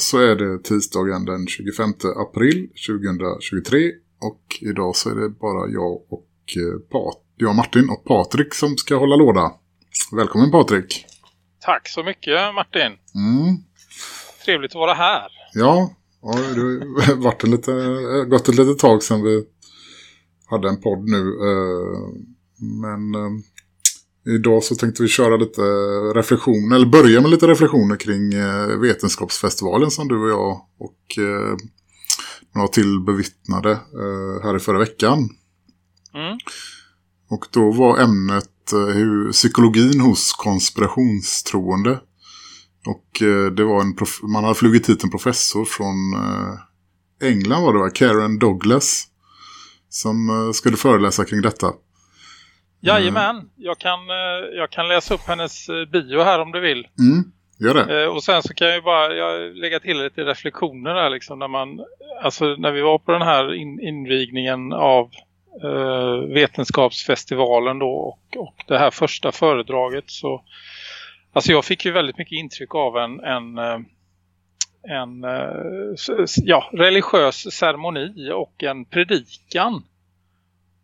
Så är det tisdagen den 25 april 2023 och idag så är det bara jag och eh, Pat jag Martin och Patrik som ska hålla låda. Välkommen Patrik! Tack så mycket Martin. Mm. Trevligt att vara här. Ja, ja, det har varit en lite, gått ett litet tag sedan vi hade en podd nu. eh, Men eh, idag så tänkte vi köra lite reflektion, eller börja med lite reflektioner kring eh, vetenskapsfestivalen som du och jag och eh, några till bevittnade eh, här i förra veckan. Mm. Och då var ämnet eh, hur psykologin hos konspirationstroende. Och det var en man hade flugit hit en professor från England var det va? Karen Douglas. Som skulle föreläsa kring detta. Jajamän, jag kan, eh, jag kan läsa upp hennes eh, bio här om du vill. Mm, gör det. Eh, Och sen så kan jag ju bara jag lägga till lite reflektioner där liksom när man, alltså när vi var på den här in, invigningen av eh, vetenskapsfestivalen då och, och det här första föredraget så, alltså jag fick ju väldigt mycket intryck av en, en en ja, religiös ceremoni och en predikan.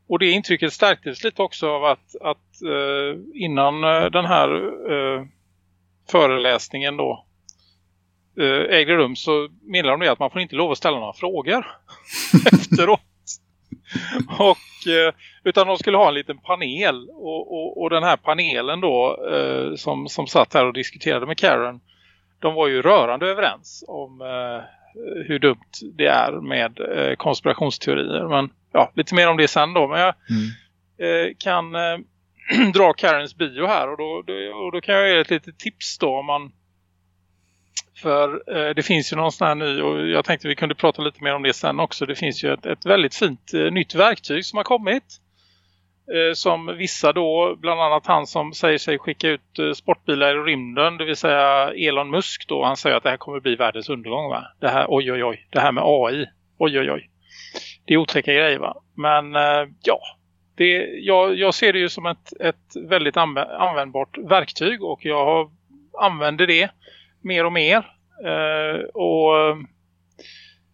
Och det intrycket stärktes lite också av att, att eh, innan eh, den här eh, föreläsningen då eh, ägde rum så meddelade de att man får inte lov att ställa några frågor efteråt. Och, eh, utan de skulle ha en liten panel och, och, och den här panelen då eh, som, som satt här och diskuterade med Karen de var ju rörande överens om eh, hur dumt det är med eh, konspirationsteorier. Men ja, lite mer om det sen då. Men jag Mm. eh, kan eh, dra Karens bio här och då, då, och då kan jag ge ett litet tips då om man för eh, det finns ju någon sån här ny och jag tänkte vi kunde prata lite mer om det sen också. Det finns ju ett, ett väldigt fint eh, nytt verktyg som har kommit. Eh, som vissa då, bland annat han som säger sig skicka ut eh, sportbilar i rymden, det vill säga Elon Musk då. Han säger att det här kommer bli världens undergång va? Det här, oj oj oj, det här med AI, oj oj oj. Det är otäcka grejer va? Men eh, ja, det, jag, jag ser det ju som ett, ett väldigt användbart verktyg och jag har, använder det mer och mer. Eh, och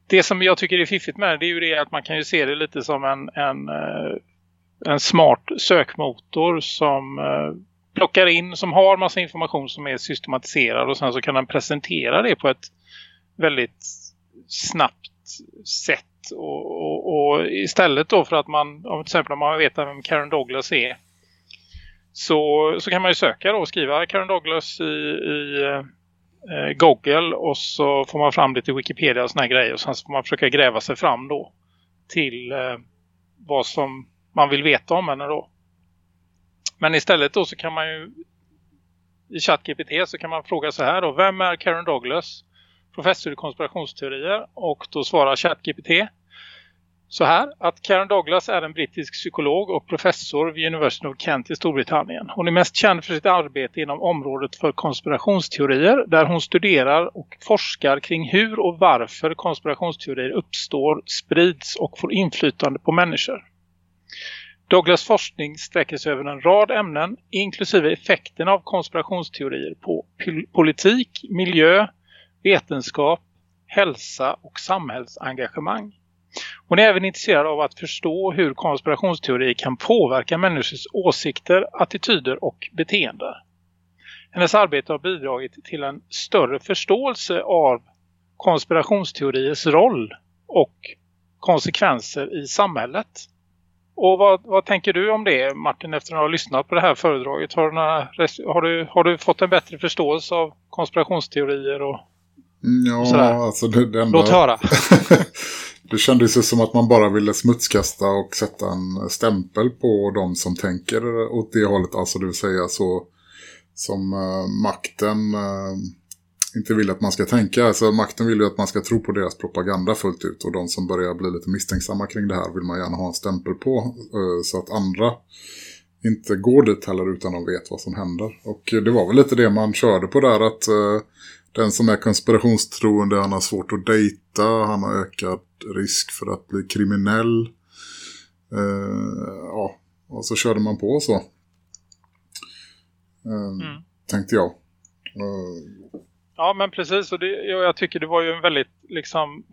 det som jag tycker är fiffigt med det, det är ju det att man kan ju se det lite som en, en, en smart sökmotor som eh, plockar in, som har massa information som är systematiserad och sen så kan den presentera det på ett väldigt snabbt sätt. Och, och, och istället då för att man, om till exempel om man vet vem Karen Douglas är så, så kan man ju söka då och skriva Karen Douglas i, i eh, Google och så får man fram det till Wikipedia och såna här grejer och sen så får man försöka gräva sig fram då till eh, vad som man vill veta om henne då. Men istället då så kan man ju i ChatGPT så kan man fråga så här då, vem är Karen Douglas? Professor i konspirationsteorier och då svarar ChatGPT så här att Karen Douglas är en brittisk psykolog och professor vid University of Kent i Storbritannien. Hon är mest känd för sitt arbete inom området för konspirationsteorier där hon studerar och forskar kring hur och varför konspirationsteorier uppstår, sprids och får inflytande på människor. Douglas forskning sträcker sig över en rad ämnen inklusive effekten av konspirationsteorier på politik, miljö, vetenskap, hälsa och samhällsengagemang. Hon är även intresserad av att förstå hur konspirationsteorier kan påverka människors åsikter, attityder och beteende. Hennes arbete har bidragit till en större förståelse av konspirationsteoriers roll och konsekvenser i samhället. Och vad, vad tänker du om det Martin efter att ha lyssnat på det här föredraget? Har du, några, har du, har du fått en bättre förståelse av konspirationsteorier? Och, Ja, Sådär. alltså det, det enda... låt höra. det kändes ju som att man bara ville smutskasta och sätta en stämpel på de som tänker åt det hållet. Alltså det vill säga så som eh, makten eh, inte vill att man ska tänka. Alltså makten vill ju att man ska tro på deras propaganda fullt ut. Och de som börjar bli lite misstänksamma kring det här vill man gärna ha en stämpel på. eh, så att andra inte går dit heller utan de vet vad som händer. Och det var väl lite det man körde på där att eh, den som är konspirationstroende han har svårt att dejta, han har ökad risk för att bli kriminell. Eh, ja, och så körde man på så. Mm. Tänkte jag. Ja, men precis. Och det, jag jag tycker det var ju en väldigt liksom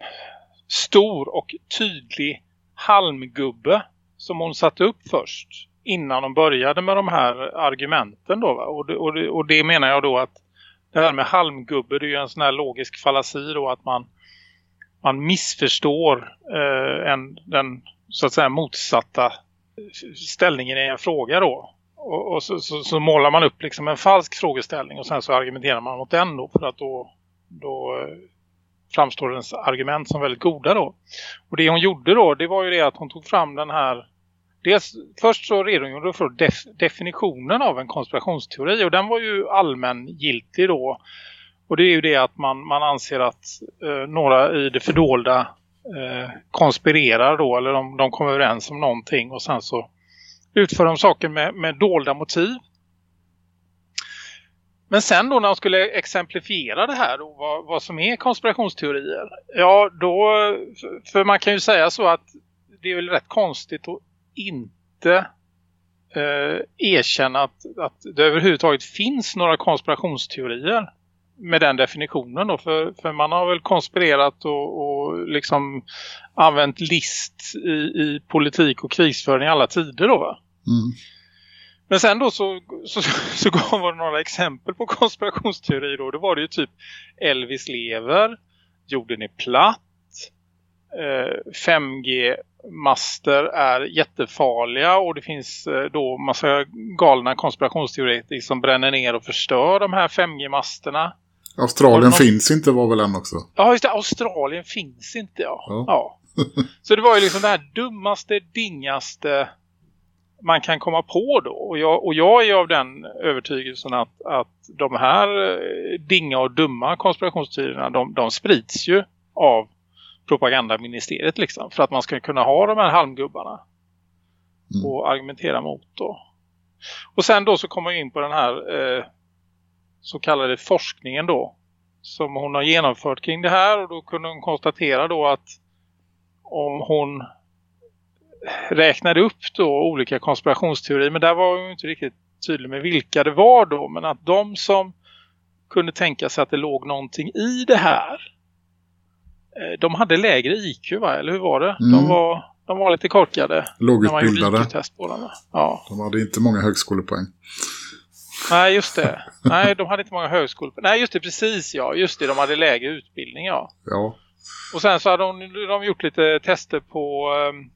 stor och tydlig halmgubbe som hon satte upp först innan de började med de här argumenten då. Va? Och, det, och, det, och det menar jag då att det här med halmgubbe det är ju en sån här logisk fallasi då att man, man missförstår eh, en, den så att säga motsatta eh, ställningen i en fråga då. Och, och så, så, så målar man upp liksom en falsk frågeställning och sen så argumenterar man mot den då för att då, då eh, framstår ens argument som väldigt goda då. Och det hon gjorde då det var ju det att hon tog fram den här Dels, först så redogjorde hon för def, definitionen av en konspirationsteori och den var ju allmängiltig då. Och det är ju det att man, man anser att eh, några i det fördolda eh, konspirerar då eller de, de kommer överens om någonting och sen så utför de saker med, med dolda motiv. Men sen då när de skulle exemplifiera det här och vad, vad som är konspirationsteorier. Ja då, för man kan ju säga så att det är väl rätt konstigt att inte eh, erkänna att, att det överhuvudtaget finns några konspirationsteorier med den definitionen då. För, för man har väl konspirerat och, och liksom använt list i, i politik och krigsföring i alla tider då va? Mm. Men sen då så, så, så gav man några exempel på konspirationsteorier då. Då var det ju typ Elvis lever, jorden är platt, eh, 5G-master är jättefarliga och det finns eh, då massa galna konspirationsteorier som bränner ner och förstör de här 5G-masterna. Australien någon- finns inte var väl än också. Ja just det, Australien finns inte ja. Ja. ja. Så det var ju liksom det här dummaste, dingaste man kan komma på då. Och jag, och jag är av den övertygelsen att, att de här eh, dinga och dumma konspirationsteorierna de, de sprids ju av propagandaministeriet liksom. För att man ska kunna ha de här halmgubbarna Mm. och argumentera mot då. Och sen då så kommer jag in på den här eh, så kallade forskningen då som hon har genomfört kring det här och då kunde hon konstatera då att om hon räknade upp då olika konspirationsteorier men där var ju inte riktigt tydlig med vilka det var då men att de som kunde tänka sig att det låg någonting i det här eh, de hade lägre IQ va? Eller hur var det? Mm. De, var, de var lite korkade Lågutbildade. Ja. De hade inte många högskolepoäng. Nej, just det. Nej, de hade inte många högskolor. Nej, just det, precis ja. Just det, de hade lägre utbildning, ja. Ja. Och sen så hade de, de gjort lite tester på ehm,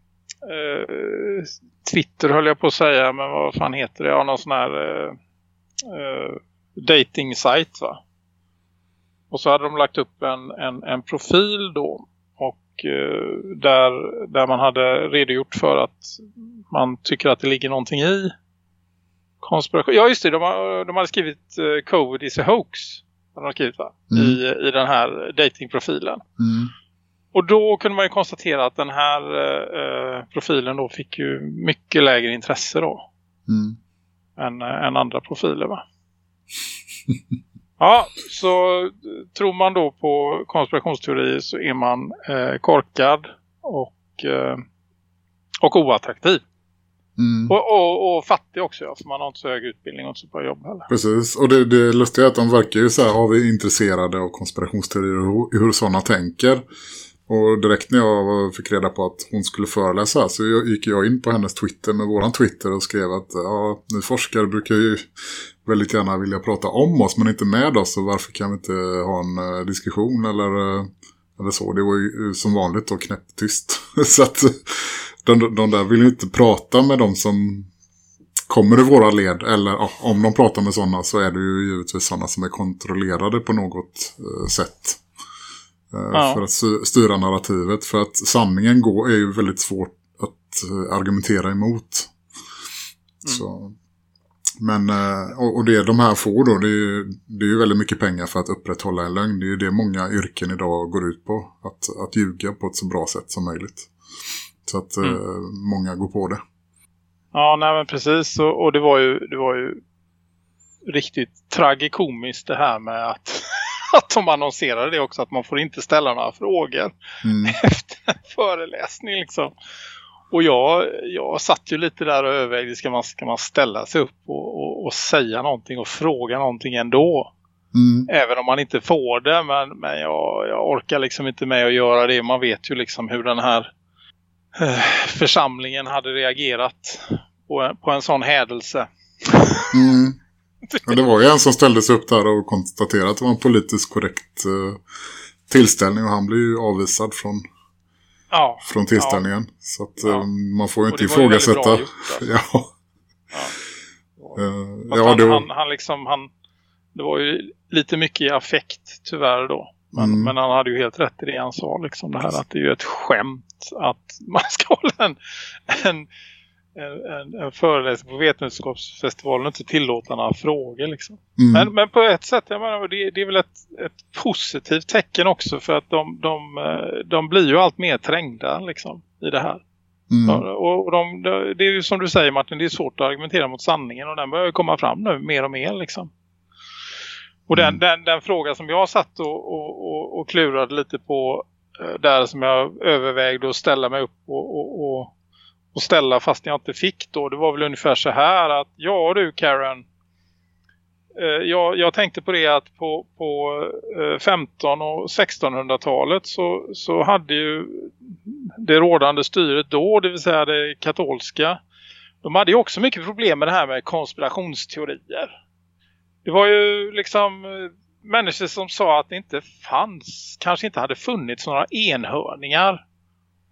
eh, Twitter höll jag på att säga. Men vad fan heter det? Ja, någon sån här eh, eh, dating site va. Och så hade de lagt upp en, en, en profil då. Och eh, där, där man hade redogjort för att man tycker att det ligger någonting i konspiration. Ja just det, de, har, de hade skrivit eh, Covid is a hoax. De har skrivit va? Mm. I, I den här datingprofilen. Mm. Och då kunde man ju konstatera att den här eh, profilen då fick ju mycket lägre intresse då. Mm. Än, eh, än andra profiler va? ja, så eh, tror man då på konspirationsteorier så är man eh, korkad och, eh, och oattraktiv. Mm. Och, och, och fattig också ja, för man har inte så hög utbildning och inte så bra jobb heller. Precis, och det, det lustiga är att de verkar ju så här, har vi intresserade av konspirationsteorier och hur, hur sådana tänker. Och direkt när jag fick reda på att hon skulle föreläsa så gick jag in på hennes Twitter med våran Twitter och skrev att ja, ni forskare brukar ju väldigt gärna vilja prata om oss men inte med oss så varför kan vi inte ha en eh, diskussion eller, eh, eller så. Det var ju eh, som vanligt då knäpptyst. så att de, de där vill ju inte prata med de som kommer i våra led eller ja, om de pratar med sådana så är det ju givetvis sådana som är kontrollerade på något eh, sätt. Eh, Ja. För att styra narrativet. För att sanningen går är ju väldigt svårt att eh, argumentera emot. Så, men, eh, och, det de här får då, det är, ju, det är ju väldigt mycket pengar för att upprätthålla en lögn. Det är ju det många yrken idag går ut på. Att, att ljuga på ett så bra sätt som möjligt. Så att eh, många går på det. Ja, nej men precis. Och, och det, var ju, det var ju riktigt tragikomiskt det här med att, att de annonserade det också. Att man får inte ställa några frågor Mm. efter en föreläsning liksom. Och jag, jag satt ju lite där och övervägde, ska man, ska man ställa sig upp och, och, och säga någonting och fråga någonting ändå? Mm. Även om man inte får det, men, men jag, jag orkar liksom inte med att göra det. Man vet ju liksom hur den här eh, församlingen hade reagerat på en, på en sån hädelse. Mm. Ja, det var ju en som ställde sig upp där och konstaterade att det var en politiskt korrekt eh, tillställning och han blev ju avvisad från, Ja, från tillställningen. Så att eh, Ja. man får ju inte ifrågasätta. gjort, alltså. ja. Eh, Fast ja, han, det var, han, han liksom, han, det var ju lite mycket i affekt tyvärr då. Men, Mm. men han hade ju helt rätt i det han sa. Liksom det här att det är ju ett skämt att man ska hålla en, en, en, en, en föreläsning på Vetenskapsfestivalen inte tillåta några frågor. Liksom. mm, Men, men på ett sätt, jag menar, det, det är väl ett, ett positivt tecken också för att de, de, eh, de blir ju allt mer trängda liksom, i det här. mm, Ja, Och de, de, det är ju som du säger Martin, det är svårt att argumentera mot sanningen och den börjar ju komma fram nu mer och mer liksom. Och den, Mm. den, den fråga som jag satt och, och, och, och klurade lite på eh, där som jag övervägde att ställa mig upp och, och, och, och ställa fast jag inte fick då. Det var väl ungefär så här att ja du Karen, eh, jag, jag tänkte på det att på, på eh, 15 och 1600-talet så, så hade ju det rådande styret då, det vill säga det katolska, de hade ju också mycket problem med det här med konspirationsteorier. Det var ju liksom eh, människor som sa att det inte fanns, kanske inte hade funnits några enhörningar.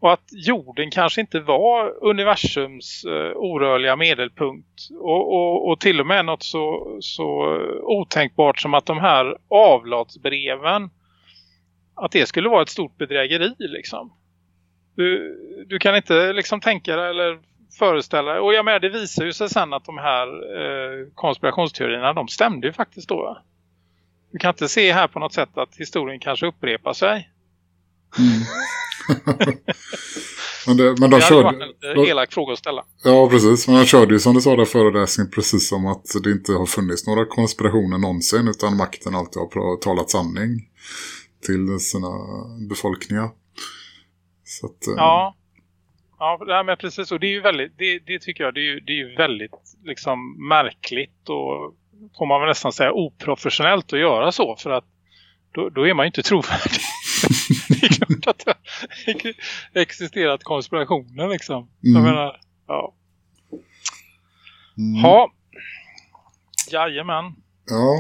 Och att jorden kanske inte var universums eh, orörliga medelpunkt. Och, och, och till och med något så, så otänkbart som att de här avlatsbreven att det skulle vara ett stort bedrägeri liksom. Du, du kan inte liksom tänka dig eller föreställa dig. Och jag menar det visar ju sig sen att de här eh, konspirationsteorierna de stämde ju faktiskt då. Du kan inte se här på något sätt att historien kanske upprepar sig mm. men, det, men de Det körde... en lite elak fråga att ställa. Ja, precis. Men de körde ju som du sa där föreläsningen precis som att det inte har funnits några konspirationer någonsin utan makten alltid har talat sanning till sina befolkningar. Så att, eh, Ja. Ja, det med precis. Och det är ju väldigt, det, det tycker jag, det är ju, det är ju väldigt liksom märkligt och får man väl nästan säga oprofessionellt att göra så för att då, då är man ju inte trovärdig. det är klart att det har existerat konspirationer liksom. Jag Mm. menar, ja. mm. Ha. Jajamän, Ja,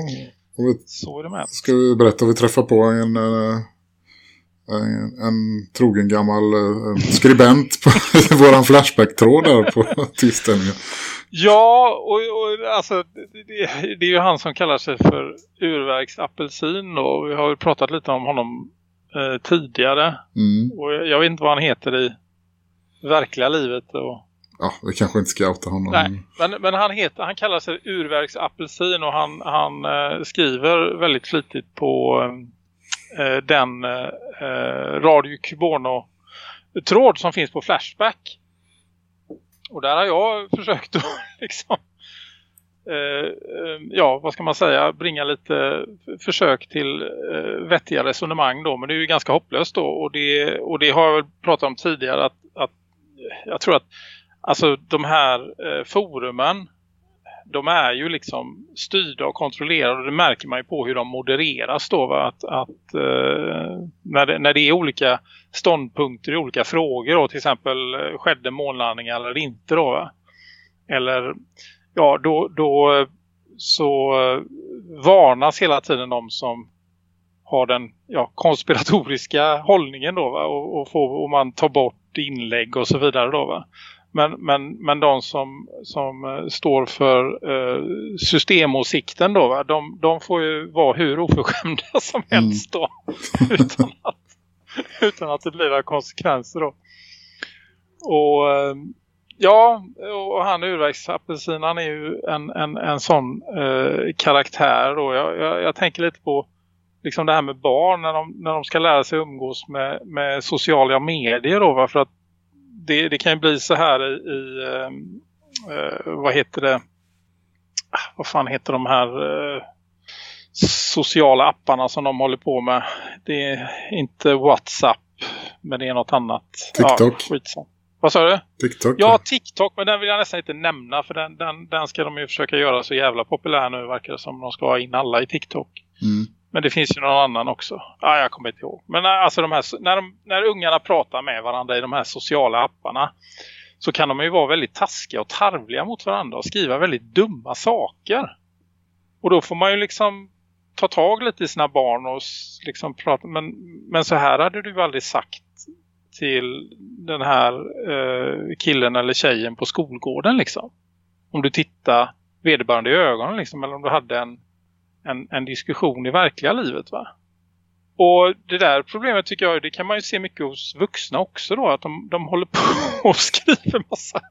vi så är det med. ska vi berätta vi träffar på en, eh, en, en trogen gammal eh, skribent på våran Flashback-tråd där på tillställningen. Ja, och, och alltså det, det, det är ju han som kallar sig för urverksapelsin och vi har ju pratat lite om honom eh, tidigare. Mm. Och jag, vet inte vad han heter i verkliga livet. Och, Ja, vi kanske inte ska outa honom. nej, men, men han, heter, han kallar sig urverksapelsin och han, han eh, skriver väldigt flitigt på eh, den eh, Radio Cubono-tråd som finns på Flashback. Och där har jag försökt att liksom eh, eh, Eh, eh, ja, vad ska man säga, bringa lite försök till eh, vettiga resonemang då, men det är ju ganska hopplöst då. Och det, och det har jag väl pratat om tidigare att, att jag tror att alltså de här eh, forumen de är ju liksom styrda och kontrollerade. Och det märker man ju på hur de modereras då va? att, att eh, när, det, när det är olika ståndpunkter i olika frågor då, till exempel eh, skedde månlandningar eller inte då va? eller ja då, då eh, så eh, varnas hela tiden de som har den ja, konspiratoriska hållningen då va? Och, och, får, och man tar bort inlägg och så vidare då va men, men, men de som, som eh, står för eh, systemåsikten då va? De, de får ju vara hur oförskämda som helst då. utan, att, utan att det blir några konsekvenser då. Och ja, och han urverksapelsin han är ju en, en, en sån eh, karaktär då. Jag, jag, jag tänker lite på liksom det här med barn när de, när de ska lära sig umgås med, med sociala medier då. Va? För att det, det kan ju bli så här i, i eh, eh, vad heter det? Ah, Vad fan heter de här eh, sociala apparna som de håller på med? Det är inte Whatsapp men det är något annat. TikTok. Ja, skitsamma. Vad sa du? TikTok. Ja, TikTok, men den vill jag nästan inte nämna för den, den, den ska de ju försöka göra så jävla populär nu verkar det som de ska ha in alla i TikTok. Mm. Men det finns ju någon annan också. Ja, jag kommer inte ihåg. Men när- alltså de här, när, de, när ungarna pratar med varandra i de här sociala apparna så kan de ju vara väldigt taskiga och tarvliga mot varandra och skriva väldigt dumma saker. Och då får man ju liksom ta tag lite i sina barn och liksom prata. Men, men så här hade du aldrig sagt till den här eh, killen eller tjejen på skolgården liksom. Om du tittar vederbörande i ögonen liksom. Eller om du hade en, en, en diskussion i verkliga livet va. Och det där problemet tycker jag, det kan man ju se mycket hos vuxna också då. Att de, de håller på och skriver massa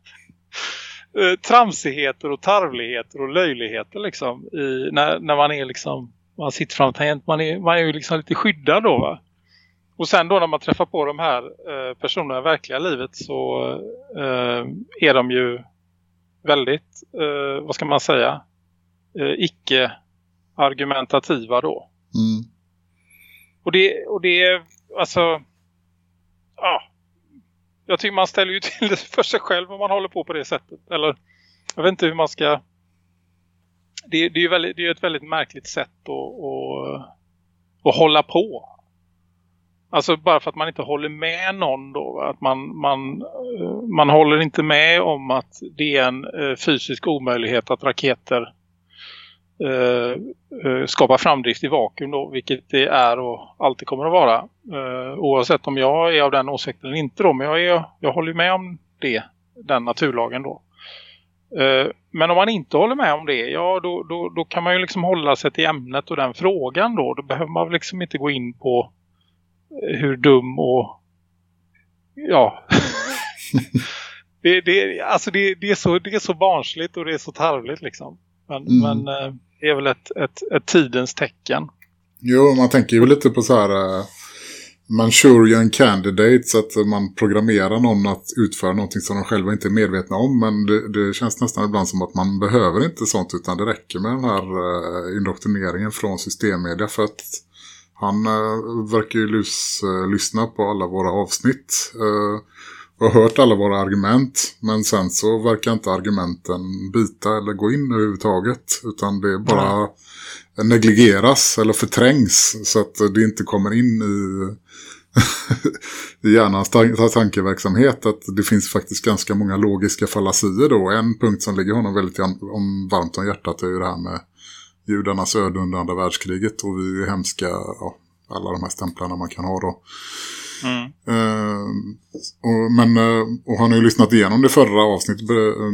eh, tramsigheter och tarvligheter och löjligheter liksom. I, när, när man är liksom, man sitter framför tangent, man är, man är ju liksom lite skyddad då va. Och sen då när man träffar på de här eh, personerna i verkliga livet så eh, är de ju väldigt, eh, vad ska man säga, icke-argumentativa då. Mm. Och det, och det är, alltså, ja, jag tycker man ställer ju till det för sig själv om man håller på på det sättet. Eller, jag vet inte hur man ska, det, det är ju väldigt, det är ett väldigt märkligt sätt att, att, att hålla på. Alltså bara för att man inte håller med någon då. va? Att man, man, eh, man håller inte med om att det är en eh, fysisk omöjlighet att raketer eh, eh, skapar framdrift i vakuum då. Vilket det är och alltid kommer att vara. Eh, oavsett om jag är av den åsikten eller inte då. Men jag, är, jag håller med om det. Den naturlagen då. Eh, men om man inte håller med om det, ja då, då, då kan man ju liksom hålla sig till ämnet och den frågan då. Då behöver man liksom inte gå in på eh, hur dum och ja det, det, alltså det, det, är så, det är så barnsligt och det är så tarvligt liksom. Men, Mm. men eh, det är väl ett, ett, ett tidens tecken. Jo, man tänker ju lite på så här uh, Manchurian candidates, att man programmerar någon att utföra någonting som de själva inte är medvetna om. Men det, det känns nästan ibland som att man behöver inte sånt utan det räcker med den här uh, indoktrineringen från systemmedia för att han uh, verkar ju lys, uh, lyssna på alla våra avsnitt uh, och hört alla våra argument. Men sen så verkar inte argumenten bita eller gå in överhuvudtaget utan det bara negligeras eller förträngs så att det inte kommer in i, i hjärnans tan- tankeverksamhet att det finns faktiskt ganska många logiska fallacier då. En punkt som ligger honom väldigt om, om varmt om hjärtat är ju det här med judarnas öde under andra världskriget och vi är hemska, ja, alla de här stämplarna man kan ha då. Mm. Eh, och, men, eh, och han har ju lyssnat igenom det förra avsnittet eh,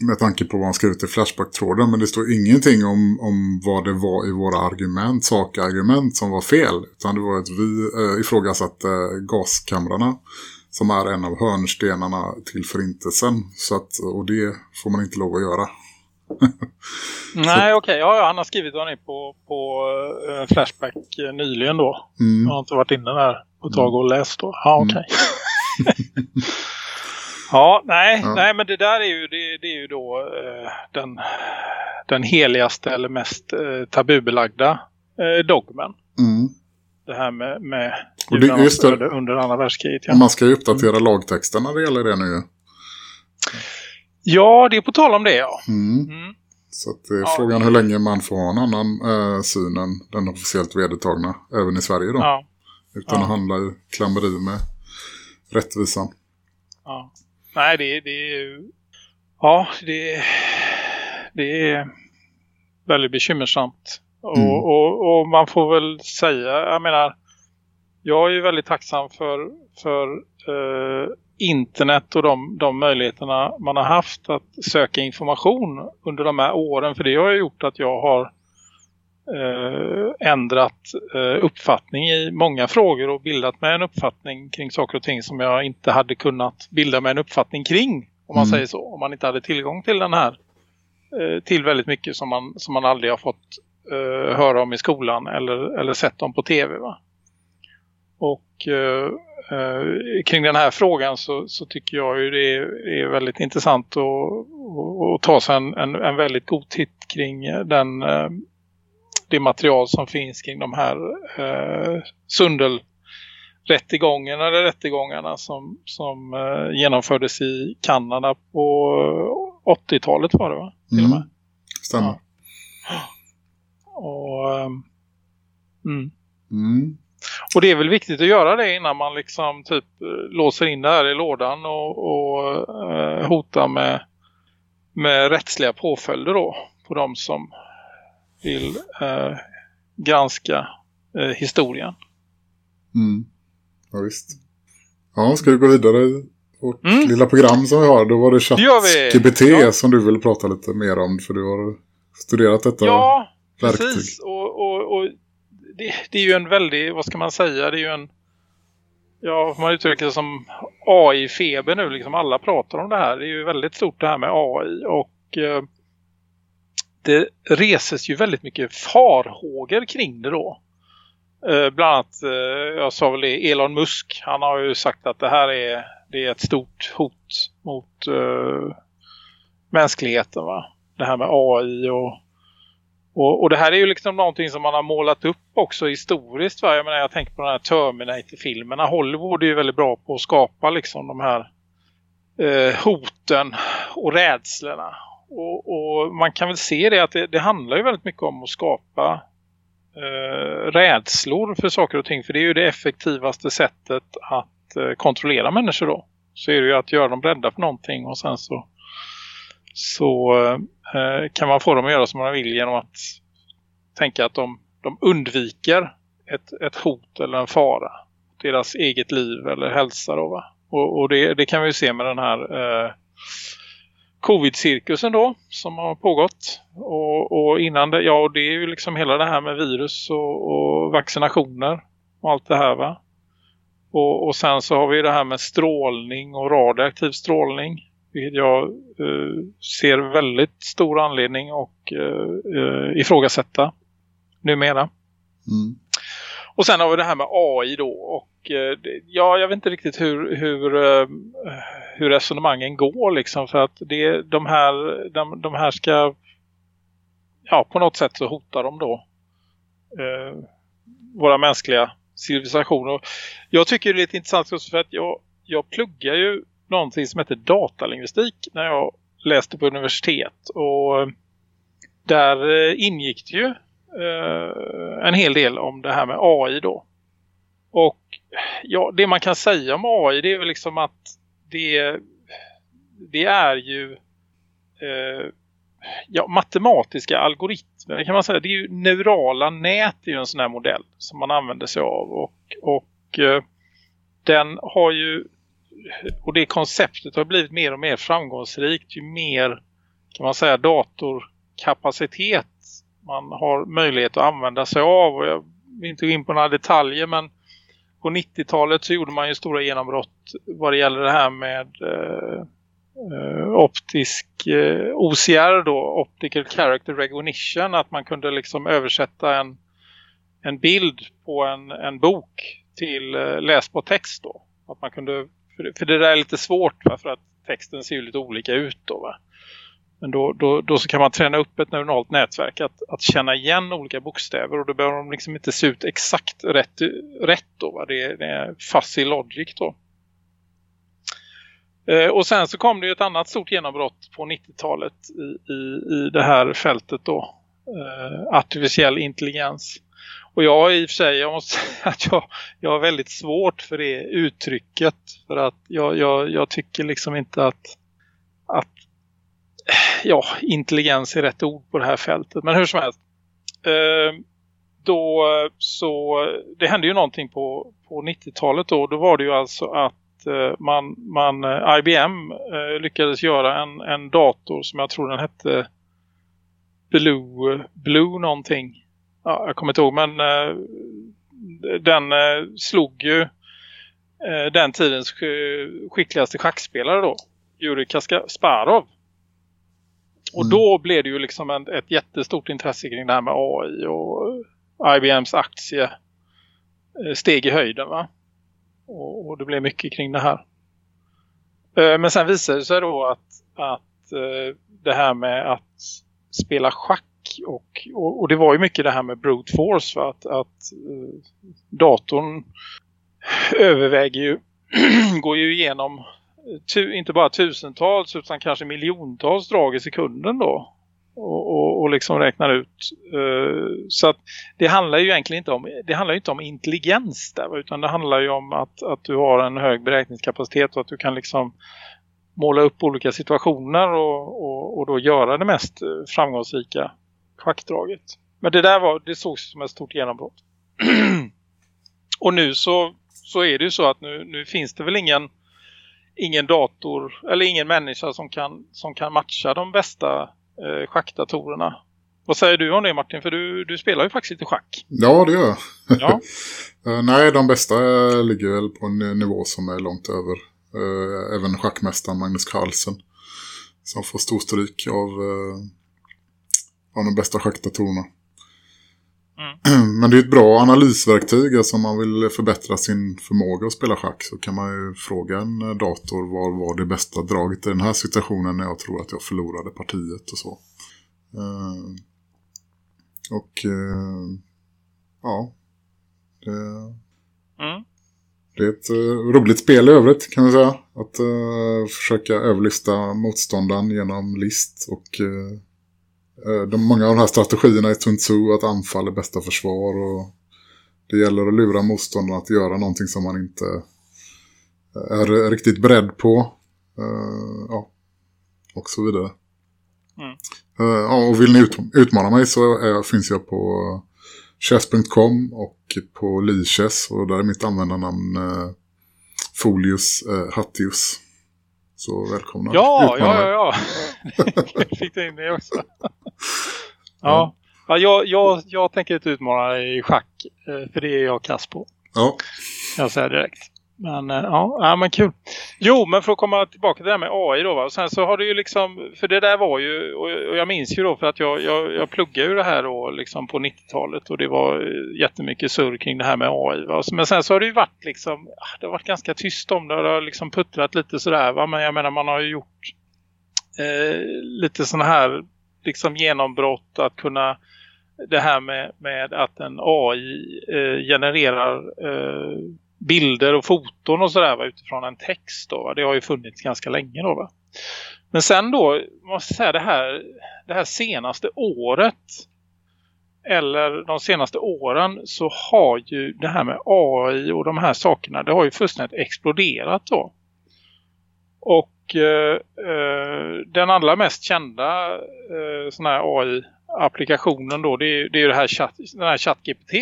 med tanke på vad han skrivit i Flashback-tråden. Men det står ingenting om, om vad det var i våra argument, sakargument som var fel. Utan det var att vi eh, ifrågasatte gaskamrarna som är en av hörnstenarna till förintelsen. Så att, och det får man inte lov att göra. Nej, okej. Ja, ja, han har skrivit ni på, på eh, Flashback eh, nyligen då. Mm. Jag har inte varit inne där på ett tag och läst då. Ja, okej. ja, nej, Ja. nej, men det där är ju, det, det är ju då eh, den, den heligaste eller mest eh, tabubelagda dogmen. Mm. Det här med, med Och det- just det. under andra världskriget. Ja. man ska ju uppdatera lagtexten när det gäller det nu. Ja, det är på tal om det, ja. Mm. Mm. Så att är Ja. frågan hur länge man får ha en annan eh, syn än den officiellt vedertagna. Även i Sverige då. Ja, Utan Ja. att handla i klammeri med rättvisan. ja. Nej, det, det är ju... Ja, det, det är väldigt bekymmersamt. Och, Mm. och, och man får väl säga, jag menar, jag är ju väldigt tacksam för, för eh, internet och de, de möjligheterna man har haft att söka information under de här åren. För det har gjort att jag har eh, ändrat eh, uppfattning i många frågor och bildat mig en uppfattning kring saker och ting som jag inte hade kunnat bilda mig en uppfattning kring om man Mm. säger så. Om man inte hade tillgång till den här eh, till väldigt mycket som man, som man aldrig har fått eh, höra om i skolan eller, eller sett om på tv va. Och eh, eh, kring den här frågan så, så tycker jag ju det är, är väldigt intressant att, ta sig en, en, en väldigt god titt kring den, eh, det material som finns kring de här eh, Sundel-rättegångarna eller rättegångarna som, som eh, genomfördes i Kanada på 80-talet var det va? Till. Mm. Stämmer. Och, ehm, mm. Mm. Och det är väl viktigt att göra det innan man liksom typ eh, låser in det här i lådan och, och eh, hotar med, med rättsliga påföljder då på de som vill eh, granska eh, historien. Mm. Ja, visst. Ja, ska vi gå vidare vårt Mm. lilla program som vi har? Då var det. ChatGPT Ja. som du vill prata lite mer om för du har studerat detta Ja, verktyg. precis. Och, och, och det, det är ju en väldigt, vad ska man säga, det är ju en ja, man uttrycker det som AI-feber nu, liksom alla pratar om det här. Det är ju väldigt stort det här med AI och eh, det reses ju väldigt mycket farhågor kring det då. Eh, bland annat, eh, jag sa väl det, Elon Musk, han har ju sagt att det här är, det är ett stort hot mot eh, mänskligheten va. Det här med AI och och, och det här är ju liksom någonting som man har målat upp också historiskt. Va? Jag menar jag tänker på de här Terminator-filmerna. Hollywood är ju väldigt bra på att skapa liksom de här eh, hoten och rädslorna. Och, och man kan väl se det att det, det handlar ju väldigt mycket om att skapa eh, rädslor för saker och ting. För det är ju det effektivaste sättet att eh, kontrollera människor då. Så är det ju att göra dem rädda för någonting och sen så så eh, Eh, kan man få dem att göra som man vill genom att tänka att de, de undviker ett, ett hot eller en fara. Deras eget liv eller hälsa då va. Och, och det, det kan vi ju se med den här eh, covid-cirkusen då som har pågått. Och, och innan det, ja och det är ju liksom hela det här med virus och, och vaccinationer och allt det här va. Och, och sen så har vi det här med strålning och radioaktiv strålning. Vilket jag eh, ser väldigt stor anledning och eh, eh, ifrågasätta numera. Mm. Och sen har vi det här med AI då. Och eh, ja, jag vet inte riktigt hur, hur, eh, hur resonemangen går liksom. För att det, de, här, de, de här ska, ja på något sätt så hotar de då eh, våra mänskliga civilisationer. Jag tycker det är lite intressant också för att jag, jag pluggar ju någonting som heter datalingvistik när jag läste på universitet. Och där ingick det ju eh, en hel del om det här med AI då. Och ja, det man kan säga om AI det är väl liksom att det, det är ju eh, ja, matematiska algoritmer kan man säga. Det är ju neurala nät är ju en sån här modell som man använder sig av. Och, och eh, den har ju och det konceptet har blivit mer och mer framgångsrikt ju mer kan man säga datorkapacitet man har möjlighet att använda sig av och jag vill inte gå in på några detaljer men på 90-talet så gjorde man ju stora genombrott vad det gäller det här med eh, eh optisk eh, OCR då, Optical Character Recognition att man kunde liksom översätta en, en bild på en, en bok till eh, läsbar text då. Att man kunde, för, för det där är lite svårt va, för att texten ser ju lite olika ut då va. Men då, då, då så kan man träna upp ett neuronalt nätverk att, att känna igen olika bokstäver och då behöver de liksom inte se ut exakt rätt, rätt då va. Det är, det är fuzzy logic då. Eh, och sen så kom det ju ett annat stort genombrott på 90-talet i, i, i det här fältet då. Eh, artificiell intelligens. Och jag i och för sig, jag måste säga att jag, jag har väldigt svårt för det uttrycket. För att jag, jag, jag tycker liksom inte att, att eh, ja, intelligens är rätt ord på det här fältet. Men hur som helst. Eh, då så, det hände ju någonting på, på 90-talet då. Då var det ju alltså att eh, man, man, eh, IBM eh, lyckades göra en, en dator som jag tror den hette Blue, Blue någonting ja, jag kommer inte ihåg men eh, den eh, slog ju eh, den tidens sk- skickligaste schackspelare då. Yuri Kasparov. Och Mm. då blev det ju liksom en, ett jättestort intresse kring det här med AI och IBMs aktie eh, steg i höjden va. Och, och det blev mycket kring det här. Eh, Men sen visade det sig då att, att eh, det här med att spela schack och, och, och det var ju mycket det här med brute force va? att, att eh, datorn överväger ju går ju igenom eh, tu, inte bara tusentals utan kanske miljontals drag i sekunden då och, och, och liksom räknar ut eh, så att det handlar ju egentligen inte om det handlar ju inte om intelligens där va? utan det handlar ju om att, att du har en hög beräkningskapacitet och att du kan liksom måla upp olika situationer och, och, och då göra det mest eh, framgångsrika schackdraget. Men det där var, det sågs som ett stort genombrott. och nu så, så är det ju så att nu, nu finns det väl ingen ingen dator eller ingen människa som kan, som kan matcha de bästa eh, schackdatorerna. Vad säger du om det Martin? För du, du spelar ju faktiskt lite schack. Ja, det gör jag. Ja, Eh, nej, de bästa ligger väl på en nivå som är långt över. Eh, även schackmästaren Magnus Carlsen. Som får stor stryk av, eh, av de bästa schackdatorerna. Mm. Men det är ett bra analysverktyg. Alltså om man vill förbättra sin förmåga att spela schack så kan man ju fråga en eh, dator vad var det bästa draget i den här situationen när jag tror att jag förlorade partiet och så. Eh, och eh, ja, det, mm. det är ett roligt spel i övrigt kan man säga. Att försöka överlista motståndaren genom list och de, många av de här strategierna i Sun Tzu att anfall är bästa försvar och det gäller att lura motståndaren att göra någonting som man inte eh, är riktigt beredd på. Eh, ja, och så vidare. Mm. Eh, ja, och vill ni ut, utmana mig så är, finns jag på chess.com och på Lichess och där är mitt användarnamn eh, Folius eh, Hattius. Så välkomna. Ja, ja, ja, ja. Fick du in det också. ja, ja jag, jag, jag tänker inte utmana i schack. eh, För det är jag kass på. Ja, Jag säger direkt. Men eh, ja, ja, men kul. Jo, men för att komma tillbaka till det här med AI då va. Och sen så har det ju liksom, för det där var ju, och jag minns ju då för att jag, jag, jag pluggade ju det här då liksom på 90-talet och det var eh, jättemycket surr kring det här med AI va. Men sen så har det ju varit liksom, ah, det har varit ganska tyst om det och det har liksom puttrat lite sådär va. Men jag menar man har ju gjort eh, lite sådana här liksom genombrott att kunna det här med, med att en AI eh, genererar eh, bilder och foton och sådär va, utifrån en text då va? Det har ju funnits ganska länge då va. Men sen då, måste jag säga det här, det här senaste året eller de senaste åren så har ju det här med AI och de här sakerna, det har ju fullständigt exploderat då. Och eh, eh den allra mest kända eh, sån här AI-applikationen då, det är, det är ju det här chat, den här ChatGPT.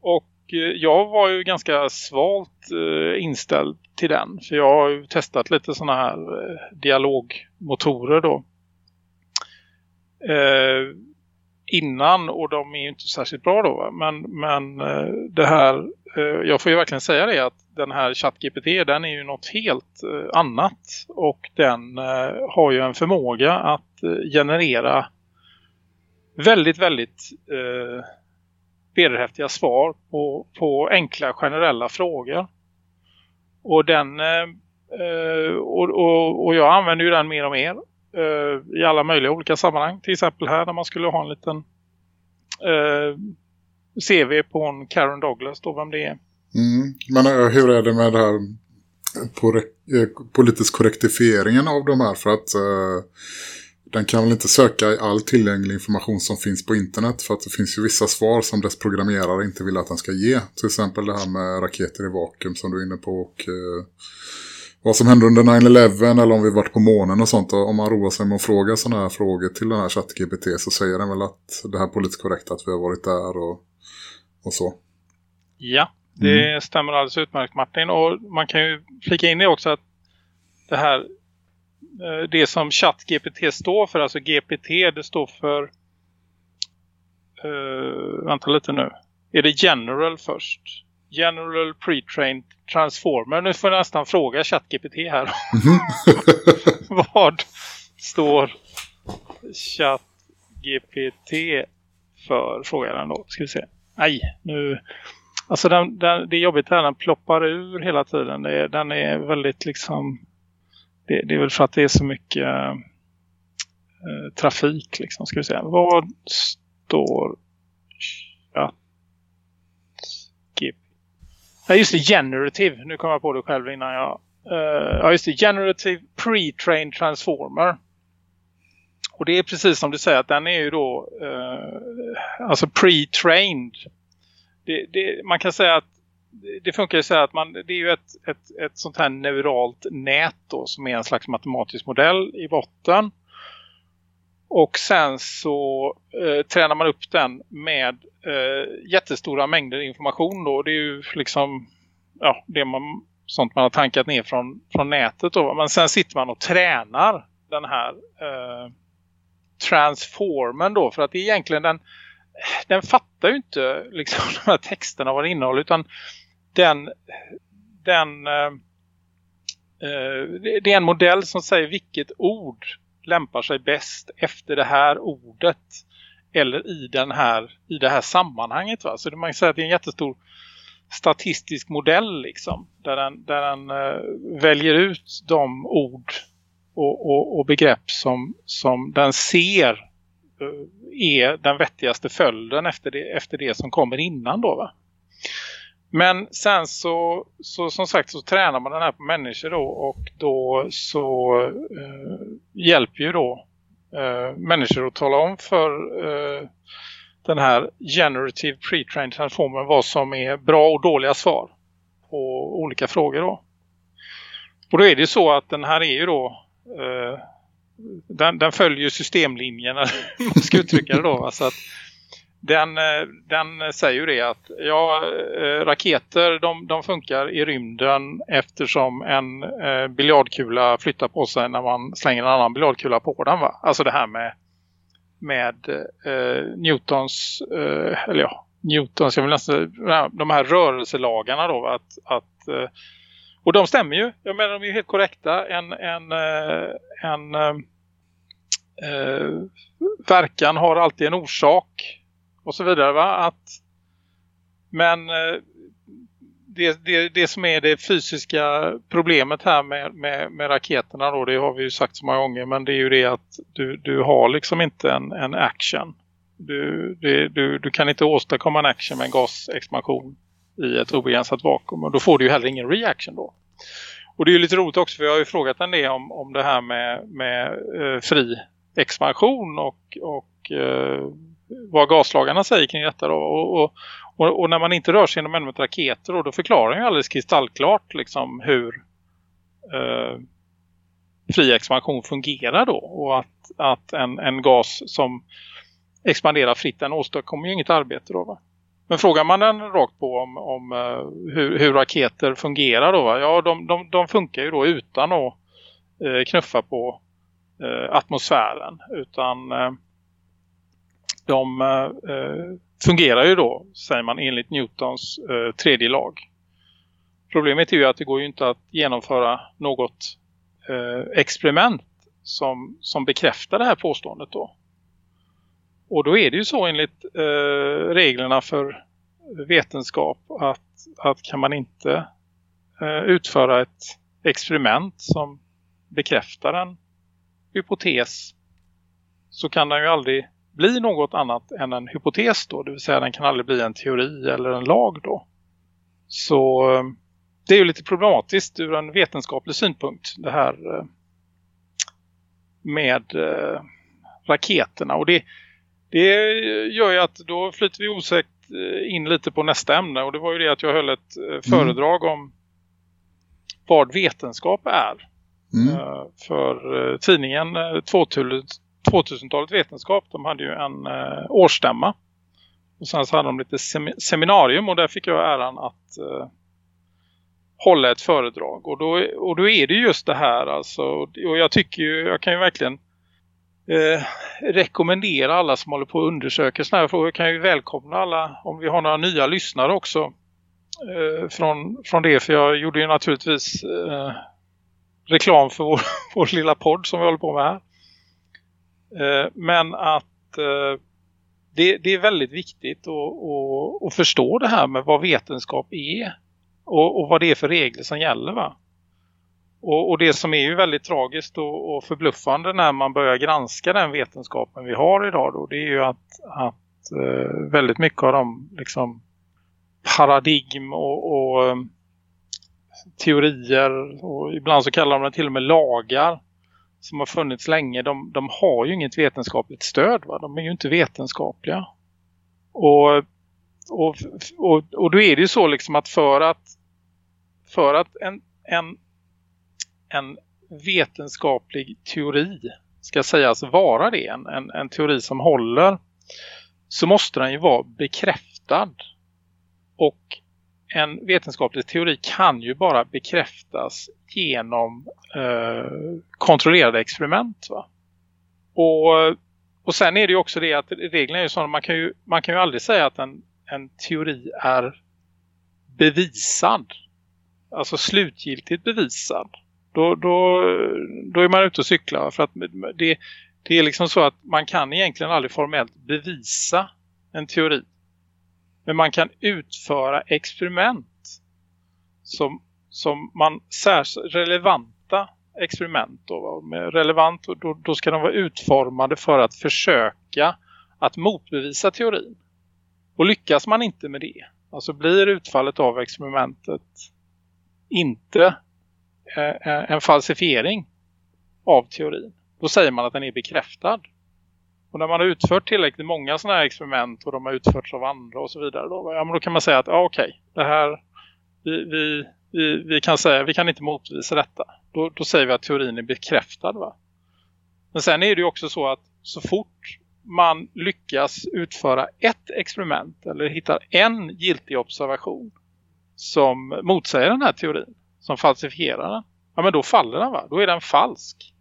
Och Eh, jag var ju ganska svalt eh, inställd till den. För jag har ju testat lite sådana här eh, dialogmotorer då. Eh, innan och de är ju inte särskilt bra då. Men, men det här, jag får ju verkligen säga det att den här ChatGPT den är ju något helt annat. Och den har ju en förmåga att generera väldigt, väldigt eh, vederhäftiga svar på, på enkla generella frågor. Och den eh, eh, och, och, och jag använder ju den mer och mer eh, i alla möjliga olika sammanhang. Till exempel här när man skulle ha en liten eh, CV på en Karen Douglas då, vem det är. mm. men eh, hur är det med det här eh, politisk korrektifieringen av de här? För att eh, den kan väl inte söka i all tillgänglig information som finns på internet för att det finns ju vissa svar som dess programmerare inte vill att den ska ge. Till exempel det här med raketer i vakuum som du är inne på och eh, vad som hände under 9-11 eller om vi varit på månen och sånt. Och om man roar sig med att fråga sådana här frågor till den här ChatGPT så säger den väl att det här är politiskt korrekt att vi har varit där och, och så. Ja, det stämmer alldeles utmärkt Martin. Och man kan ju flika in det också att det här det som ChatGPT står för, alltså GPT, det står för Uh, vänta lite nu. Är det general först? General pre-trained transformer. Nu får jag nästan fråga ChatGPT här. Vad står ChatGPT för? Frågar jag den då. Ska vi se. Nej, nu... Alltså den, den, det är jobbigt här. Den ploppar ur hela tiden. Det, den är väldigt liksom... Det, det är väl för att det är så mycket eh, trafik liksom. Ska vi säga. Vad står ChatGPT? Ja just det, generative. Nu kommer jag på det själv innan jag... Uh, ja just det, generative pre-trained transformer. Och det är precis som du säger att den är ju då uh, alltså pre-trained. Det, det, man kan säga att det funkar ju så att man, det är ju ett, ett, ett sånt här neuralt nät då som är en slags matematisk modell i botten. Och sen så eh, tränar man upp den med eh, jättestora mängder information då. Det är ju liksom ja, det man, sånt man har tankat ner från, från nätet då. Men sen sitter man och tränar den här eh, transformen då. För att det är egentligen den, den fattar ju inte liksom de här texterna vad det innehåller utan den, den eh, eh, det är en modell som säger vilket ord lämpar sig bäst efter det här ordet eller i, den här, i det här sammanhanget. Va? Så man kan säga att det är en jättestor statistisk modell liksom, där den, där den uh, väljer ut de ord och, och, och, begrepp som, som den ser uh, är den vettigaste följden efter det, efter det som kommer innan då va. Men sen så, så som sagt så tränar man den här på människor då och då så eh, hjälper ju då eh, människor att tala om för eh, den här generative pre-trained transformen vad som är bra och dåliga svar på olika frågor då. Och då är det ju så att den här är ju då eh, den, den följer systemlinjen man ska uttrycka det då. Alltså att den, eh, den säger ju det att ja, eh, raketer de, de funkar i rymden eftersom en eh, biljardkula flyttar på sig när man slänger en annan biljardkula på den va? Alltså det här med, med eh, Newtons, eh, eller ja, Newtons, jag vill nästan, de här rörelselagarna då att, att eh, och de stämmer ju, jag menar de är ju helt korrekta. En, en, eh, en verkan har alltid en orsak och så vidare va? Att, men eh, det, det, det som är det fysiska problemet här med, med, med raketerna då, det har vi ju sagt så många gånger, men det är ju det att du, du har liksom inte en, en action. Du, det, du, du kan inte åstadkomma en action med en gasexpansion i ett obegränsat vakuum och då får du ju heller ingen reaction då. Och det är ju lite roligt också för jag har ju frågat en del om, om det här med, med eh, fri expansion och, och eh, vad gaslagarna säger kring detta då. Och, och, och, när man inte rör sig genom ämnet raketer då, då förklarar ju alldeles kristallklart liksom hur eh, fri expansion fungerar då. Och att, att en, en gas som expanderar fritt den åstadkommer ju inget arbete då va. Men frågar man den rakt på om, om eh, hur, hur, raketer fungerar då va? Ja de, de, de funkar ju då utan att eh, knuffa på eh, atmosfären. Utan de eh, fungerar ju då, säger man, enligt Newtons eh, tredje lag. Problemet är ju att det går ju inte att genomföra något eh, experiment som, som bekräftar det här påståendet då. Och då är det ju så enligt eh, reglerna för vetenskap att, att kan man inte eh, utföra ett experiment som bekräftar en hypotes så kan den ju aldrig bli något annat än en hypotes då. Det vill säga den kan aldrig bli en teori eller en lag då. Så eh, det är ju lite problematiskt ur en vetenskaplig synpunkt det här eh, med eh, raketerna. Och det, det gör ju att då flyter vi osökt in lite på nästa ämne. Och det var ju det att jag höll ett mm. föredrag om vad vetenskap är. Mm. För tidningen 2000, 2000-talet vetenskap. De hade ju en eh, årsstämma. Och sen så hade de lite sem seminarium och där fick jag äran att eh, hålla ett föredrag. Och då, och då är det just det här alltså. Och jag tycker ju, jag kan ju verkligen eh, rekommendera alla som håller på att undersöka sådana här frågor. Jag kan ju välkomna alla om vi har några nya lyssnare också eh, från, från det. För jag gjorde ju naturligtvis eh, reklam för vår, vår lilla podd som vi håller på med här. Eh, men att eh, det, det är väldigt viktigt att, förstå det här med vad vetenskap är och, och vad det är för regler som gäller va. Och, och det som är ju väldigt tragiskt och, och, förbluffande när man börjar granska den vetenskapen vi har idag då, det är ju att, att eh, väldigt mycket av de liksom, paradigm och, och eh, teorier och ibland så kallar de det till och med lagar som har funnits länge, de, de har ju inget vetenskapligt stöd va? De är ju inte vetenskapliga. Och, och, och, och då är det ju så liksom att för att för att en, en, en vetenskaplig teori ska sägas vara det, en, en, en teori som håller så måste den ju vara bekräftad. Och en vetenskaplig teori kan ju bara bekräftas genom eh, kontrollerade experiment. Va? Och, och sen är det ju också det att reglerna är ju sådana, man kan ju, man kan ju aldrig säga att en, en teori är bevisad. Alltså slutgiltigt bevisad. Då, då, då är man ute och cyklar. För att det, det är liksom så att man kan egentligen aldrig formellt bevisa en teori. Men man kan utföra experiment som, som man särskilt relevanta experiment då, med relevant då, då ska de vara utformade för att försöka att motbevisa teorin. Och lyckas man inte med det, alltså blir utfallet av experimentet inte eh, eh en falsifiering av teorin, då säger man att den är bekräftad. Och när man har utfört tillräckligt många sådana här experiment och de har utförts av andra och så vidare då, ja, men då kan man säga att ja, okej, det här vi, vi, vi, vi, kan säga vi kan inte motbevisa detta. Då, då säger vi att teorin är bekräftad va. Men sen är det ju också så att så fort man lyckas utföra ett experiment eller hittar en giltig observation som motsäger den här teorin, som falsifierar den, ja men då faller den va? Då är den falsk.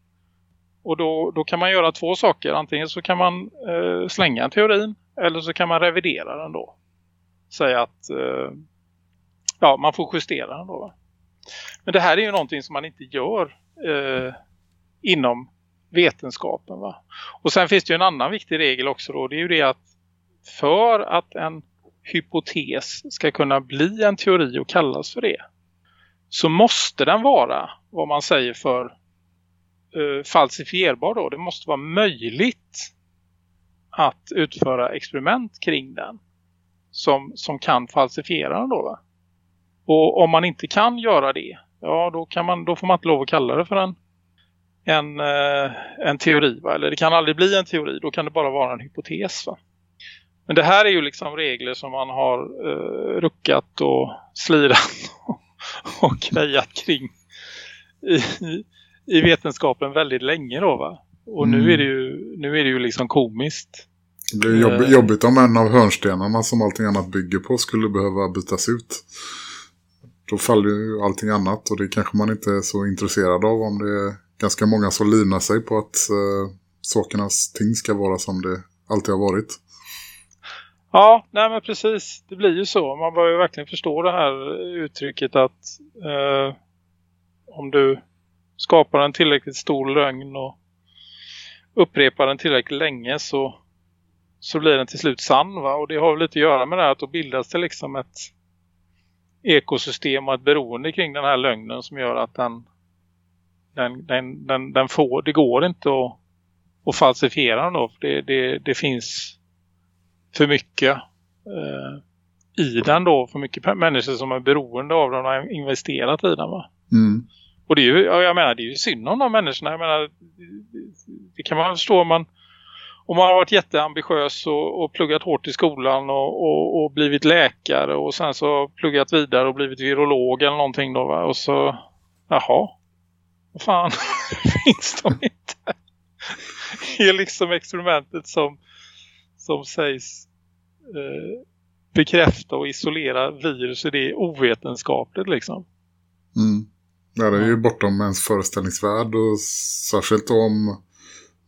Och då, då kan man göra två saker. Antingen så kan man eh, slänga en teorin eller så kan man revidera den då. Säga att eh, ja, man får justera den då. Va? Men det här är ju någonting som man inte gör eh, inom vetenskapen. Va? Och sen finns det ju en annan viktig regel också då. Det är ju det att för att en hypotes ska kunna bli en teori och kallas för det så måste den vara vad man säger för eh, falsifierbar då. Det måste vara möjligt att utföra experiment kring den som, som kan falsifiera den då va? Och om man inte kan göra det, ja då, kan man, då får man inte lov att kalla det för en, en, eh, en teori va? Eller det kan aldrig bli en teori, då kan det bara vara en hypotes va? Men det här är ju liksom regler som man har eh, ruckat och slirat och grejat kring i, i vetenskapen väldigt länge då va? Och mm. nu är det ju nu är det ju liksom komiskt. Det blir jobb, uh, jobbigt om en av hörnstenarna som allting annat bygger på skulle behöva bytas ut. Då faller ju allting annat och det kanske man inte är så intresserad av om det är ganska många som livnar sig på att uh, sakernas ting ska vara som det alltid har varit. Ja, nej men precis. Det blir ju så. Man bör ju verkligen förstå det här uttrycket att eh, om du skapar en tillräckligt stor lögn och upprepar den tillräckligt länge så, så blir den till slut sann va? Och det har väl lite att göra med det här att då bildas det liksom ett ekosystem och ett beroende kring den här lögnen som gör att den, den, den, den, den får, det går inte att, att falsifiera den då. För det, det, det finns för mycket eh, i den då. För mycket människor som är beroende av den och har investerat i den va. Mm. Och det är ju, jag menar, det är ju synd om de människorna. Jag menar, det kan man förstå om man, om man har varit jätteambitiös och, och pluggat hårt i skolan och, och, och, blivit läkare och sen så pluggat vidare och blivit virolog eller någonting då va? Och så, jaha, vad fan, finns de inte? Det är liksom experimentet som som sägs eh, bekräfta och isolera virus, det är ovetenskapligt liksom. Mm. Ja, det är ju bortom ens föreställningsvärld och särskilt om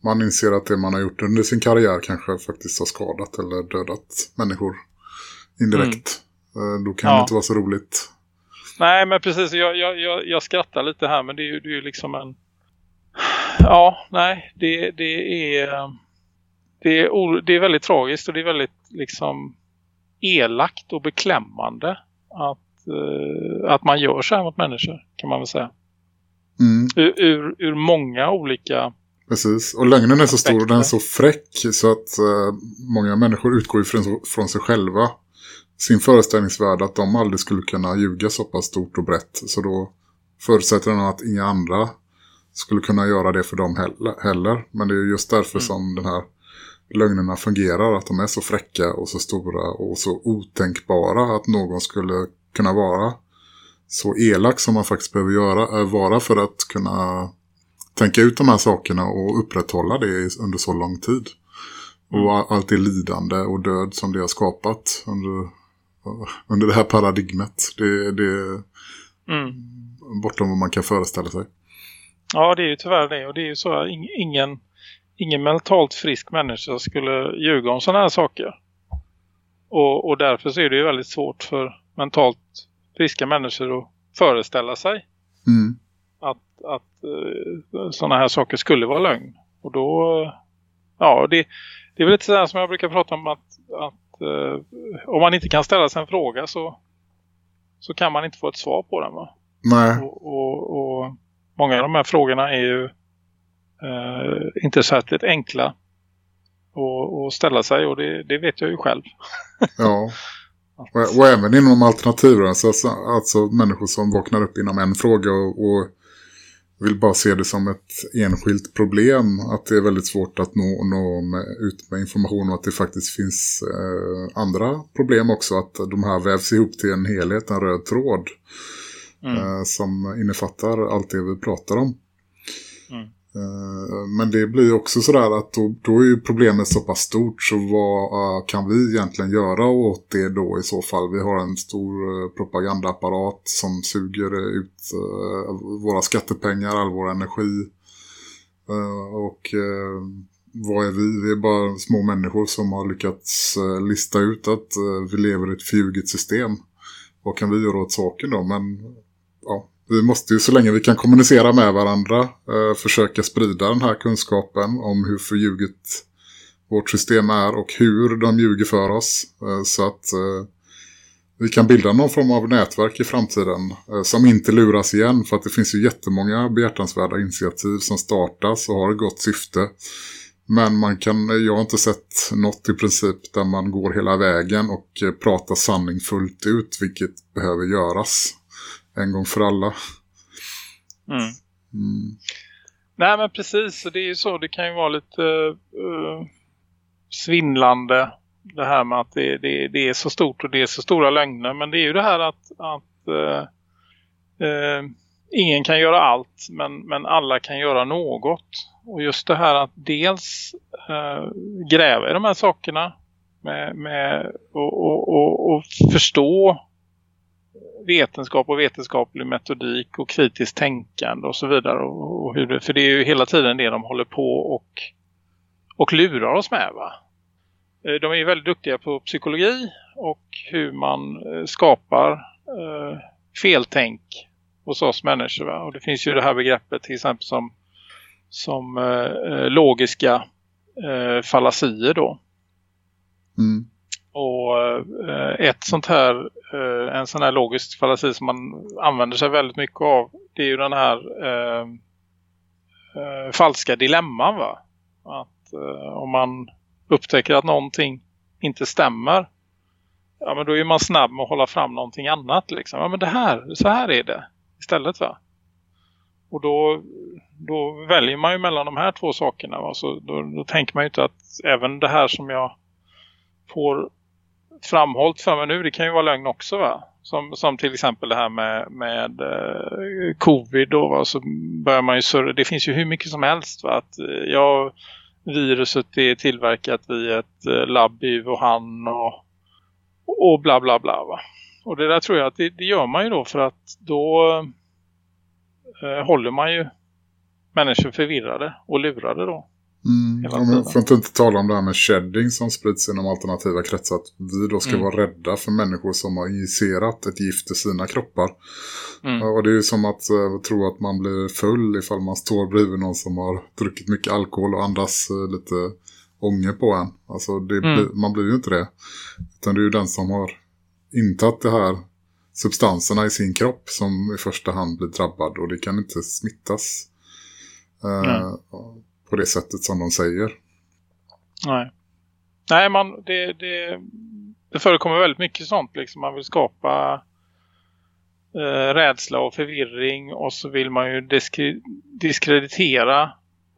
man inser att det man har gjort under sin karriär kanske faktiskt har skadat eller dödat människor indirekt. Eh, Då kan Ja. det inte vara så roligt. Nej, men precis. Jag, jag, jag, jag skrattar lite här, men det är ju, det är ju liksom en... Ja, nej, det, det är... Det är, o- det är väldigt tragiskt och det är väldigt liksom elakt och beklämmande att, eh, att man gör så här mot människor, kan man väl säga. Mm, Ur, ur, ur många olika... precis. Och lögnen är så stor och den är så fräck så att eh, många människor utgår ju från, från sig själva. Sin föreställningsvärld att de aldrig skulle kunna ljuga så pass stort och brett. Så då förutsätter den att inga andra skulle kunna göra det för dem heller. Men det är ju just därför Mm. som den här lögnerna fungerar. Att de är så fräcka och så stora och så otänkbara att någon skulle kunna vara så elak som man faktiskt behöver göra, äh, vara för att kunna tänka ut de här sakerna och upprätthålla det under så lång tid. Och all- allt det lidande och död som det har skapat under, under det här paradigmet. Det, det är Mm. bortom vad man kan föreställa sig. Ja, det är ju tyvärr det. Och det är ju så att ing- ingen, ingen mentalt frisk människa skulle ljuga om sådana här saker. Och, och därför så är det ju väldigt svårt för mentalt friska människor att föreställa sig Mm. att, att uh, sådana här saker skulle vara lögn. Och då, eh, ja, det, det är väl lite sådär som jag brukar prata om att, att eh, om man inte kan ställa sig en fråga så, så kan man inte få ett svar på den va? Nej, Och, och, och många av de här frågorna är ju eh, inte särskilt enkla att, att ställa sig och det, det vet jag ju själv. ja. Och, och även inom alternativrörelser, alltså, alltså människor som vaknar upp inom en fråga och, och vill bara se det som ett enskilt problem. Att det är väldigt svårt att nå, nå med, ut med information och att det faktiskt finns eh, andra problem också. Att de här vävs ihop till en helhet, en röd tråd. Mm. eh, som innefattar allt det vi pratar om. Mm. Eh, men det blir också sådär att då, då är ju problemet så pass stort så vad eh, kan vi egentligen göra åt det då i så fall? Vi har en stor eh, propagandaapparat som suger ut våra skattepengar, all vår energi. Och vad är vi? Vi är bara små människor som har lyckats lista ut att vi lever i ett förljuget system. Vad kan vi göra åt saken då? Men ja, vi måste ju så länge vi kan kommunicera med varandra eh, försöka sprida den här kunskapen om hur förljuget vårt system är och hur de ljuger för oss. Eh, så att eh, vi kan bilda någon form av nätverk i framtiden eh, som inte luras igen. För att det finns ju jättemånga behjärtansvärda initiativ som startas och har ett gott syfte. Men man kan, jag har inte sett något i princip där man går hela vägen och eh, pratar sanning fullt ut, vilket behöver göras en gång för alla. Mm. Mm. Nej men precis, så det är ju så. Det kan ju vara lite eh, svindlande det här med att det, det, det är så stort och det är så stora lögner. Men det är ju det här att, att eh, eh, ingen kan göra allt men, men alla kan göra något. Och just det här att dels eh, gräva i de här sakerna med, med, och, och, och, och förstå vetenskap och vetenskaplig metodik och kritiskt tänkande och så vidare. Och, och hur det, för det är ju hela tiden det de håller på och, och lurar oss med va. Eh, de är ju väldigt duktiga på psykologi och hur man eh, skapar eh, feltänk hos oss människor. Va? Och det finns ju det här begreppet till exempel som, som eh, eh logiska eh, fallasier då. Mm. Och eh, ett sånt här, eh, en sån här logisk fallasi som man använder sig väldigt mycket av, det är ju den här eh, eh, falska dilemman va. Att eh, om man upptäcker att någonting inte stämmer, ja men då är man snabb med att hålla fram någonting annat liksom. Ja men det här, så här är det istället va. Och då, då väljer man ju mellan de här två sakerna va. Så då, då tänker man ju inte att även det här som jag får framhållt för mig nu, det kan ju vara lögn också va? Som, som till exempel det här med, med eh, covid då va? Så börjar man ju surra, det finns ju hur mycket som helst va? Att eh, ja, viruset är tillverkat vid ett eh, labb i Wuhan och, och bla bla bla va? Och det där tror jag att det, det gör man ju då för att då eh, håller man ju människor förvirrade och lurade då. Mm. för att inte tala om det här med shedding som sprids inom alternativa kretsar. Att vi då ska Mm. vara rädda för människor som har injicerat ett gift i sina kroppar. Mm. Och det är ju som att eh, tro att man blir full ifall man står bredvid någon som har druckit mycket alkohol och andas eh, lite ånger på en. Alltså det Mm. man blir ju inte det. Utan det är ju den som har intagit det här substanserna i sin kropp som i första hand blir drabbad. Och det kan inte smittas eh. På det sättet som de säger. Nej. Nej, man, det, det, det förekommer väldigt mycket sånt. Liksom. Man vill skapa eh, rädsla och förvirring och så vill man ju diskre, diskreditera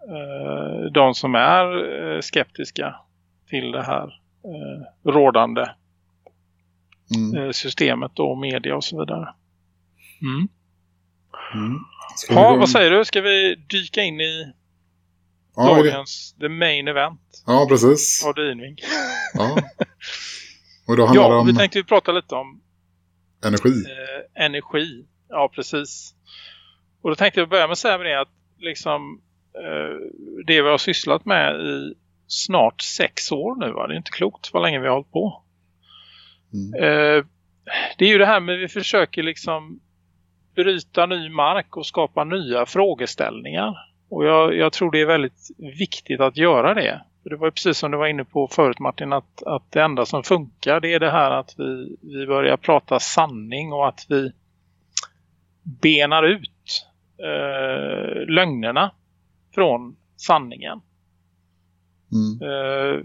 eh, de som är eh, skeptiska till det här eh, rådande Mm. eh, systemet och media och så vidare. Mm. Mm. Gå- vad säger du? Ska vi dyka in i Ja, det- dagens the main event ja, precis. av Dinving? Ja. Och då handlar det Ja, om vi tänkte ju prata lite om energi. eh, energi. Ja, precis. Och då tänkte jag börja med att säga med det att liksom, eh, det vi har sysslat med i snart sex år nu. Va? Det är inte klokt vad länge vi har hållit på. Mm. Eh, det är ju det här med vi försöker liksom bryta ny mark och skapa nya frågeställningar. Och jag, jag tror det är väldigt viktigt att göra det. För det var precis som du var inne på förut Martin att, att det enda som funkar det är det här att vi, vi börjar prata sanning och att vi benar ut eh, lögnerna från sanningen. Mm. Eh,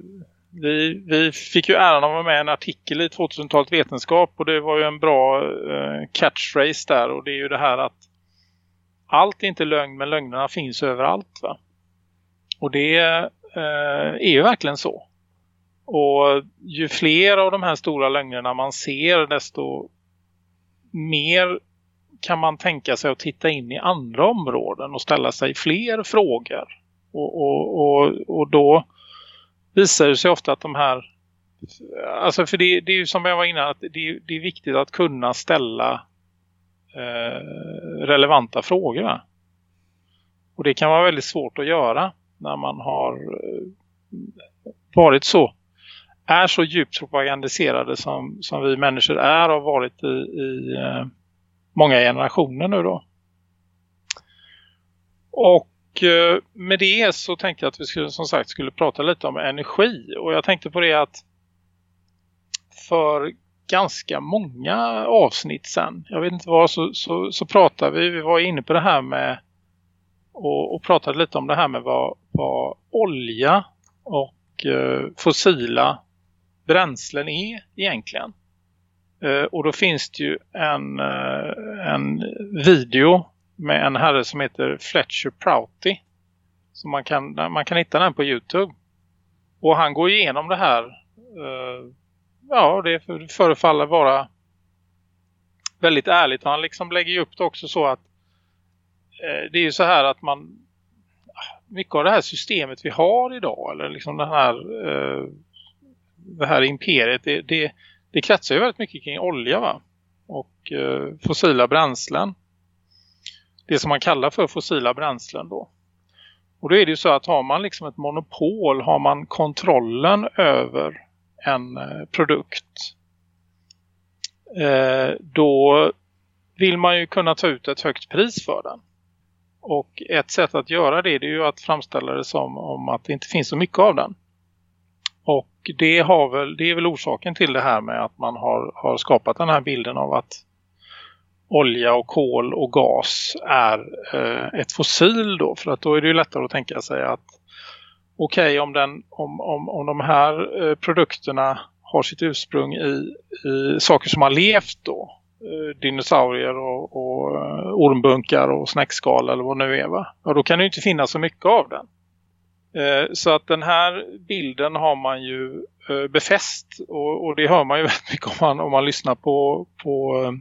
vi, vi fick ju äran av att vara med i en artikel i 2000-talet vetenskap och det var ju en bra eh, catchphrase där och det är ju det här att allt är inte lögn men lögnerna finns överallt va. Och det eh, är ju verkligen så. Och ju fler av de här stora lögnerna man ser desto mer kan man tänka sig att titta in i andra områden och ställa sig fler frågor. Och, och, och, och då visar det sig ofta att de här alltså för det, det är ju som jag var inne att det, det är viktigt att kunna ställa Eh, relevanta frågor. Va? Och det kan vara väldigt svårt att göra när man har eh, varit så är så djupt propagandiserade som, som vi människor är och har varit i, i eh, många generationer nu då. Och med det så tänkte jag att vi skulle, som sagt skulle prata lite om energi. Och jag tänkte på det att för ganska många avsnitt sen, jag vet inte vad, så, så, så pratade vi, vi var inne på det här med och, och pratade lite om det här med vad, vad olja och eh, fossila bränslen är egentligen. Eh, och då finns det ju en, eh, en video med en herre som heter Fletcher Prouty. Så man kan, man kan hitta den på Youtube. Och han går igenom det här. Eh, Ja, det förefaller vara väldigt ärligt. Han liksom lägger ju upp det också så att eh, det är ju så här att man mycket av det här systemet vi har idag eller liksom den här eh, det här imperiet det, det, det kretsar ju väldigt mycket kring olja va? och eh, fossila bränslen det som man kallar för fossila bränslen då. Och då är det ju så att har man liksom ett monopol, har man kontrollen över en eh, produkt eh, då vill man ju kunna ta ut ett högt pris för den. Och ett sätt att göra det, det är ju att framställa det som om att det inte finns så mycket av den. Och det, har väl, det är väl orsaken till det här med att man har, har skapat den här bilden av att olja och kol och gas är eh, ett fossil då. För att då är det ju lättare att tänka sig att okej okay, om, den, om, om, om de här eh, produkterna har sitt ursprung i, i saker som har levt då. Eh, dinosaurier och, och eh, ormbunkar och snäckskal eller vad nu är va. Ja då kan det ju inte finnas så mycket av den. Eh, så att den här bilden har man ju eh, befäst och, och det hör man ju väldigt mycket om man, om man lyssnar på, på eh,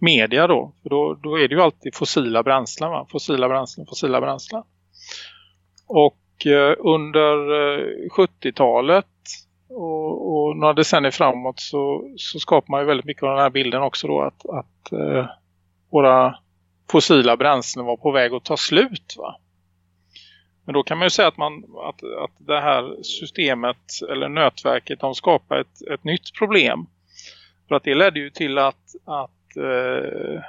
media då. För då, då är det ju alltid fossila bränslen va? Fossila bränslen, fossila bränslen. Och Eh, under eh, 70-talet och, och några decennier framåt så, så skapar man ju väldigt mycket av den här bilden också då att, att eh, våra fossila bränslen var på väg att ta slut va. Men då kan man ju säga att, man, att, att det här systemet eller nätverket de skapar ett, ett nytt problem. För att det ledde ju till att, att eh,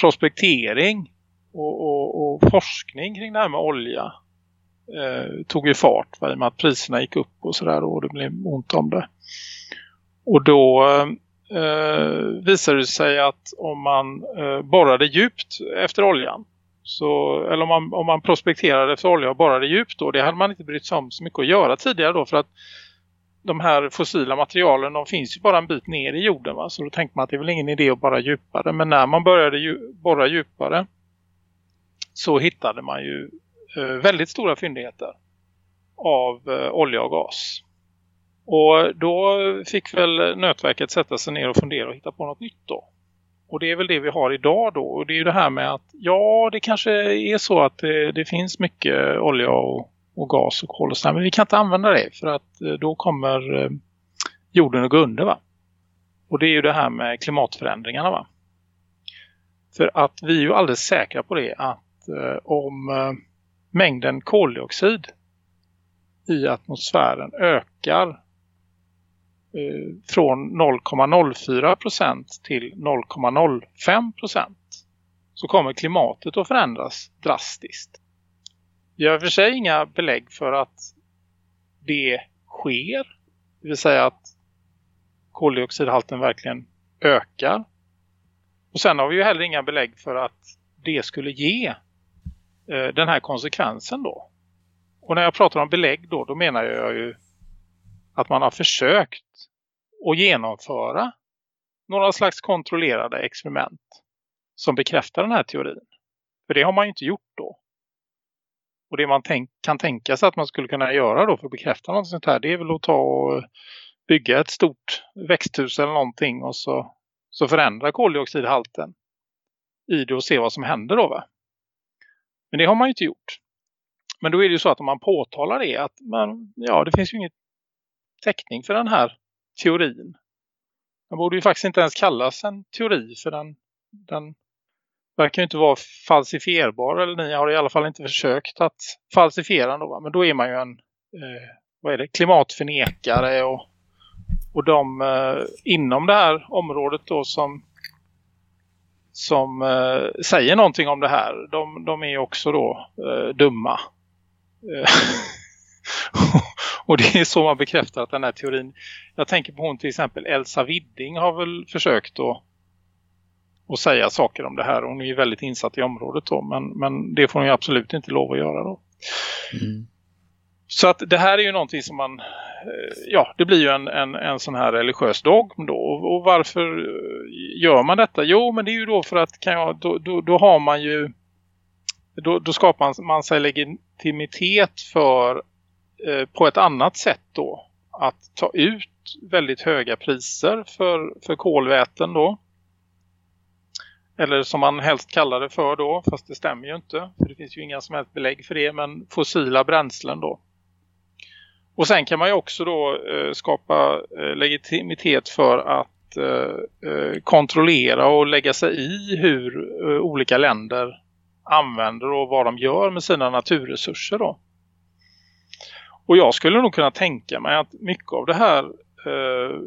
prospektering och, och, och, forskning kring det här med olja eh, tog ju fart. Va, I och med att priserna gick upp och sådär och det blev ont om det. Och då eh, visade det sig att om man eh, borrade djupt efter oljan så, eller om man, om man prospekterade efter olja och borrade djupt då, det hade man inte brytt sig om så mycket att göra tidigare då för att de här fossila materialen de finns ju bara en bit ner i jorden va? så då tänkte man att det är väl ingen idé att borra djupare men när man började ju, borra djupare så hittade man ju Eh, väldigt stora fyndigheter av eh, olja och gas. Och då fick väl nätverket sätta sig ner och fundera och hitta på något nytt då. Och det är väl det vi har idag då. Och det är ju det här med att ja, det kanske är så att det, det finns mycket olja och, och, gas och kol och sådär. Men vi kan inte använda det för att eh, då kommer jorden att gå under va. Och det är ju det här med klimatförändringarna va. För att vi är ju alldeles säkra på det att eh, om eh, mängden koldioxid i atmosfären ökar Eh, från 0,04% till 0,05% så kommer klimatet att förändras drastiskt. Vi har för sig inga belägg för att det sker. Det vill säga att koldioxidhalten verkligen ökar. Och sen har vi ju heller inga belägg för att det skulle ge Eh, den här konsekvensen då. Och när jag pratar om belägg då, då menar jag ju att man har försökt att genomföra några slags kontrollerade experiment som bekräftar den här teorin. För det har man ju inte gjort då. Och det man tänk kan tänka sig att man skulle kunna göra då för att bekräfta något sånt här det är väl att ta och bygga ett stort växthus eller någonting och så, så förändra koldioxidhalten i det och se vad som händer då va. Men det har man ju inte gjort. Men då är det ju så att om man påtalar det att man, ja det finns ju ingen täckning för den här teorin. Den borde ju faktiskt inte ens kallas en teori för den, den verkar ju inte vara falsifierbar eller ni har i alla fall inte försökt att falsifiera den då. Men då är man ju en eh, vad är det, klimatförnekare och, och de eh, inom det här området då som som eh, säger någonting om det här de, de är också då eh, dumma. Eh, och det är så man bekräftar att den här teorin... Jag tänker på hon till exempel Elsa Widding har väl försökt att, att säga saker om det här. Hon är ju väldigt insatt i området då. Men, men det får hon ju absolut inte lov att göra då. Mm. Så att det här är ju någonting som man... Eh, ja, det blir ju en, en, en sån här religiös dogm då. Och varför eh, gör man detta? Jo, men det är ju då för att kan jag, då, då, då har man ju... Då, då skapar man, man sig legitimitet för Eh, på ett annat sätt då att ta ut väldigt höga priser för, för kolväten då. Eller som man helst kallar det för då, fast det stämmer ju inte. För det finns ju inga som helst belägg för det, men fossila bränslen då. Och sen kan man ju också då eh, skapa eh, legitimitet för att eh, eh, kontrollera och lägga sig i hur eh, olika länder använder och vad de gör med sina naturresurser då. Och jag skulle nog kunna tänka mig att mycket av det här eh,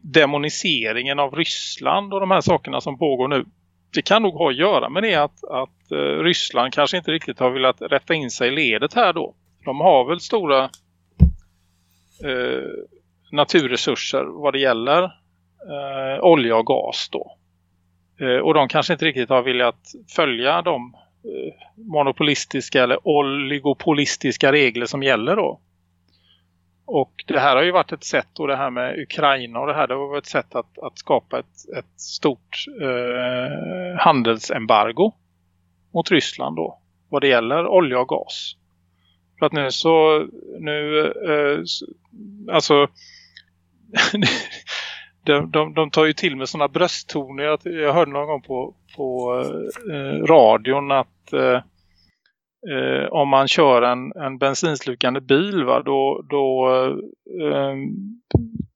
demoniseringen av Ryssland och de här sakerna som pågår nu det kan nog ha att göra med det att, att eh, Ryssland kanske inte riktigt har velat rätta in sig i ledet här då. De har väl stora eh, naturresurser vad det gäller eh, olja och gas då. Eh, och de kanske inte riktigt har velat följa de Eh, monopolistiska eller oligopolistiska regler som gäller då. Och det här har ju varit ett sätt och det här med Ukraina och det här det var ett sätt att, att skapa ett, ett stort eh, handelsembargo mot Ryssland då. Vad det gäller olja och gas. För att nu så nu eh, alltså de, de, de tar ju till med sådana brösttoner. Jag, jag hörde någon gång på, på eh, radion att eh, eh, om man kör en, en bensinslukande bil va, då, då, eh,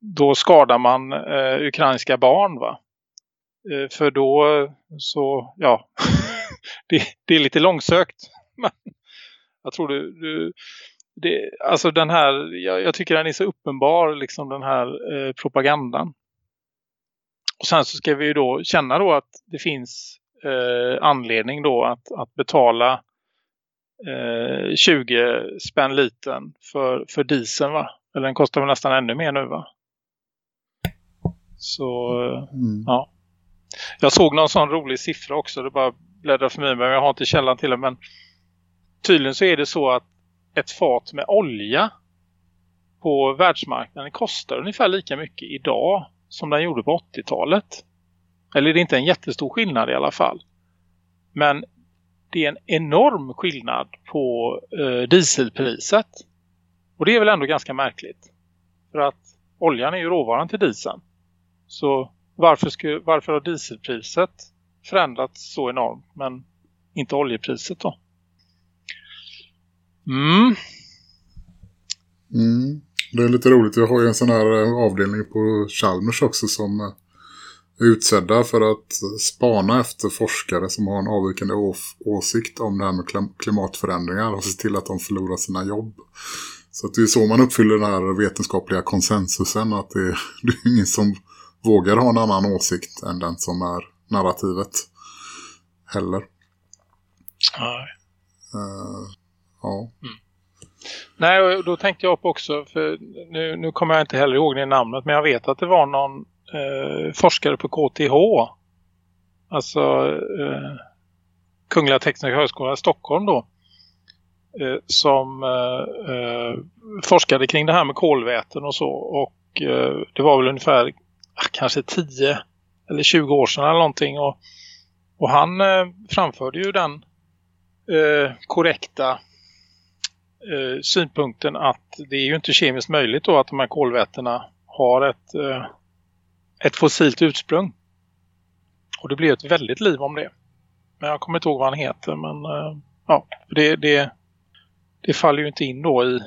då skadar man eh, ukrainska barn va. Eh, för då så, ja, det, det, är lite långsökt. Jag tror du, du det, alltså den här, jag, jag, tycker den är så uppenbar liksom den här eh, propagandan. Och sen så ska vi ju då känna då att det finns eh, anledning då att, att betala eh, 20 spänn liten för, för dieseln va? Eller den kostar väl nästan ännu mer nu va? Så mm. ja. Jag såg någon sån rolig siffra också. Det bara bläddrar för mig men jag har inte källan till det. Men tydligen så är det så att ett fat med olja på världsmarknaden kostar ungefär lika mycket idag som den gjorde på 80-talet. Eller det är inte en jättestor skillnad i alla fall. Men det är en enorm skillnad på eh, dieselpriset. Och det är väl ändå ganska märkligt. För att oljan är ju råvaran till dieseln. Så varför, skulle, varför har dieselpriset förändrats så enormt men inte oljepriset då? Mm. Mm. Det är lite roligt. Jag har ju en sån här eh, avdelning på Chalmers också som eh, är utsedda för att spana efter forskare som har en avvikande åsikt om det här med klimatförändringar och se till att de förlorar sina jobb. Så det är så man uppfyller den här vetenskapliga konsensusen att det är, det är ingen som vågar ha en annan åsikt än den som är narrativet heller. Nej. Uh, ja. Mm. Nej, och då tänkte jag på också, för nu, nu kommer jag inte heller ihåg det namnet, men jag vet att det var någon eh, forskare på KTH, alltså eh, Kungliga Tekniska Högskolan i Stockholm då, eh, som eh, eh, forskade kring det här med kolväten och så. Och eh, det var väl ungefär kanske 10 eller 20 år sedan eller någonting. Och, och han eh, framförde ju den eh, korrekta eh, synpunkten att det är ju inte kemiskt möjligt då att de här kolvätena har ett, eh, ett fossilt ursprung. Och det blir ett väldigt liv om det. Men jag kommer inte ihåg vad han heter. Men eh, ja, det, det, det faller ju inte in då i,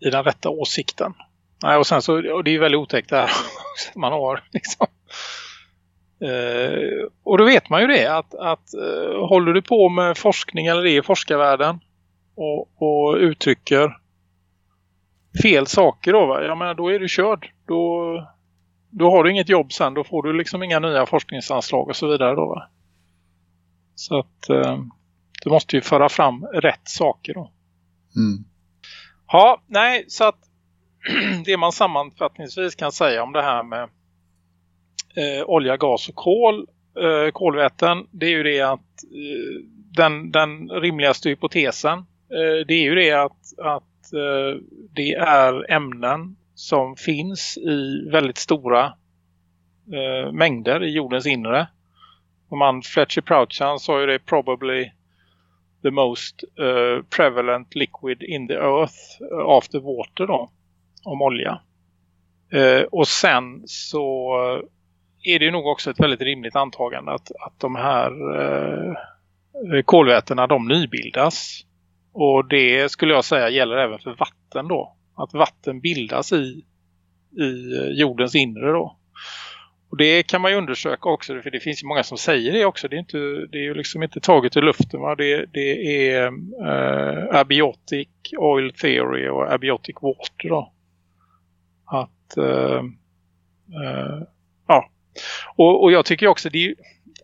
i den rätta åsikten. Nej, och sen så, och det är ju väldigt otäckt det här man har liksom. Eh, och då vet man ju det att, att eh, håller du på med forskning eller det i forskarvärlden och, och uttrycker fel saker då va? Ja men då är du körd. Då, då har du inget jobb sen. Då får du liksom inga nya forskningsanslag och så vidare då va? Så att eh, du måste ju föra fram rätt saker då. Mm. Ja, nej så att det man sammanfattningsvis kan säga om det här med eh, olja, gas och kol, eh, kolväten, det är ju det att eh, den, den rimligaste hypotesen Eh, det är ju det att, att eh, det är ämnen som finns i väldigt stora eh, mängder i jordens inre. Och man, Fletcher Prouchan sa ju det probably the most uh, prevalent liquid in the earth after water då, om olja. Uh, och sen så är det ju nog också ett väldigt rimligt antagande att, att de här uh, kolvätena de nybildas och det skulle jag säga gäller även för vatten då. Att vatten bildas i, i jordens inre då. Och det kan man ju undersöka också för det finns ju många som säger det också. Det är, inte, det är ju liksom inte taget ur luften va. Det, det är eh, abiotic oil theory och abiotic water då. Att eh, eh, ja. Och, och jag tycker också det är,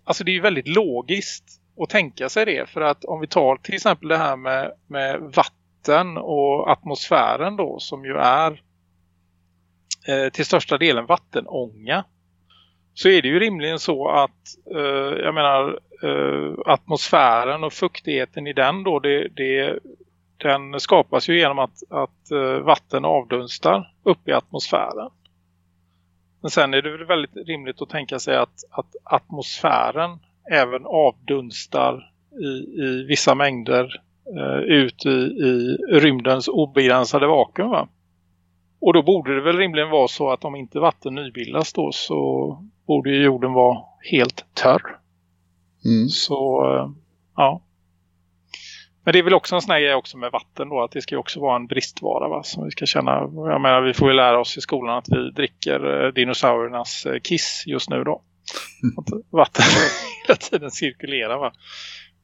alltså det är väldigt logiskt att tänka sig det. För att om vi tar till exempel det här med, med vatten och atmosfären då som ju är eh, till största delen vattenånga. Så är det ju rimligen så att eh, jag menar eh, atmosfären och fuktigheten i den då det, det, den skapas ju genom att, att eh, vatten avdunstar upp i atmosfären. Men sen är det väl väldigt rimligt att tänka sig att, att atmosfären även avdunstar i, i vissa mängder eh, ut i, i rymdens obegränsade vakuum va? Och då borde det väl rimligen vara så att om inte vatten nybildas då så borde ju jorden vara helt törr. Mm. Så eh, ja. Men det är väl också en sån här grej också med vatten då. Att det ska ju också vara en bristvara va. Som vi ska känna. Jag menar vi får ju lära oss i skolan att vi dricker eh, dinosauriernas eh, kiss just nu då. Att vatten hela tiden cirkulerar va.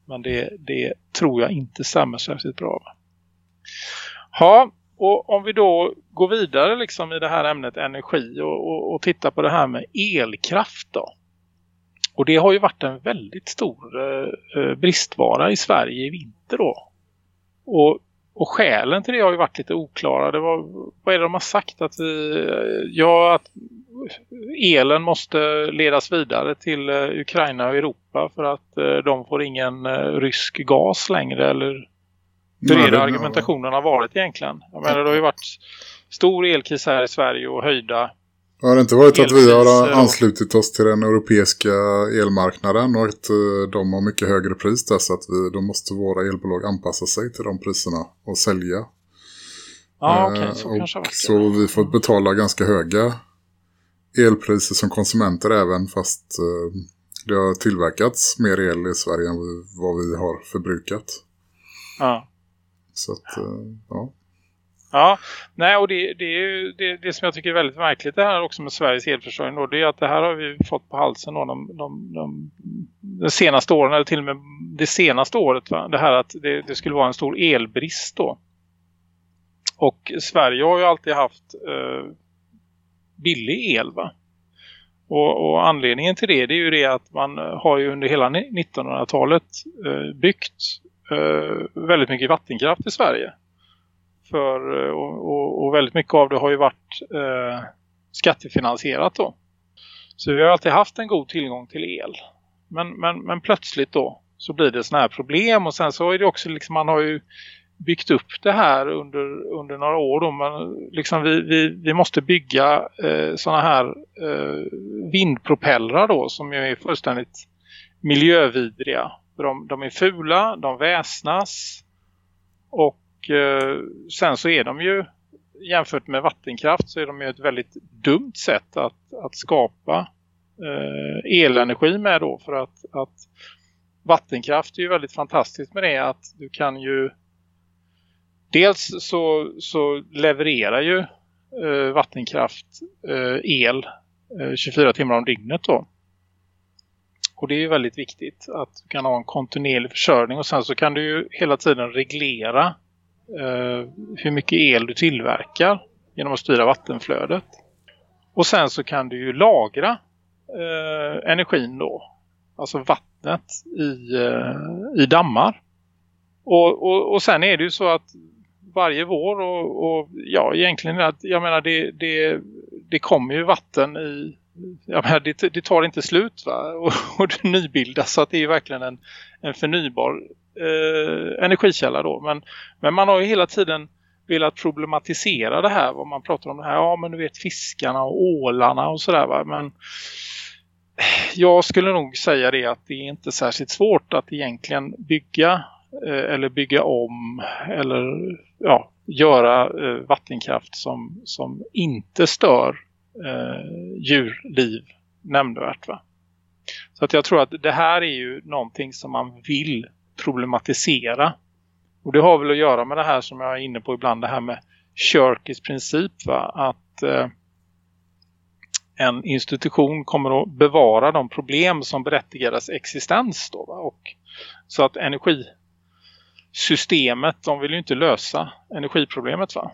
Men det, det tror jag inte stämmer särskilt bra. Va? Ja, och om vi då går vidare liksom i det här ämnet energi och, och, och tittar på det här med elkraft då. Och det har ju varit en väldigt stor eh, eh bristvara i Sverige i vinter då. Och, och skälen till det har ju varit lite oklara. Det var, vad är det de har sagt? Att, vi, eh, ja, att elen måste ledas vidare till uh, Ukraina och Europa för att uh, de får ingen uh, rysk gas längre eller hur är det argumentationen har varit egentligen? Jag menar det har ju varit stor elkris här i Sverige och höjda Har det inte varit att vi har anslutit oss till den europeiska elmarknaden och att de har mycket högre pris där så att vi, då måste våra elbolag anpassa sig till de priserna och sälja. Ja, okej. Okay. Så och kanske Så vi får betala ganska höga elpriser som konsumenter även fast eh, det har tillverkats mer el i Sverige än vad vi har förbrukat. Ja. Så att, eh, ja. Ja, nej och det, det är ju det, det, som jag tycker är väldigt märkligt det här också med Sveriges elförsörjning då, det är att det här har vi fått på halsen då, de, de, de, de senaste åren eller till och med det senaste året va? det här att det, det skulle vara en stor elbrist då. Och Sverige har ju alltid haft eh, billig el va. Och, och, anledningen till det, det är ju det att man eh, har ju under hela 1900-talet eh, byggt eh, väldigt mycket vattenkraft i Sverige. För, eh, och, och, och, väldigt mycket av det har ju varit eh, skattefinansierat då. Så vi har alltid haft en god tillgång till el. Men, men, men plötsligt då så blir det sådana här problem och sen så är det också liksom man har ju byggt upp det här under, under några år. Då, men liksom vi, vi, vi måste bygga eh, sådana här eh, vindpropellrar då som ju är fullständigt miljövidriga. De, de är fula, de väsnas och eh, sen så är de ju jämfört med vattenkraft så är de ju ett väldigt dumt sätt att, att skapa eh, elenergi med då för att, att vattenkraft är ju väldigt fantastiskt med det att du kan ju dels så, så levererar ju eh, vattenkraft eh, el eh, 24 timmar om dygnet då. Och det är ju väldigt viktigt att du kan ha en kontinuerlig försörjning och sen så kan du ju hela tiden reglera eh, hur mycket el du tillverkar genom att styra vattenflödet. Och sen så kan du ju lagra eh, energin då, alltså vattnet i, eh, i dammar. Och, och, och sen är det ju så att varje vår och, och ja egentligen att jag menar det, det, det kommer ju vatten i jag menar, det, det tar inte slut va? Och, och det nybildas så att det är verkligen en, en förnybar eh, energikälla då. Men, men man har ju hela tiden velat problematisera det här. Vad man pratar om det här. Ja men du vet fiskarna och ålarna och sådär va. Men jag skulle nog säga det att det är inte särskilt svårt att egentligen bygga eh, eller bygga om eller ja, göra eh, vattenkraft som, som inte stör eh, djurliv nämnvärt. Va? Så att jag tror att det här är ju någonting som man vill problematisera. Och det har väl att göra med det här som jag är inne på ibland, det här med Shirkis princip. Va? Att eh, en institution kommer att bevara de problem som berättigar dess existens. Då, va? Och, så att energi systemet, de vill ju inte lösa energiproblemet va.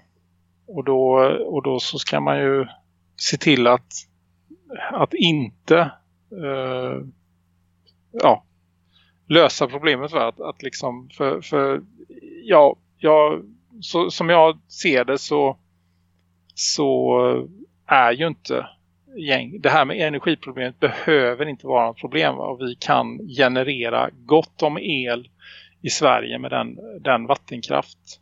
Och då, och då så ska man ju se till att, att inte uh, ja, lösa problemet va. Att, att liksom för, för ja, jag, så, som jag ser det så så är ju inte gäng. Det här med energiproblemet behöver inte vara något problem. Va? Och vi kan generera gott om el i Sverige med den, den vattenkraft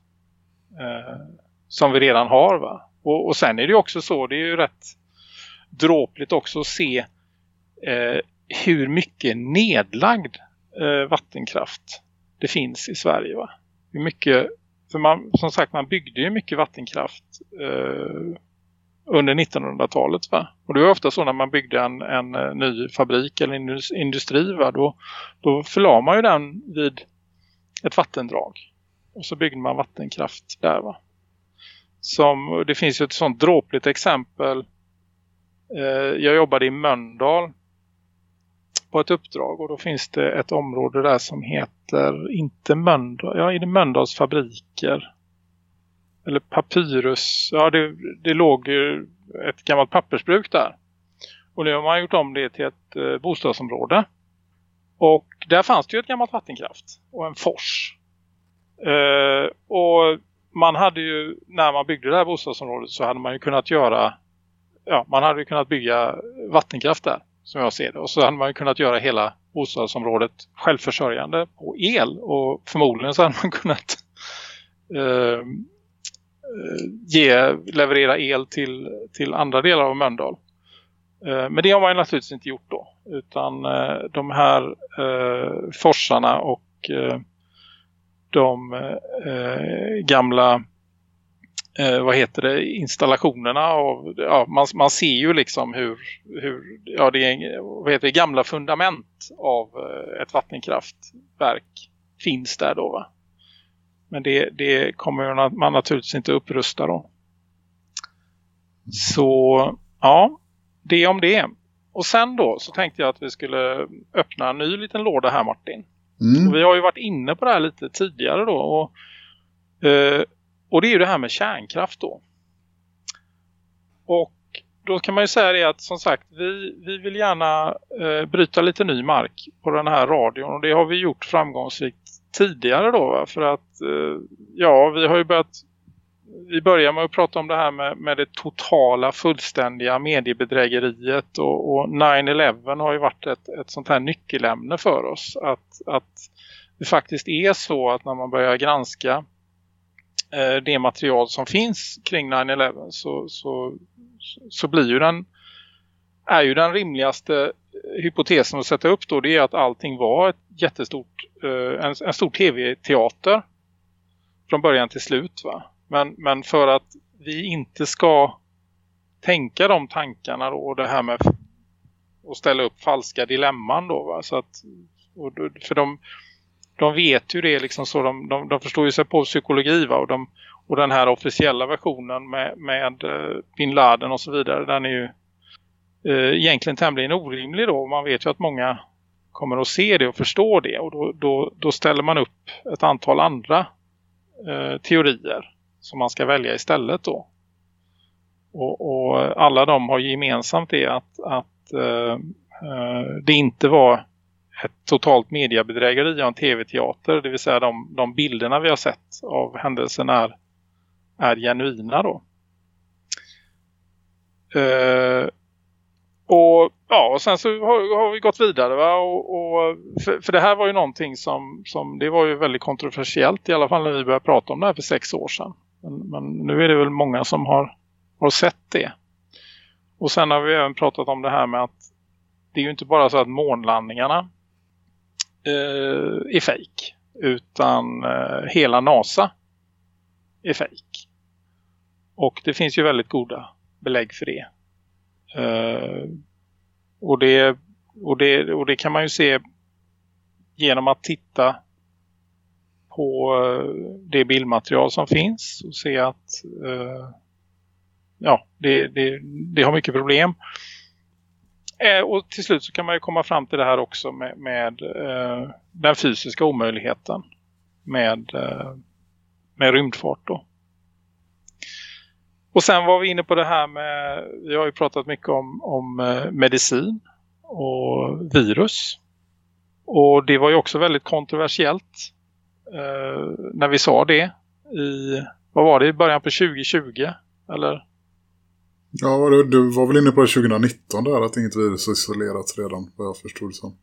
eh, som vi redan har va. Och, och sen är det ju också så, det är ju rätt dråpligt också att se eh, hur mycket nedlagd eh, vattenkraft det finns i Sverige va. Hur mycket, för man, som sagt man byggde ju mycket vattenkraft eh, under 1900-talet va. Och det var ofta så när man byggde en, en eh, ny fabrik eller industri va. Då, då förlade man ju den vid ett vattendrag. Och så byggde man vattenkraft där va. Som, det finns ju ett sånt dråpligt exempel. Eh, jag jobbade i Möndal på ett uppdrag och då finns det ett område där som heter inte Mölndal, ja är det Mölndals fabriker eller Papyrus, ja det, det låg ju ett gammalt pappersbruk där och nu har man gjort om det till ett eh, bostadsområde och där fanns det ju ett gammalt vattenkraft och en fors eh, och man hade ju, när man byggde det här bostadsområdet så hade man ju kunnat göra ja, man hade ju kunnat bygga vattenkraft där som jag ser det. Och så hade man ju kunnat göra hela bostadsområdet självförsörjande på el. Och förmodligen så hade man kunnat eh, eh, ge, leverera el till, till andra delar av Mölndal. Eh, men det har man naturligtvis inte gjort då. Utan eh, de här eh, forsarna och de gamla vad heter det, installationerna av, ja, man, man ser ju liksom hur, hur ja, det är vad heter det, gamla fundament av ett vattenkraftverk finns där då va? Men det, det kommer man naturligtvis inte upprusta då. Så ja, det om det. Och sen då så tänkte jag att vi skulle öppna en ny liten låda här Martin. Mm. Och vi har ju varit inne på det här lite tidigare då. Och, eh, och det är ju det här med kärnkraft då. Och då kan man ju säga det att som sagt vi, vi vill gärna eh, bryta lite ny mark på den här radion. Och det har vi gjort framgångsrikt tidigare då. Va? För att eh, ja vi har ju börjat vi börjar med att prata om det här med, med det totala fullständiga mediebedrägeriet och, och 9-11 har ju varit ett, ett sånt här nyckelämne för oss. Att, att det faktiskt är så att när man börjar granska eh, det material som finns kring 9-11 så, så, så blir ju den är ju den rimligaste eh, hypotesen att sätta upp då det är att allting var ett jättestort eh, en, en stor tv-teater från början till slut va. Men, men för att vi inte ska tänka de tankarna då, och det här med att ställa upp falska dilemman då va? så att och, för de, de vet ju det liksom så de, de, de förstår ju sig på psykologi va? och de och den här officiella versionen med, med uh, Bin Laden och så vidare den är ju uh, egentligen tämligen orimlig då. Man vet ju att många kommer att se det och förstå det och då, då, då ställer man upp ett antal andra uh, teorier som man ska välja istället då. Och, och alla de har gemensamt det att, att eh, eh, det inte var ett totalt mediebedrägeri av en tv-teater. Det vill säga de, de bilderna vi har sett av händelsen är, är genuina då. Uh, och ja, och sen så har, har vi gått vidare va? Och, och för, för, det här var ju någonting som, som, det var ju väldigt kontroversiellt i alla fall när vi började prata om det här för sex år sedan. Men, men, nu är det väl många som har, har sett det. Och sen har vi även pratat om det här med att det är ju inte bara så att månlandningarna eh, är fejk. Utan eh, hela NASA är fejk. Och det finns ju väldigt goda belägg för det. Eh, och, det och, det och det kan man ju se genom att titta på eh, det bildmaterial som finns och se att eh, ja, det, det, det, har mycket problem. Eh, och till slut så kan man ju komma fram till det här också med, med eh, den fysiska omöjligheten med, eh, med rymdfart då. Och sen var vi inne på det här med, vi har ju pratat mycket om, om eh, medicin och virus. Och det var ju också väldigt kontroversiellt när vi sa det i, vad var det, i början på 2020 eller? Ja, du, var väl inne på det 2019 där att inget virus är isolerat redan, vad jag förstod som.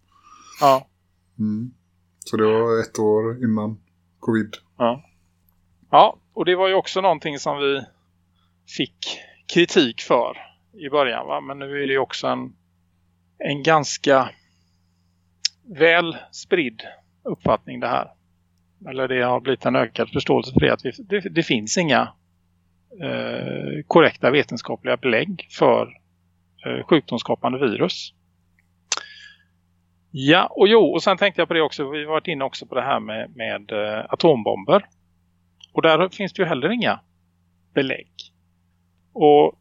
Ja. Mm. Så det var ett år innan covid. Ja. Ja, och det var ju också någonting som vi fick kritik för i början va? Men nu är det ju också en, en ganska väl spridd uppfattning det här eller det har blivit en ökad förståelse för det att vi, det, det, finns inga eh, korrekta vetenskapliga belägg för eh, sjukdomsskapande virus. Ja, och jo, och sen tänkte jag på det också, vi har varit inne också på det här med, med eh, atombomber. Och där finns det ju heller inga belägg. Och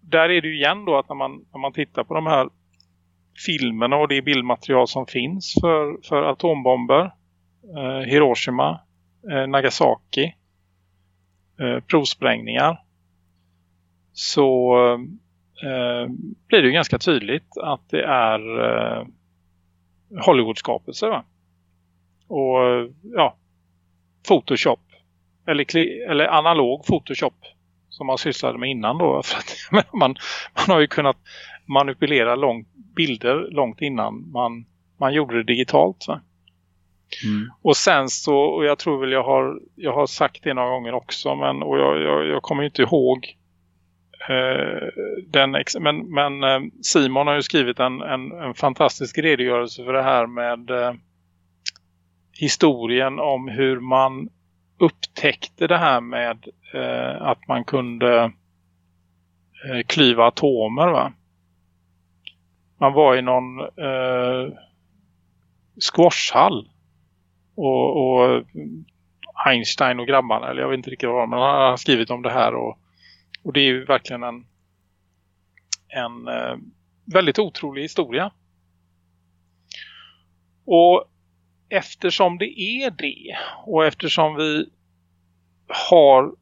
där är det ju igen då att när man, när man tittar på de här filmerna och det bildmaterial som finns för, för atombomber. Eh, Hiroshima, eh, Nagasaki, eh, provsprängningar. Så blir det ju ganska tydligt att det är Hollywoodskapelse va? Och ja, Photoshop. Eller, eller analog Photoshop som man sysslade med innan då. För att, man, man har ju kunnat manipulera långt, bilder långt innan man, man gjorde det digitalt. Va? Mm. Och sen så, och jag tror väl jag har, jag har sagt det några gånger också, men, och jag, jag, jag kommer ju inte ihåg eh, den, men, men eh, Simon har ju skrivit en, en, en fantastisk redogörelse för det här med eh, historien om hur man upptäckte det här med eh, att man kunde eh, klyva atomer va. Man var i någon eh, squashhall och, och Einstein och grabbarna, eller jag vet inte riktigt vad men han har skrivit om det här och, och det är ju verkligen en en eh, väldigt otrolig historia. Och eftersom det är det och eftersom vi har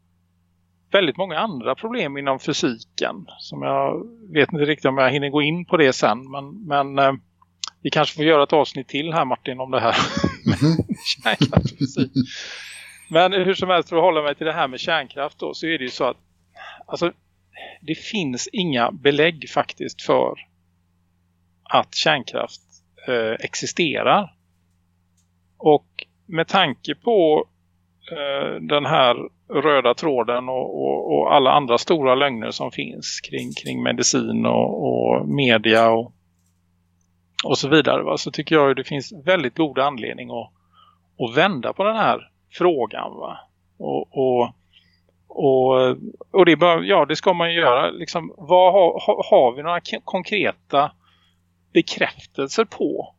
väldigt många andra problem inom fysiken som jag vet inte riktigt om jag hinner gå in på det sen men, men eh, vi kanske får göra ett avsnitt till här Martin om det här Mm-hmm. kärnkraftsfysik. Men hur som helst för att hålla mig till det här med kärnkraft då så är det ju så att alltså, det finns inga belägg faktiskt för att kärnkraft eh, existerar. Och med tanke på eh, den här röda tråden och, och, och, alla andra stora lögner som finns kring, kring medicin och, och media och, och så vidare va? så tycker jag att det finns väldigt god anledning att, att vända på den här frågan va? Och, och, och, och det, bör, ja, det ska man ju göra. Liksom, vad har, har, har vi några konkreta bekräftelser på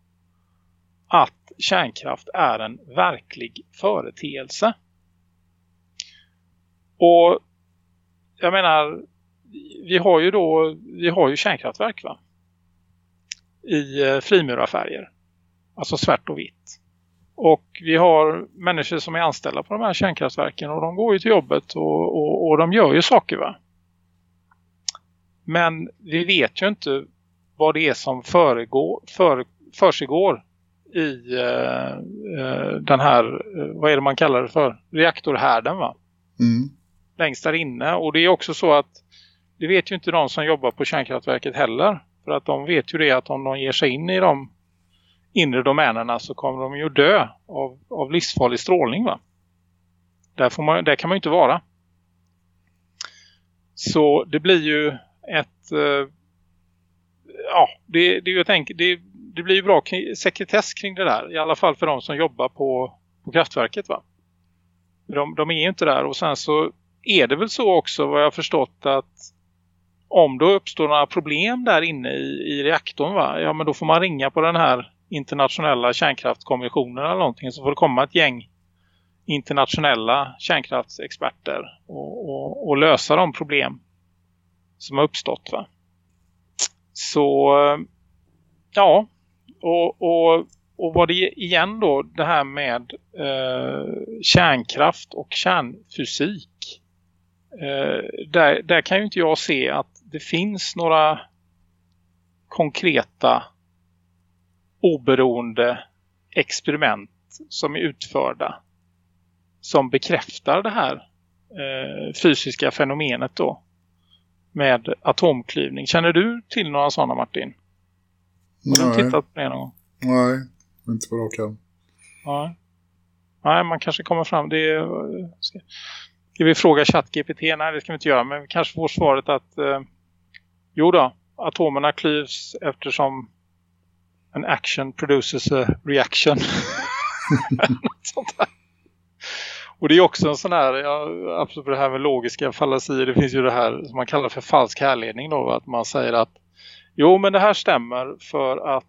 att kärnkraft är en verklig företeelse? Och jag menar, vi har ju då vi har ju kärnkraftverk va? I eh, frimurarfärger. Alltså svart och vitt. Och vi har människor som är anställda på de här kärnkraftverken och de går ju till jobbet och, och, och de gör ju saker va. Men vi vet ju inte vad det är som föregår, för, försiggår i eh, eh, den här, eh, vad är det man kallar det för? Reaktorhärden va? Mm. Längst där inne. Och det är också så att det vet ju inte de som jobbar på kärnkraftverket heller. För att de vet ju det att om de ger sig in i de inre domänerna så kommer de ju dö av, av livsfarlig strålning va. Där, får man, där kan man ju inte vara. Så det blir ju ett eh, ja, det, det är ju ett enkelt, det, det blir ju bra sekretess kring det där. I alla fall för de som jobbar på, på kraftverket va. De, de är ju inte där och sen så är det väl så också vad jag har förstått att om då uppstår några problem där inne i, i reaktorn va, ja men då får man ringa på den här internationella kärnkraftskommissionen eller någonting så får det komma ett gäng internationella kärnkraftsexperter och, och, och lösa de problem som har uppstått va. Så ja och, och, och vad det igen då det här med eh, kärnkraft och kärnfysik eh, där, där kan ju inte jag se att det finns några konkreta oberoende experiment som är utförda som bekräftar det här eh, fysiska fenomenet då med atomklyvning. Känner du till några sådana Martin? Har du tittat på det någon gång? Nej, inte på rak arm. Nej. Nej, man kanske kommer fram. Det är, ska, ska vi fråga ChatGPT? Nej, det ska vi inte göra. Men vi kanske får svaret att eh, jo då, atomerna klyvs eftersom an action produces a reaction. Och det är också en sån här, ja, absolut det här med logiska fallacier, det finns ju det här som man kallar för falsk härledning då, att man säger att jo men det här stämmer för att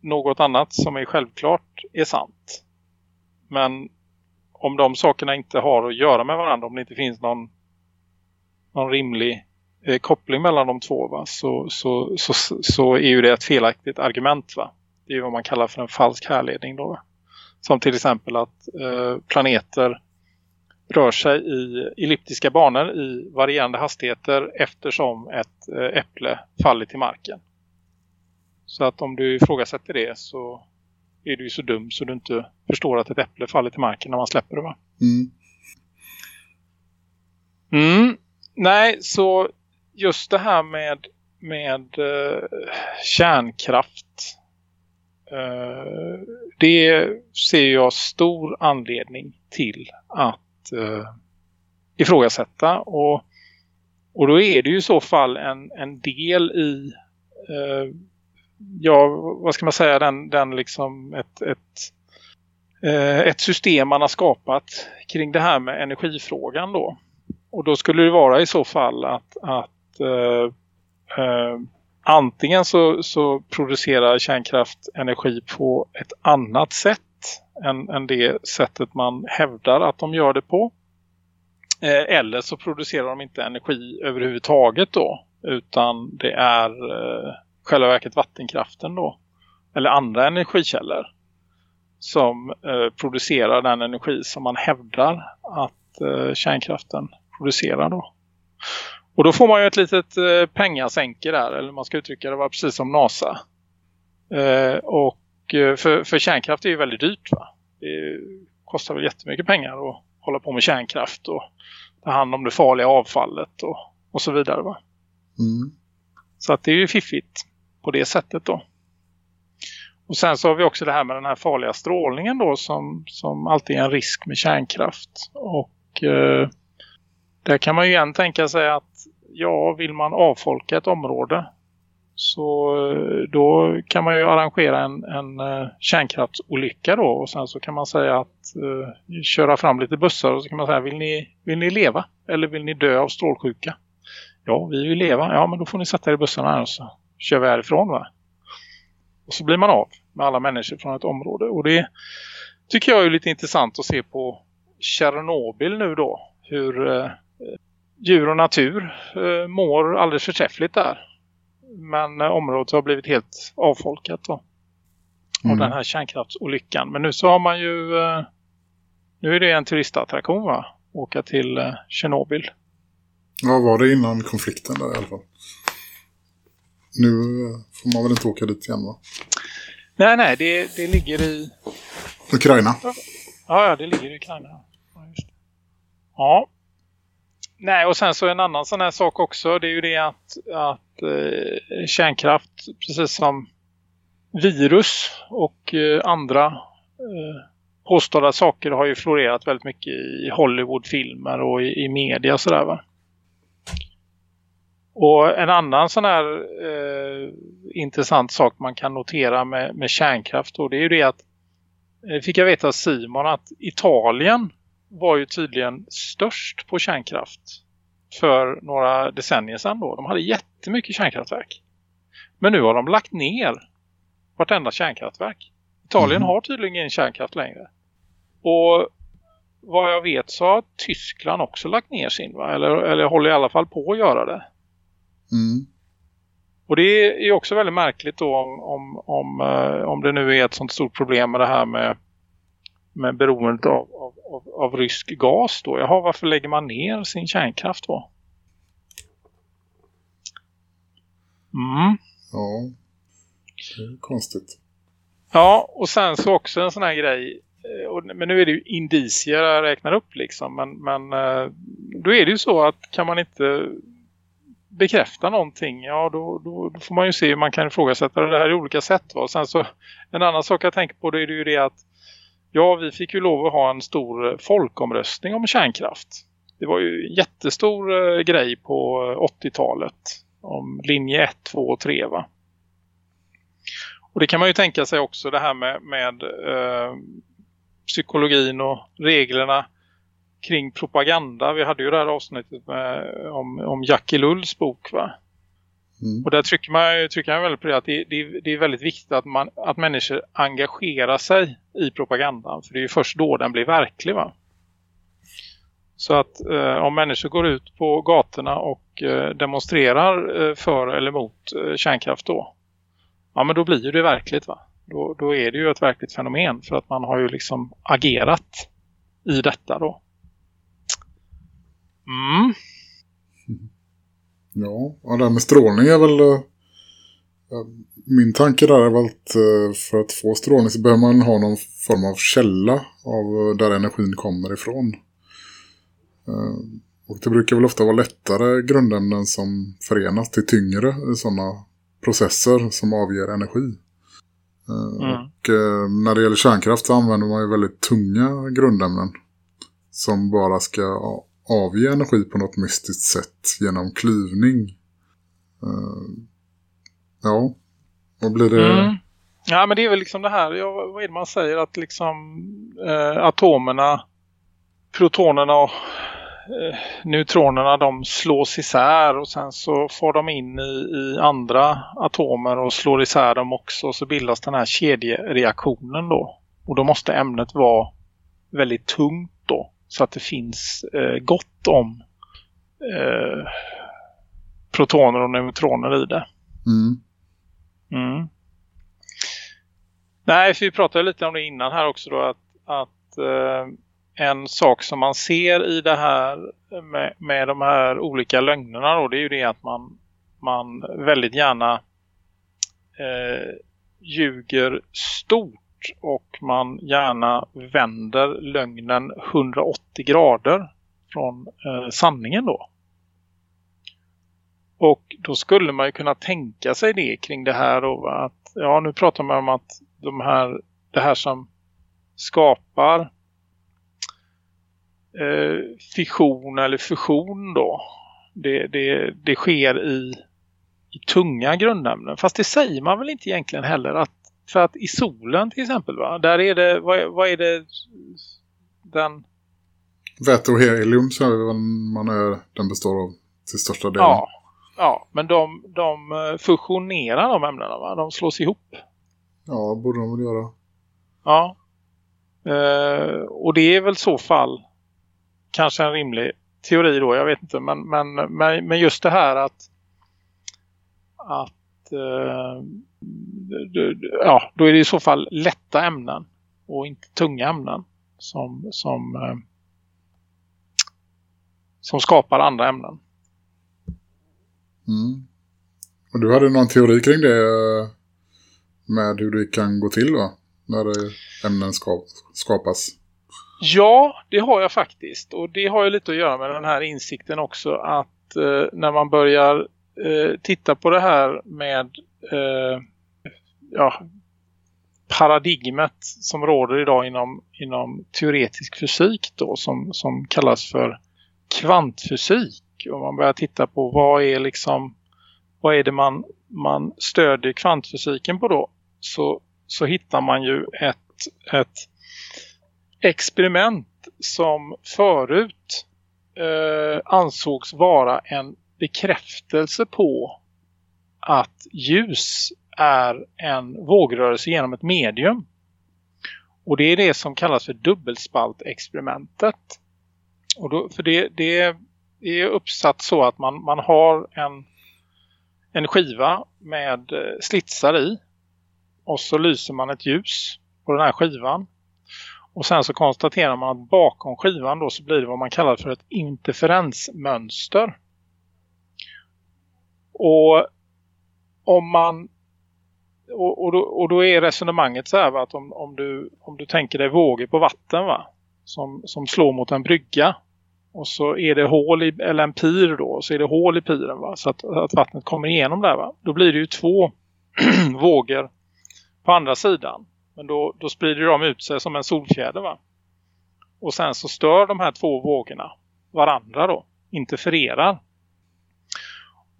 något annat som är självklart är sant. Men om de sakerna inte har att göra med varandra, om det inte finns någon, någon rimlig eh, koppling mellan de två va? Så, så, så, så är ju det ett felaktigt argument va. Det är vad man kallar för en falsk härledning då. Va? Som till exempel att eh, planeter rör sig i elliptiska banor i varierande hastigheter eftersom ett eh, äpple faller till marken. Så att om du ifrågasätter det så är du ju så dum så du inte förstår att ett äpple faller till marken när man släpper det va? Mm. Mm. Nej, så just det här med, med uh, kärnkraft uh, det ser jag stor anledning till att uh, ifrågasätta och, och då är det ju i så fall en, en del i ja, vad ska man säga den, den liksom ett, ett ett system man har skapat kring det här med energifrågan då. Och då skulle det vara i så fall att, att eh, eh, antingen så, så producerar kärnkraft energi på ett annat sätt än, än det sättet man hävdar att de gör det på. Eh, eller så producerar de inte energi överhuvudtaget då. Utan det är eh, själva verket vattenkraften då. Eller andra energikällor. Som eh, producerar den energi som man hävdar att eh, kärnkraften producerar då. Och då får man ju ett litet eh, pengasänke där, eller man ska uttrycka det var precis som NASA. Eh, och eh, för, för kärnkraft är ju väldigt dyrt va? Det kostar väl jättemycket pengar att hålla på med kärnkraft och ta hand om det farliga avfallet och, och så vidare va? Mm. Så att det är ju fiffigt på det sättet då. Och sen så har vi också det här med den här farliga strålningen då som, som alltid är en risk med kärnkraft. Och eh, där kan man ju igen tänka sig att ja, vill man avfolka ett område så eh, då kan man ju arrangera en, en eh, kärnkraftsolycka då och sen så kan man säga att uh, köra fram lite bussar och så kan man säga vill ni, vill ni leva eller vill ni dö av strålsjuka? Ja, vi vill leva. Ja, men då får ni sätta er i bussarna här och så kör vi härifrån va? Och så blir man av med alla människor från ett område och det tycker jag är lite intressant att se på Tjernobyl nu då. Hur djur och natur eh, mår alldeles förträffligt där. Men eh, området har blivit helt avfolkat då. Av Mm. den här kärnkraftsolyckan. Men nu så har man ju... Eh, nu är det en turistattraktion va? Åka till Tjernobyl. Ja, var det innan konflikten där i alla fall? Nu får man väl inte åka dit igen va? Nej, nej, det, det ligger i... Ukraina. Ja, ja, det ligger i Ukraina. Ja, just det. Ja. Nej, och sen så en annan sån här sak också. Det är ju det att, att eh, kärnkraft, precis som virus och eh, andra eh, påstådda saker har ju florerat väldigt mycket i Hollywoodfilmer och i, i media och sådär va. Och en annan sån här eh, intressant sak man kan notera med, med kärnkraft då, det är ju det att eh, fick jag veta Simon att Italien var ju tydligen störst på kärnkraft för några decennier sedan då. De hade jättemycket kärnkraftverk. Men nu har de lagt ner vartenda kärnkraftverk. Italien Mhm. har tydligen ingen kärnkraft längre. Och vad jag vet så har Tyskland också lagt ner sin va? Eller, eller håller i alla fall på att göra det. Mm. Och det är också väldigt märkligt då om, om, om, eh, om det nu är ett sånt stort problem med det här med, med beroendet av, av, av, av rysk gas då. Jaha, varför lägger man ner sin kärnkraft då? Mm. Ja, det är konstigt. Ja, och sen så också en sån här grej. eh, men nu är det ju indicier jag räknar upp liksom. Men, men eh, då är det ju så att kan man inte bekräfta någonting. Ja, då, då, då får man ju se hur man kan ifrågasätta det här i olika sätt. Va? Och sen så en annan sak jag tänker på det är ju det att ja, vi fick ju lov att ha en stor eh, folkomröstning om kärnkraft. Det var ju en jättestor eh, grej på eh, 80-talet om linje 1, 2 och 3 va. Och det kan man ju tänka sig också det här med, med eh, psykologin och reglerna kring propaganda. Vi hade ju det här avsnittet med, om, om Jackie Lulls bok va. Mm. Och där trycker man, trycker jag väldigt på det att det, det, det är väldigt viktigt att, man, att människor engagerar sig i propagandan. För det är ju först då den blir verklig va. Så att eh, om människor går ut på gatorna och och eh, demonstrerar eh, för eller mot eh, kärnkraft då. Ja men då blir ju det verkligt va. Då, då är det ju ett verkligt fenomen för att man har ju liksom agerat i detta då. Mm. Ja, och det här med strålning är väl... eh, Min tanke där är väl att eh, för att få strålning så behöver man ha någon form av källa av eh, där energin kommer ifrån. Och det brukar väl ofta vara lättare grundämnen som förenas till tyngre i sådana processer som avger energi. Mm. Och när det gäller kärnkraft så använder man ju väldigt tunga grundämnen som bara ska avge energi på något mystiskt sätt genom klyvning. Uh, ja, vad blir det... Mm. Ja men det är väl liksom det här, ja, vad är det man säger att liksom eh, atomerna, protonerna och eh, neutronerna de slås isär och sen så får de in i, i andra atomer och slår isär dem också och så bildas den här kedjereaktionen då. Och då måste ämnet vara väldigt tungt så att det finns eh, gott om eh, protoner och neutroner i det. Mm, Mm. Nej, för vi pratade lite om det innan här också då att, att eh, en sak som man ser i det här med, med de här olika lögnerna då, det är ju det att man, man väldigt gärna eh, ljuger stort och man gärna vänder lögnen 180 grader från eh, sanningen då. Och då skulle man ju kunna tänka sig det kring det här och att ja nu pratar man om att de här, det här som skapar eh, fission eller fusion då det, det, det sker i, i tunga grundämnen. Fast det säger man väl inte egentligen heller att för att i solen till exempel va, där är det, vad, är- vad är det den Väte och helium så är man är, den består av till största delen. Ja, ja men de, de eh, fusionerar de ämnena va? De slås ihop. ja, borde de väl göra. Ja. Eh, och det är väl så fall kanske en rimlig teori då, jag vet inte. Men, men, men, just det här att att eh, ja, då är det i så fall lätta ämnen och inte tunga ämnen som, som, eh, som skapar andra ämnen. Mm. Och du hade någon teori kring det eh, med hur det kan gå till va? När ämnen ska, skapas. Ja, det har jag faktiskt. Och det har ju lite att göra med den här insikten också att eh, när man börjar eh, titta på det här med eh, ja, paradigmet som råder idag inom, inom teoretisk fysik då som, som kallas för kvantfysik. Och man börjar titta på vad är liksom vad är det man, man stödjer kvantfysiken på då så, så hittar man ju ett, ett experiment som förut eh, ansågs vara en bekräftelse på att ljus är en vågrörelse genom ett medium. Och det är det som kallas för dubbelspaltexperimentet. Och då, för det, det är uppsatt så att man, man har en, en skiva med eh, slitsar i. Och så lyser man ett ljus på den här skivan. Och sen så konstaterar man att bakom skivan då så blir det vad man kallar för ett interferensmönster. Och om man och, och, då, och då är resonemanget så här va, att om, om, du, om du tänker dig vågor på vatten va, som, som slår mot en brygga och så är det hål i, eller en pir då, så är det hål i piren va, så att, att vattnet kommer igenom där va. Då blir det ju två vågor på andra sidan. Men då, då sprider de ut sig som en solfjäder va. Och sen så stör de här två vågorna varandra då, interfererar.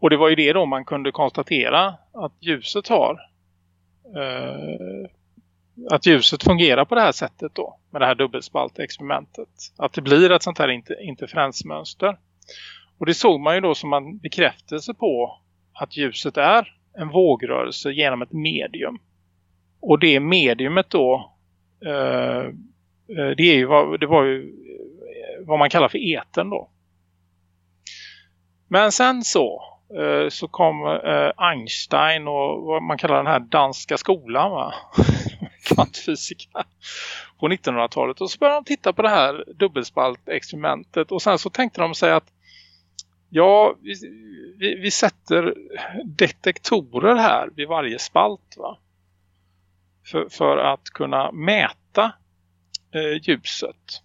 Och det var ju det då man kunde konstatera att ljuset har. Eh, att ljuset fungerar på det här sättet då. Med det här dubbelspaltexperimentet. Att det blir ett sånt här interferensmönster. Och det såg man ju då som en bekräftelse på att ljuset är en vågrörelse genom ett medium. Och det mediumet då eh, eh det, är ju vad, det var ju eh, vad man kallar för eten då. Men sen så, Eh, så kom eh, Einstein och vad man kallar den här danska skolan va? Kvantfysika på 1900-talet. Och så började de titta på det här dubbelspaltexperimentet och sen så tänkte de sig att ja, vi, vi, vi sätter detektorer här vid varje spalt va? För, för att kunna mäta eh, ljuset.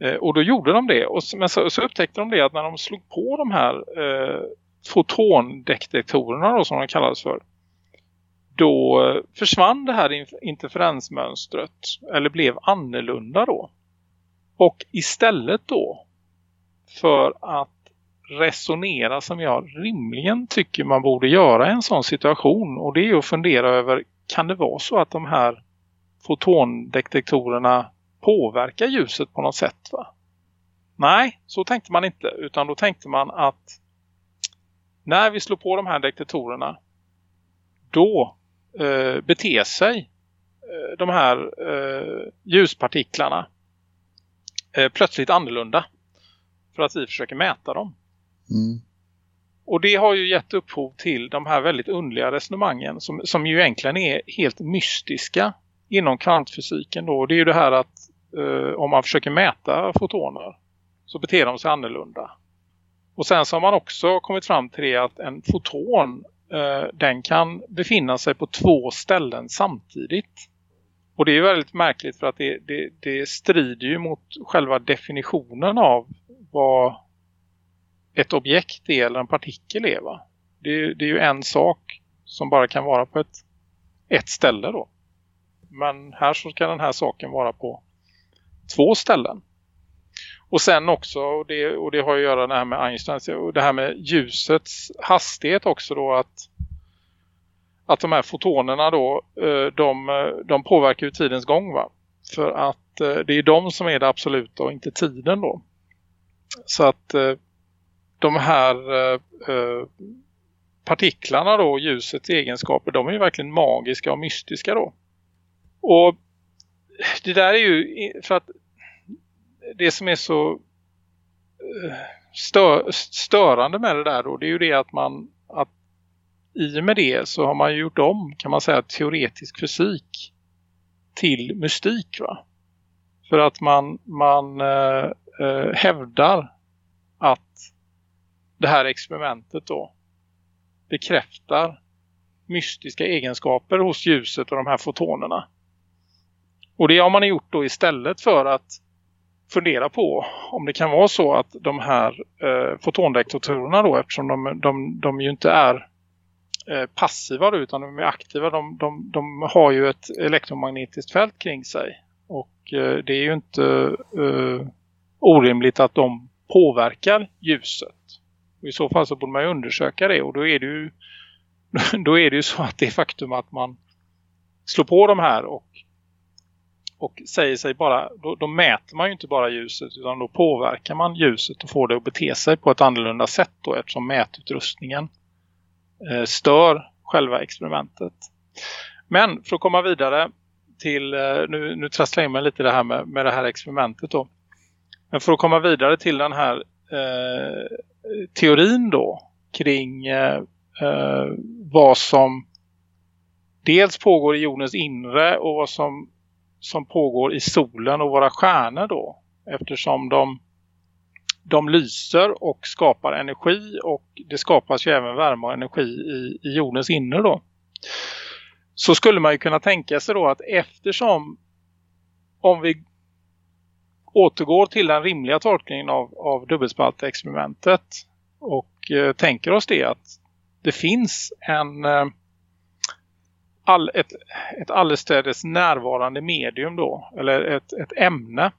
Eh, och då gjorde de det. Och, men så, så, upptäckte de det att när de slog på de här eh, fotondetektorerna då, som de kallades för. Då eh, försvann det här interferensmönstret. Eller blev annorlunda då. Och istället då för att resonera som jag rimligen tycker man borde göra i en sån situation. Och det är att fundera över, kan det vara så att de här fotondetektorerna påverkar ljuset på något sätt va? Nej, så tänkte man inte. Utan då tänkte man att när vi slår på de här detektorerna då eh, beter sig eh, de här eh, ljuspartiklarna eh, plötsligt annorlunda för att vi försöker mäta dem. Mm. Och det har ju gett upphov till de här väldigt underliga resonemangen som, som ju egentligen är helt mystiska inom kvantfysiken då. Det är ju det här att eh, om man försöker mäta fotoner så beter de sig annorlunda. Och sen så har man också kommit fram till det att en foton eh, den kan befinna sig på två ställen samtidigt. Och det är väldigt märkligt för att det, det, det strider ju mot själva definitionen av vad ett objekt är eller en partikel är va? Det, det är ju en sak som bara kan vara på ett, ett ställe då. Men här så ska den här saken vara på två ställen. Och sen också, och det, och det har att göra det här med Einstein, och det här med ljusets hastighet också då att att de här fotonerna då, eh, de, de påverkar ju tidens gång va. För att eh, det är de som är det absoluta och inte tiden då. Så att eh, de här partiklarna då, ljusets egenskaper, de är ju verkligen magiska och mystiska då. Och det där är ju för att det som är så eh, stö, störande med det där då, det är ju det att man att i och med det så har man ju gjort om kan man säga teoretisk fysik till mystik va. För att man, man eh, eh, hävdar att det här experimentet då bekräftar mystiska egenskaper hos ljuset och de här fotonerna. Och det har man gjort då istället för att fundera på om det kan vara så att de här eh, fotondetektorerna då eftersom de, de, de ju inte är eh, passiva då, utan de är aktiva. De, de, de har ju ett elektromagnetiskt fält kring sig och eh, det är ju inte eh, orimligt att de påverkar ljuset. Och I så fall så borde man ju undersöka det och då är det ju då är det ju så att det faktum att man slår på de här och och säger sig bara, då, då, mäter man ju inte bara ljuset utan då påverkar man ljuset och får det att bete sig på ett annorlunda sätt då eftersom mätutrustningen eh, stör själva experimentet. Men för att komma vidare till, eh, nu, nu trasslar jag in mig lite det här med, med det här experimentet då. Men för att komma vidare till den här eh, teorin då kring eh, eh vad som dels pågår i jordens inre och vad som som pågår i solen och våra stjärnor då. Eftersom de, de lyser och skapar energi och det skapas ju även värme och energi i, i jordens inre då. Så skulle man ju kunna tänka sig då att eftersom om vi återgår till den rimliga tolkningen av, av dubbelspaltexperimentet och eh, tänker oss det att det finns en eh, all, ett, ett allestädes närvarande medium då. Eller ett, ett ämne.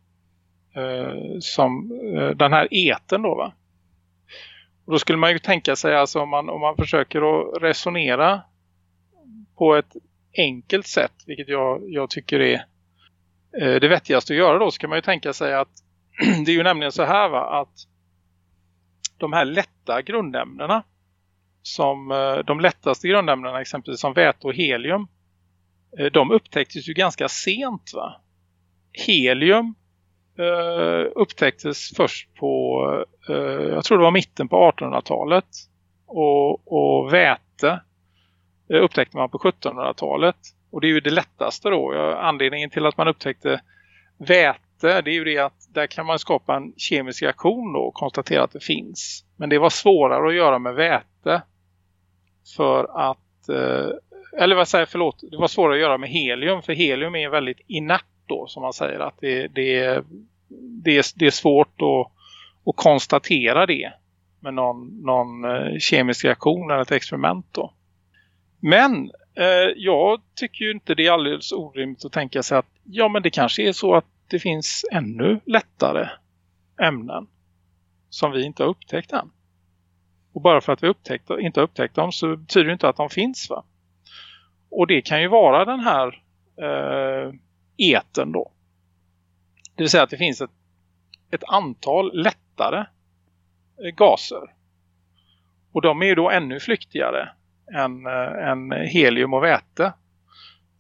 Eh, som eh, den här eten då va. Och då skulle man ju tänka sig alltså om man, om man försöker att resonera på ett enkelt sätt. Vilket jag, jag tycker är eh, det vettigaste att göra då. Så kan man ju tänka sig att det är ju nämligen så här va. Att de här lätta grundämnena som eh, de lättaste grundämnena exempelvis som väte och helium eh, de upptäcktes ju ganska sent va. Helium eh, upptäcktes först på, eh, jag tror det var mitten på 1800-talet. Och, och väte eh, upptäckte man på 1700-talet. Och det är ju det lättaste då. Anledningen till att man upptäckte väte det är ju det att där kan man skapa en kemisk reaktion då och konstatera att det finns. Men det var svårare att göra med väte. För att, eh, eller vad säger förlåt, det var svårare att göra med helium. För helium är väldigt inert då som man säger. Att det, det, det, är, det är svårt att, att konstatera det med någon, någon eh, kemisk reaktion eller ett experiment då. Men eh, jag tycker ju inte det är alldeles orimligt att tänka sig att ja men det kanske är så att det finns ännu lättare ämnen som vi inte har upptäckt än. Och bara för att vi upptäckt, inte har upptäckt dem så betyder det inte att de finns va? Och det kan ju vara den här eh, eten då. Det vill säga att det finns ett, ett antal lättare eh, gaser. Och de är ju då ännu flyktigare än, eh, än helium och väte.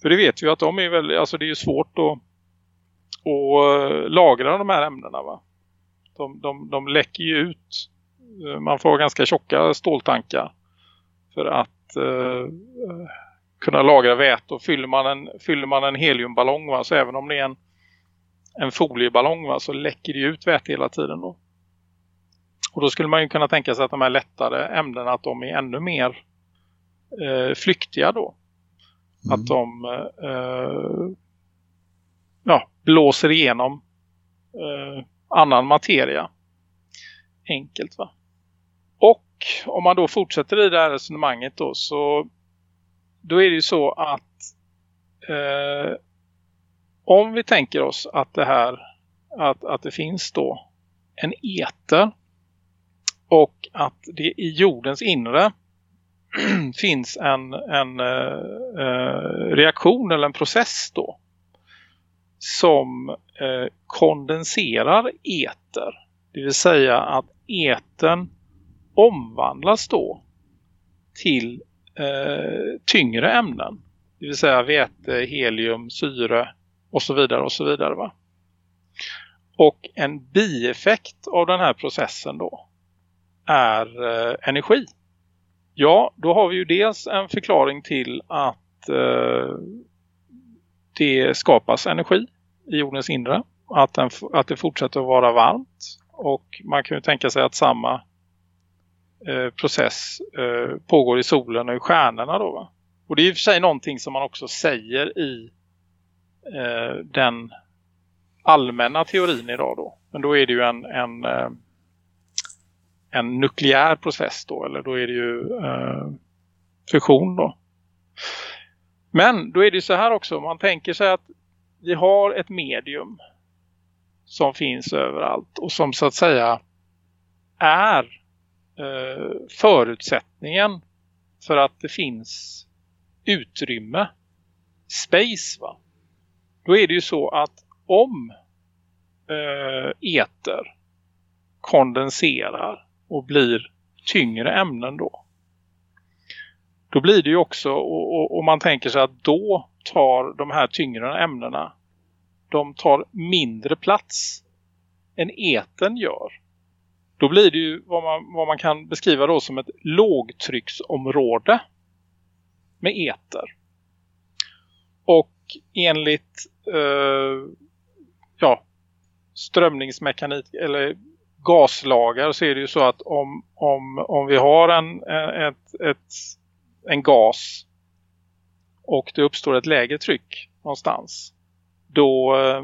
För det vet vi att de är väl, alltså det är ju svårt att, att eh, lagra de här ämnena va. De, de, de läcker ju ut. Eh, Man får ganska tjocka ståltankar för att eh, kunna lagra väte. Och fyller man en, fyller man en heliumballong va, så även om det är en, en folieballong va, så läcker det ut väte hela tiden då. Och då skulle man ju kunna tänka sig att de här lättare ämnena att de är ännu mer eh, flyktiga då. Mm. Att de eh, ja, blåser igenom eh, annan materia. Enkelt va. Och om man då fortsätter i det här resonemanget då så då är det ju så att eh, om vi tänker oss att det här att, att det finns då en eter och att det i jordens inre finns en, en eh, eh, reaktion eller en process då som eh, kondenserar eter. Det vill säga att eten omvandlas då till eh, tyngre ämnen. Det vill säga vete, helium, syre och så vidare och så vidare va. Och en bieffekt av den här processen då är eh, energi. Ja, då har vi ju dels en förklaring till att eh, det skapas energi i jordens inre. Att, den, att det fortsätter att vara varmt. Och man kan ju tänka sig att samma Eh, process eh, pågår i solen och i stjärnorna då va? Och det är i och för sig någonting som man också säger i eh, den allmänna teorin idag då. Men då är det ju en, en, eh, en nukleär process då. Eller då är det ju eh, fusion då. Men då är det ju så här också. Man tänker sig att vi har ett medium som finns överallt. Och som så att säga är Eh, förutsättningen för att det finns utrymme. Space va. Då är det ju så att om eh, eter kondenserar och blir tyngre ämnen då. Då blir det ju också, och, och, och man tänker sig att då tar de här tyngre ämnena, de tar mindre plats än eten gör. Då blir det ju vad man, vad man kan beskriva då som ett lågtrycksområde med eter. Och enligt eh, ja, strömningsmekanik eller gaslagar så är det ju så att om, om, om vi har en, ett, ett, en gas och det uppstår ett lägre tryck någonstans då eh,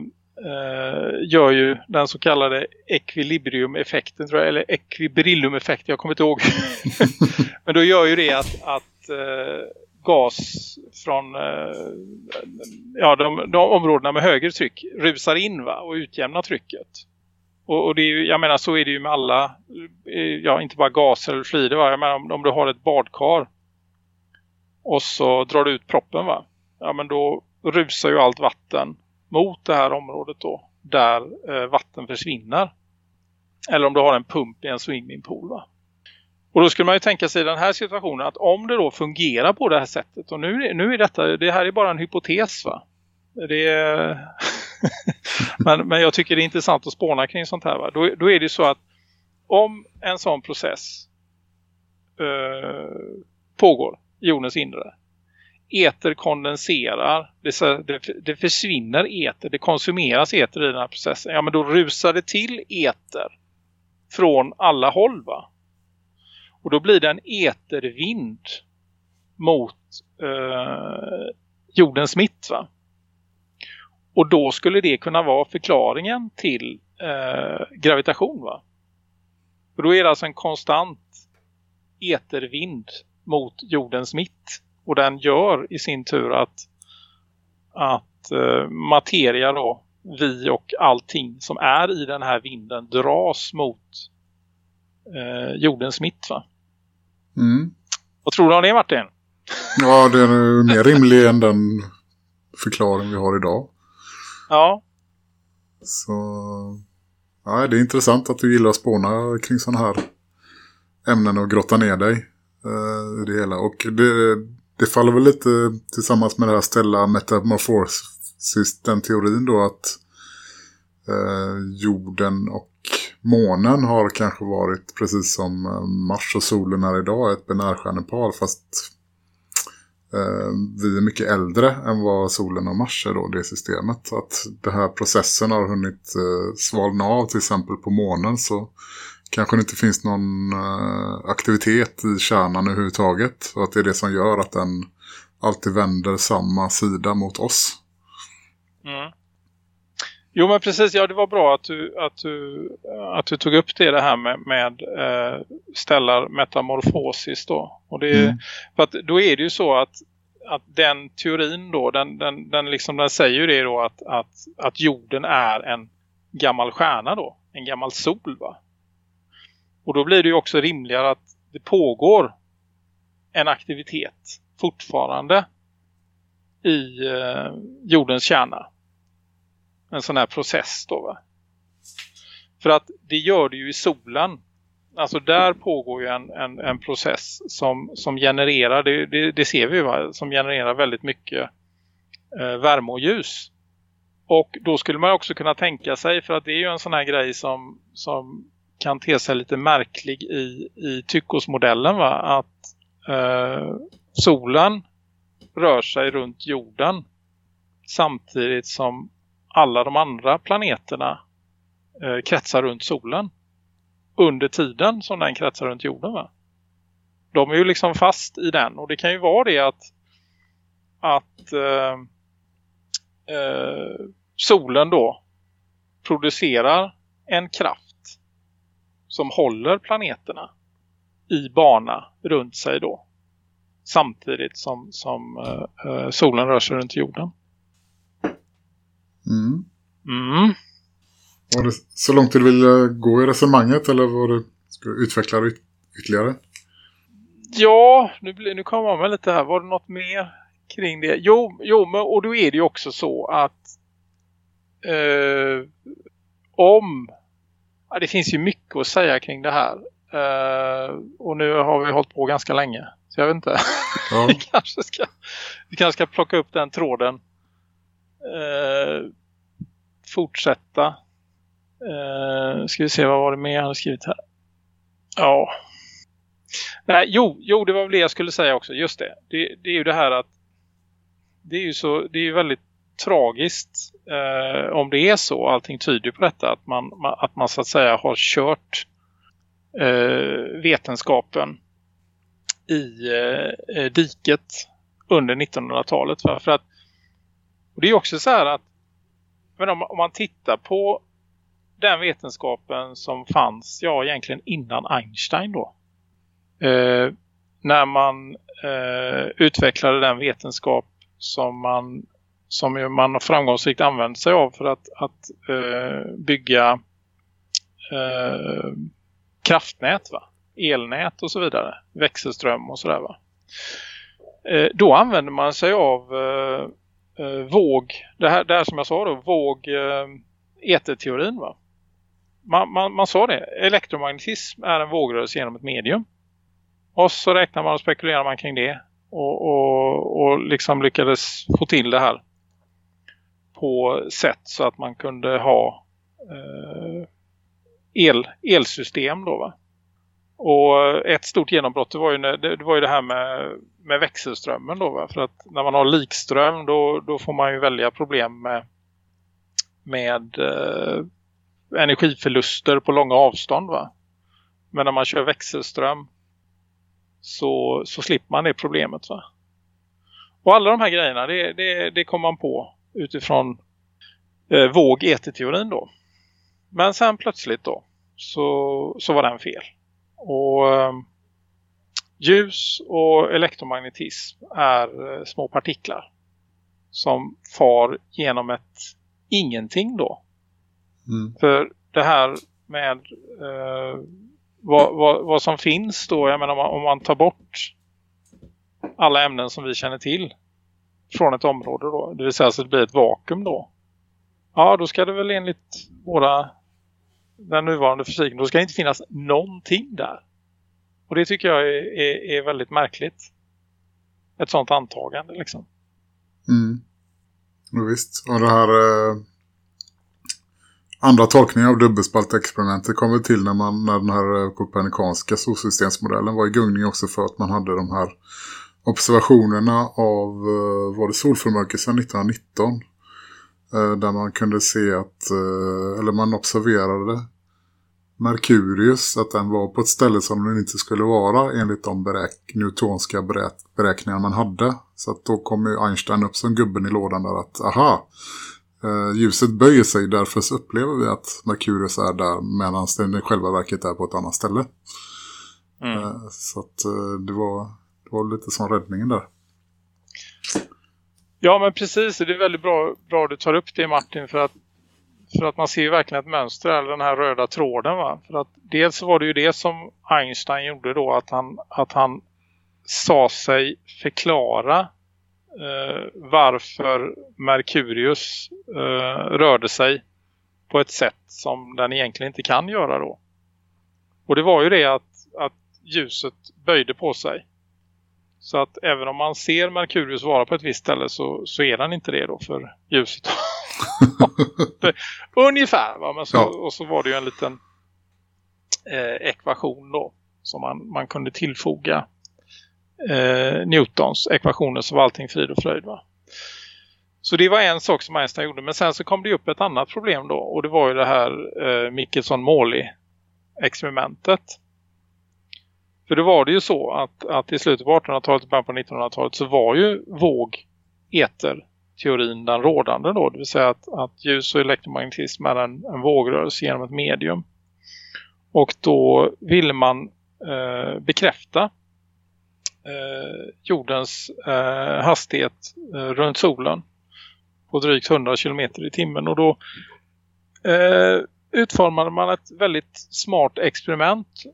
gör ju den så kallade ekvilibriumeffekten tror jag, eller ekvibrilliumeffekten, jag kommer inte ihåg. Men då gör ju det att, att eh, gas från eh, ja, de, de områdena med högre tryck rusar in va, och utjämnar trycket. Och, och det är ju, jag menar så är det ju med alla, eh, ja inte bara gaser eller flyder va. Jag menar om, om du har ett badkar och så drar du ut proppen va. Ja men då rusar ju allt vatten mot det här området då. Där eh, vatten försvinner. Eller om du har en pump i en swimmingpool va. Och då skulle man ju tänka sig i den här situationen att om det då fungerar på det här sättet. Och nu, nu är detta, det här är bara en hypotes va. Det är, men, men jag tycker det är intressant att spåna kring sånt här. Va? Då, då är det så att om en sån process eh, pågår i jordens inre. Eter kondenserar, det, det, det försvinner eter, det konsumeras eter i den här processen. Ja men då rusar det till eter från alla håll va. Och då blir det en etervind mot eh, jordens mitt va. Och då skulle det kunna vara förklaringen till eh, gravitation va. Och då är det alltså en konstant etervind mot jordens mitt. Och den gör i sin tur att, att eh, materia då, vi och allting som är i den här vinden dras mot eh, jordens mitt va. Mm. Vad tror du om det Martin? Ja, det är mer rimlig än den förklaring vi har idag. Ja, Så ja, det är intressant att du gillar att spåna kring sådana här ämnen och grotta ner dig eh, i det hela. Och det, det faller väl lite tillsammans med det här ställa metamorphosis, den teorin då att eh, jorden och månen har kanske varit precis som eh, Mars och solen är idag ett binärstjärnepar fast eh, vi är mycket äldre än vad solen och Mars är då, det systemet. Så att den här processen har hunnit eh, svalna av till exempel på månen så kanske det inte finns någon eh, aktivitet i kärnan överhuvudtaget. Och att det är det som gör att den alltid vänder samma sida mot oss. Mm. Jo men precis, ja det var bra att du, att du, att du tog upp det, det här med, med eh, stellar metamorfosis då. Och det, Mm. För att då är det ju så att, att den teorin då, den, den, den, liksom, den säger ju det då att, att, att jorden är en gammal stjärna då, en gammal sol va. Och då blir det ju också rimligare att det pågår en aktivitet fortfarande i eh, jordens kärna. En sån här process då va. För att det gör det ju i solen. Alltså där pågår ju en, en, en process som, som genererar, det, det, det ser vi ju va, som genererar väldigt mycket eh, värme och ljus. Och då skulle man också kunna tänka sig, för att det är ju en sån här grej som, som kan te sig lite märklig i, i tyckosmodellen va, att eh, solen rör sig runt jorden samtidigt som alla de andra planeterna eh, kretsar runt solen under tiden som den kretsar runt jorden va? De är ju liksom fast i den och det kan ju vara det att att eh, eh, solen då producerar en kraft som håller planeterna i bana runt sig då samtidigt som, som eh, solen rör sig runt jorden. Mm. Mm. Var det så långt du vill eh, gå i resonemanget eller var det, ska du utveckla det yt- ytterligare? Ja, nu, blir, nu kommer jag med lite här. Var det något mer kring det? Jo, jo men, och då är det ju också så att eh, om... Ja, det finns ju mycket att säga kring det här. Eh, och nu har vi hållit på ganska länge. Så jag vet inte. Ja, vi, kanske ska, vi kanske ska plocka upp den tråden. Eh, fortsätta. Eh, ska vi se, vad var det mer jag hade skrivit här? Ja. Nej, jo, jo, det var väl det jag skulle säga också. Just det. Det, det är ju det här att det är ju så, det är ju väldigt tragiskt eh, om det är så. Allting tyder på detta. Att man, att man så att säga har kört eh, vetenskapen i eh, eh diket under 1900-talet. För att, och det är också så här att men om, om man tittar på den vetenskapen som fanns, ja egentligen innan Einstein då. Eh, när man eh, utvecklade den vetenskap som man som ju man framgångsrikt använt sig av för att, att eh, bygga eh, kraftnät va? elnät och så vidare, växelström och sådär va. Eh, då använder man sig av eh, eh, våg, det här, det här som jag sa då, våg eh, eterteorin va. Man, man, man sa det, elektromagnetism är en vågrörelse genom ett medium. Och så räknar man och spekulerar man kring det och, och, och liksom lyckades få till det här på sätt så att man kunde ha eh, el, elsystem då va. Och ett stort genombrott det var ju, det, det var ju det här med, med växelströmmen då va. För att när man har likström då, då får man ju välja problem med, med eh, energiförluster på långa avstånd va. Men när man kör växelström så, så slipper man det problemet va. Och alla de här grejerna det, det, det kom man på utifrån eh, våg-eterteorin då. Men sen plötsligt då så, så var den fel. Och eh, ljus och elektromagnetism är eh, små partiklar som far genom ett ingenting då. Mm. För det här med eh, vad, vad, vad som finns då, jag menar om man, om man tar bort alla ämnen som vi känner till från ett område då, det vill säga att det blir ett vakuum då. Ja, då ska det väl enligt våra den nuvarande fysiken, då ska det inte finnas någonting där. Och det tycker jag är, är, är väldigt märkligt. Ett sånt antagande liksom. Mm. Ja, visst. Och det här eh, andra tolkningen av dubbelspaltexperimentet kom väl till när, man, när den här eh, kopernikanska solsystemsmodellen var i gungning också för att man hade de här observationerna av eh, var det solförmörkelsen 1919 eh, där man kunde se att eh, eller man observerade Merkurius att den var på ett ställe som den inte skulle vara enligt de beräk newtonska beräk beräkningar man hade. Så att då kom ju Einstein upp som gubben i lådan där att aha, ljuset böjer sig därför så upplever vi att Merkurius är där medan den i själva verket är på ett annat ställe. Mm. Så att det var, var lite som räddningen där. Ja men precis, det är väldigt bra, bra du tar upp det Martin för att, för att man ser ju verkligen ett mönster eller den här röda tråden va. För att dels var det ju det som Einstein gjorde då att han, att han sa sig förklara eh, varför Merkurius eh, rörde sig på ett sätt som den egentligen inte kan göra då. Och det var ju det att, att ljuset böjde på sig. Så att även om man ser Merkurius vara på ett visst ställe så, så är den inte det då för ljuset. Ungefär va? Men så, Ja. Och så var det ju en liten eh, ekvation då som man, man kunde tillfoga eh, Newtons ekvationer så var allting frid och fröjd va. Så det var en sak som Einstein gjorde. Men sen så kom det upp ett annat problem då. Och det var ju det här eh, Michelson-Morley-experimentet. För det var det ju så att, att i slutet på 1800-talet och början på 1900-talet så var ju våg eter teorin den rådande då. Det vill säga att, att ljus och elektromagnetism är en, en vågrörelse genom ett medium. Och då ville man eh, bekräfta eh, jordens eh, hastighet eh, runt solen på drygt 100 km i timmen. Och då eh, utformade man ett väldigt smart experiment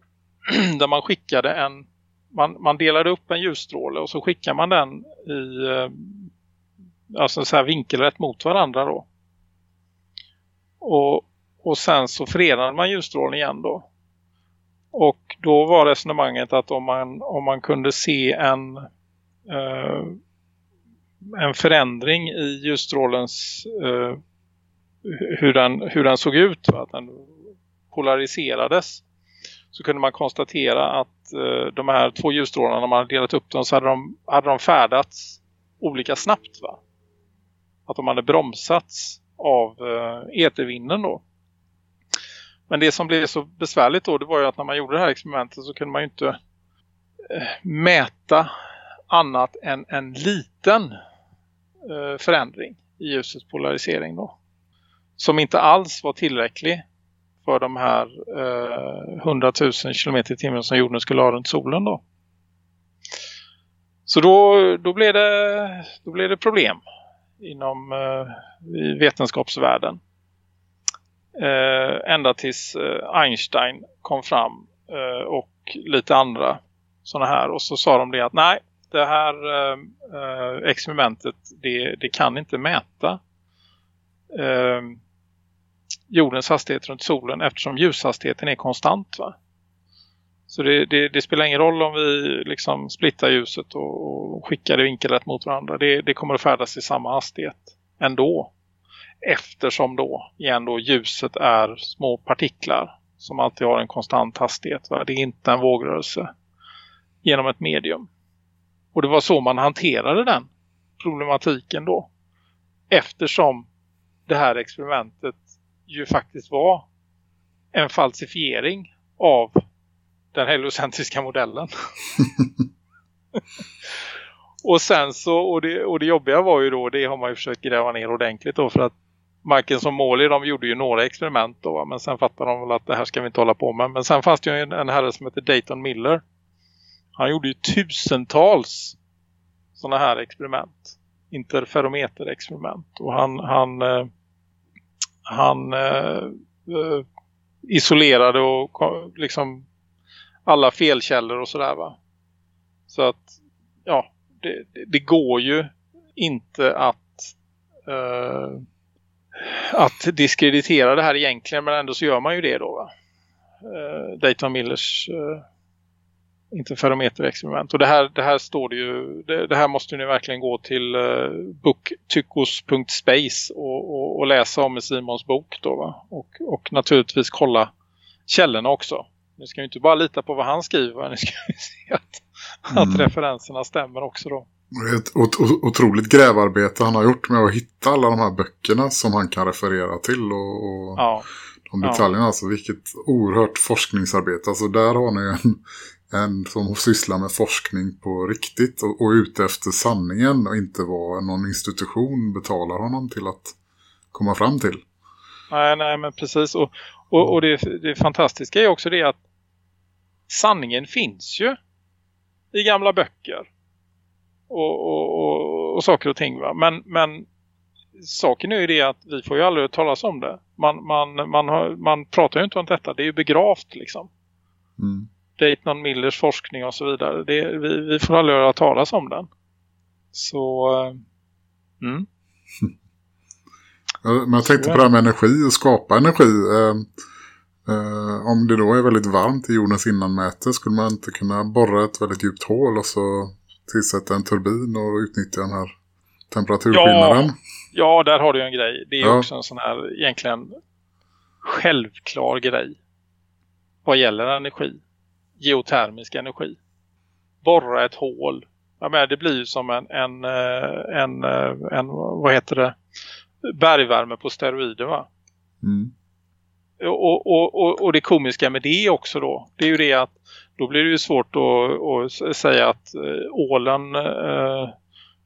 där man skickade en man, man delade upp en ljusstråle och så skickar man den i eh, alltså så här vinkelrätt mot varandra då. Och, och sen så förenade man ljusstrålen igen då. Och då var resonemanget att om man, om man kunde se en eh, en förändring i ljusstrålens eh, hur, den, hur den såg ut, va? att den polariserades så kunde man konstatera att eh, de här två ljusstrålarna när man hade delat upp dem så hade de, hade de färdats olika snabbt va? Att de hade bromsats av eh, etervinden då. Men det som blev så besvärligt då det var ju att när man gjorde det här experimentet så kunde man ju inte eh, mäta annat än en liten eh, förändring i ljusets polarisering då. Som inte alls var tillräcklig för de här eh, 100 000 km i timmen som jorden skulle ha runt solen då. Så då, då, blev, det, då blev det problem inom eh, vetenskapsvärlden. Eh, ända tills eh, Einstein kom fram eh, och lite andra sådana här. Och så sa de det att nej, det här eh, eh experimentet det, det kan inte mäta eh, jordens hastighet runt solen eftersom ljushastigheten är konstant va. Så det, det, det, spelar ingen roll om vi liksom splittar ljuset och, och skickar det vinkelrätt mot varandra. Det, det kommer att färdas i samma hastighet ändå. Eftersom då, igen då, ljuset är små partiklar som alltid har en konstant hastighet. Va? Det är inte en vågrörelse genom ett medium. Och det var så man hanterade den problematiken då. Eftersom det här experimentet ju faktiskt var en falsifiering av den heliocentriska modellen. och sen så, och det, och det jobbiga var ju då, det har man ju försökt gräva ner ordentligt då för att Marken som Måli, de gjorde ju några experiment då, va? men sen fattade de väl att det här ska vi inte hålla på med. Men sen fanns det ju en, en herre som heter Dayton Miller. Han gjorde ju tusentals sådana här experiment. Interferometerexperiment. Och han, han, eh, han eh, eh, isolerade och liksom alla felkällor och sådär va. Så att ja, det, det, går ju inte att eh, att diskreditera det här egentligen men ändå så gör man ju det då va. Eh, Dayton Millers eh, eh, interferometerexperiment. Och det här, det här står det ju, det, det här måste ni verkligen gå till eh, booktyckos.space och, och, och läsa om i Simons bok då va. Och, och naturligtvis kolla källorna också. Ni ska ju inte bara lita på vad han skriver, ni ska ju se att, att Mm. referenserna stämmer också då. Det är ett ot- ot- otroligt grävarbete han har gjort med att hitta alla de här böckerna som han kan referera till och, och Ja, de Ja. detaljerna. Alltså vilket oerhört forskningsarbete. Alltså där har ni en, en som sysslar med forskning på riktigt och, och ute efter sanningen och inte vad någon institution betalar honom till att komma fram till. nej, nej men precis. Och, och, och det, det fantastiska är också det att sanningen finns ju i gamla böcker. Och, och, och, och saker och ting va. Men, men saken är ju det att vi får ju aldrig talas om det. Man, man, man, har, man pratar ju inte om detta. Det är ju begravt liksom. Mm. Dayton Millers forskning och så vidare. Det, vi, vi får aldrig höra talas om den. Så... eh, Mm. Ja, Men jag tänkte på det här med energi och skapa energi. Eh, eh, om det då är väldigt varmt i jordens innanmäte skulle man inte kunna borra ett väldigt djupt hål och så tillsätta en turbin och utnyttja den här temperaturskillnaden. Ja, där har du en grej. Det är Ja. också en sån här egentligen självklar grej. Vad gäller energi. Geotermisk energi. Borra ett hål. Ja, men det blir ju som en, en, eh, en, eh, en, vad heter det? Bergvärme på steroider va? Mm. Och, och, och, och det komiska med det också då, det är ju det att då blir det ju svårt att, att säga att eh, ålen eh,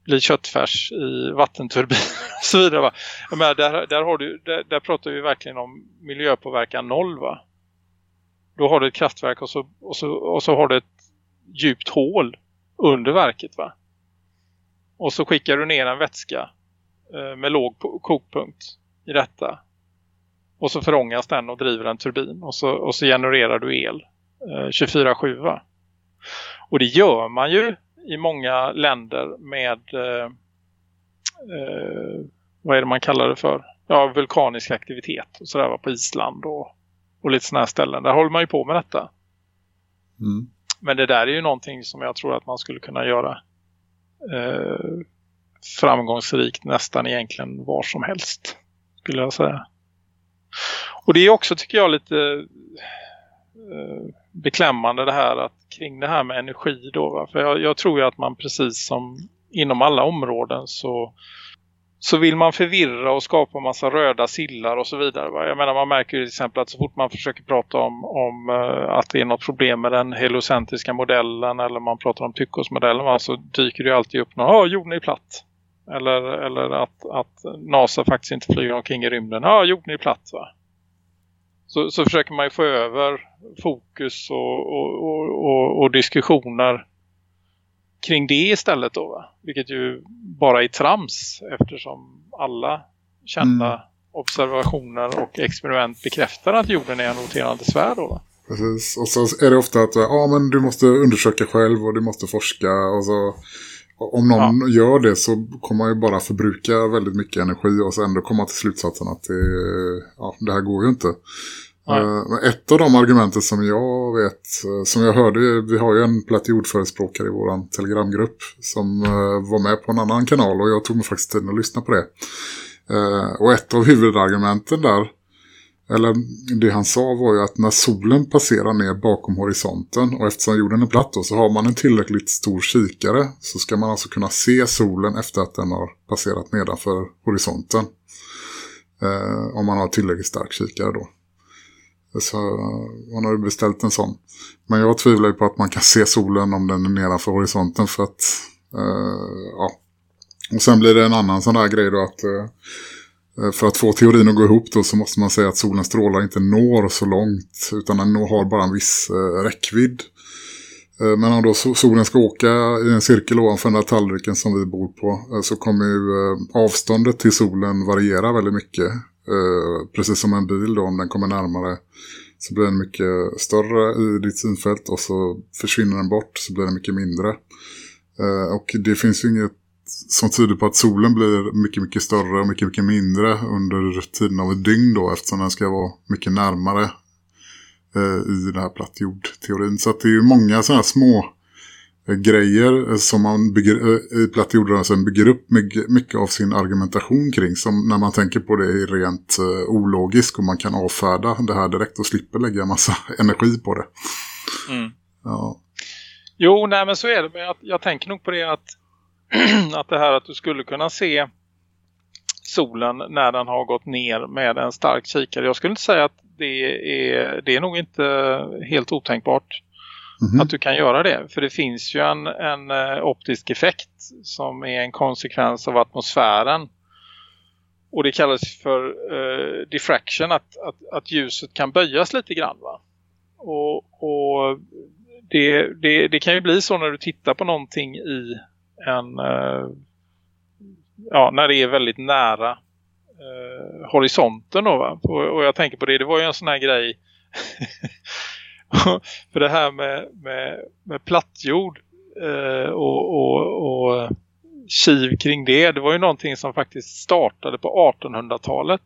blir köttfärs i vattenturbin och så vidare va. Jag menar, där, där, har du, där, där pratar vi verkligen om miljöpåverkan noll va. Då har du ett kraftverk och så, och så, och så har du ett djupt hål under verket va. Och så skickar du ner en vätska eh, med låg kokpunkt i detta och så förångas den och driver en turbin och så, och så genererar du el eh, 24-7 va? Och det gör man ju i många länder med eh, eh, vad är det man kallar det för? Ja, vulkanisk aktivitet och sådär på Island och, och lite sådana här ställen. Där håller man ju på med detta. Mm. Men det där är ju någonting som jag tror att man skulle kunna göra eh, framgångsrikt nästan egentligen var som helst. Skulle jag säga. Och det är också tycker jag lite eh, beklämmande det här att kring det här med energi då. Va? För jag, jag tror ju att man precis som inom alla områden så så vill man förvirra och skapa massa röda sillar och så vidare. Va? Jag menar man märker ju till exempel att så fort man försöker prata om, om eh, att det är något problem med den heliocentriska modellen eller man pratar om tyckosmodellen va? så dyker det ju alltid upp någon, ja jorden är platt. Eller, eller att, att NASA faktiskt inte flyger omkring i rymden, ja jorden är platt va. Så, så försöker man ju få över fokus och, och, och, och, och diskussioner kring det istället då va? Vilket ju bara är trams eftersom alla kända Mm. observationer och experiment bekräftar att jorden är en roterande sfär då va? Precis. Och så är det ofta att ja, men du måste undersöka själv och du måste forska. Och så, om någon gör det så kommer man ju bara förbruka väldigt mycket energi och så ändå komma till slutsatsen att det, ja, det här går ju inte. Eh, Nej. Ett av de argumenten som jag vet, eh, som jag hörde, vi har ju en platt jordförespråkare i vår telegramgrupp som eh, var med på en annan kanal och jag tog mig faktiskt tiden att lyssna på det. Och ett av huvudargumenten där, eller det han sa var ju att när solen passerar ner bakom horisonten och eftersom jorden är platt då, så har man en tillräckligt stor kikare så ska man alltså kunna se solen efter att den har passerat nedanför horisonten. Om man har tillräckligt stark kikare då. Så hon har ju beställt en sån. Men jag tvivlar ju på att man kan se solen om den är nedanför horisonten för att eh, ja. Och sen blir det en annan sån där grej då att eh, för att få teorin att gå ihop då så måste man säga att solens strålar inte når så långt utan den har bara en viss eh, räckvidd. Eh, men om då solen ska åka i en cirkel ovanför den här tallriken som vi bor på eh, så kommer ju eh, avståndet till solen variera väldigt mycket. Eh, precis som en bil då, om den kommer närmare så blir den mycket större i ditt synfält och så försvinner den bort så blir den mycket mindre. Eh, och det finns ju inget som tyder på att solen blir mycket, mycket större och mycket, mycket mindre under tiden av ett dygn då eftersom den ska vara mycket närmare eh, i den här plattjordteorin. Så att det är ju många sådana här små grejer som man bygger, eh, i plattjordrörelsen bygger upp mycket, av sin argumentation kring som när man tänker på det är rent eh, ologiskt och man kan avfärda det här direkt och slipper lägga en massa energi på det. Mm. Ja. Jo, nej men så är det. Men jag, jag tänker nog på det att att det här att du skulle kunna se solen när den har gått ner med en stark kikare. Jag skulle inte säga att det är, det är nog inte helt otänkbart mm -hmm. att du kan göra det. För det finns ju en, en eh, optisk effekt som är en konsekvens av atmosfären. Och det kallas för eh, diffraction, att, att, att, ljuset kan böjas lite grann va. Och, och det, det, det kan ju bli så när du tittar på någonting i en eh, ja, när det är väldigt nära eh, horisonten då, va? Och, och, jag tänker på det, det var ju en sån här grej för det här med, med, med plattjord eh, och, och, och kiv kring det, det var ju någonting som faktiskt startade på 1800-talet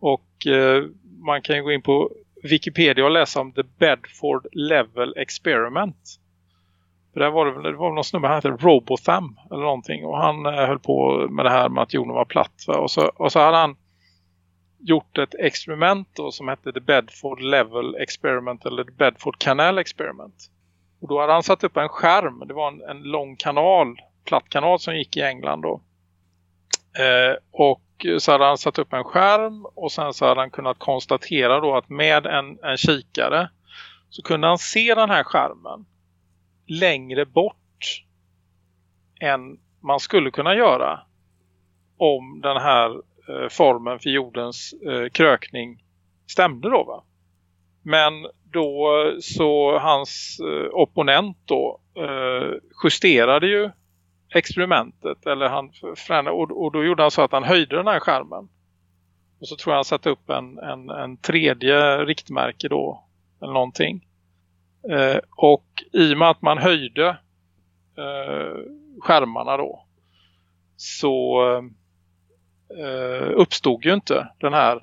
och eh, man kan ju gå in på Wikipedia och läsa om The Bedford Level Experiment för där var det, det var någon snubbe, han hette Robotham eller någonting. Och han eh, höll på med det här med att jorden var platt. Va? Och, så, och så hade han gjort ett experiment då, som hette The Bedford Level Experiment eller The Bedford Canal Experiment. Och då hade han satt upp en skärm. Det var en, en lång kanal, platt kanal som gick i England då. Eh, och så hade han satt upp en skärm och sen så hade han kunnat konstatera då att med en, en kikare så kunde han se den här skärmen längre bort än man skulle kunna göra om den här Eh, formen för jordens eh, krökning stämde då va. Men då eh, så hans eh, opponent då eh, justerade ju experimentet eller han och, och då gjorde han så att han höjde den här skärmen. Och så tror jag han satte upp en, en, en tredje riktmärke då eller någonting. Eh, och i och med att man höjde eh, skärmarna då så eh, uppstod ju inte den här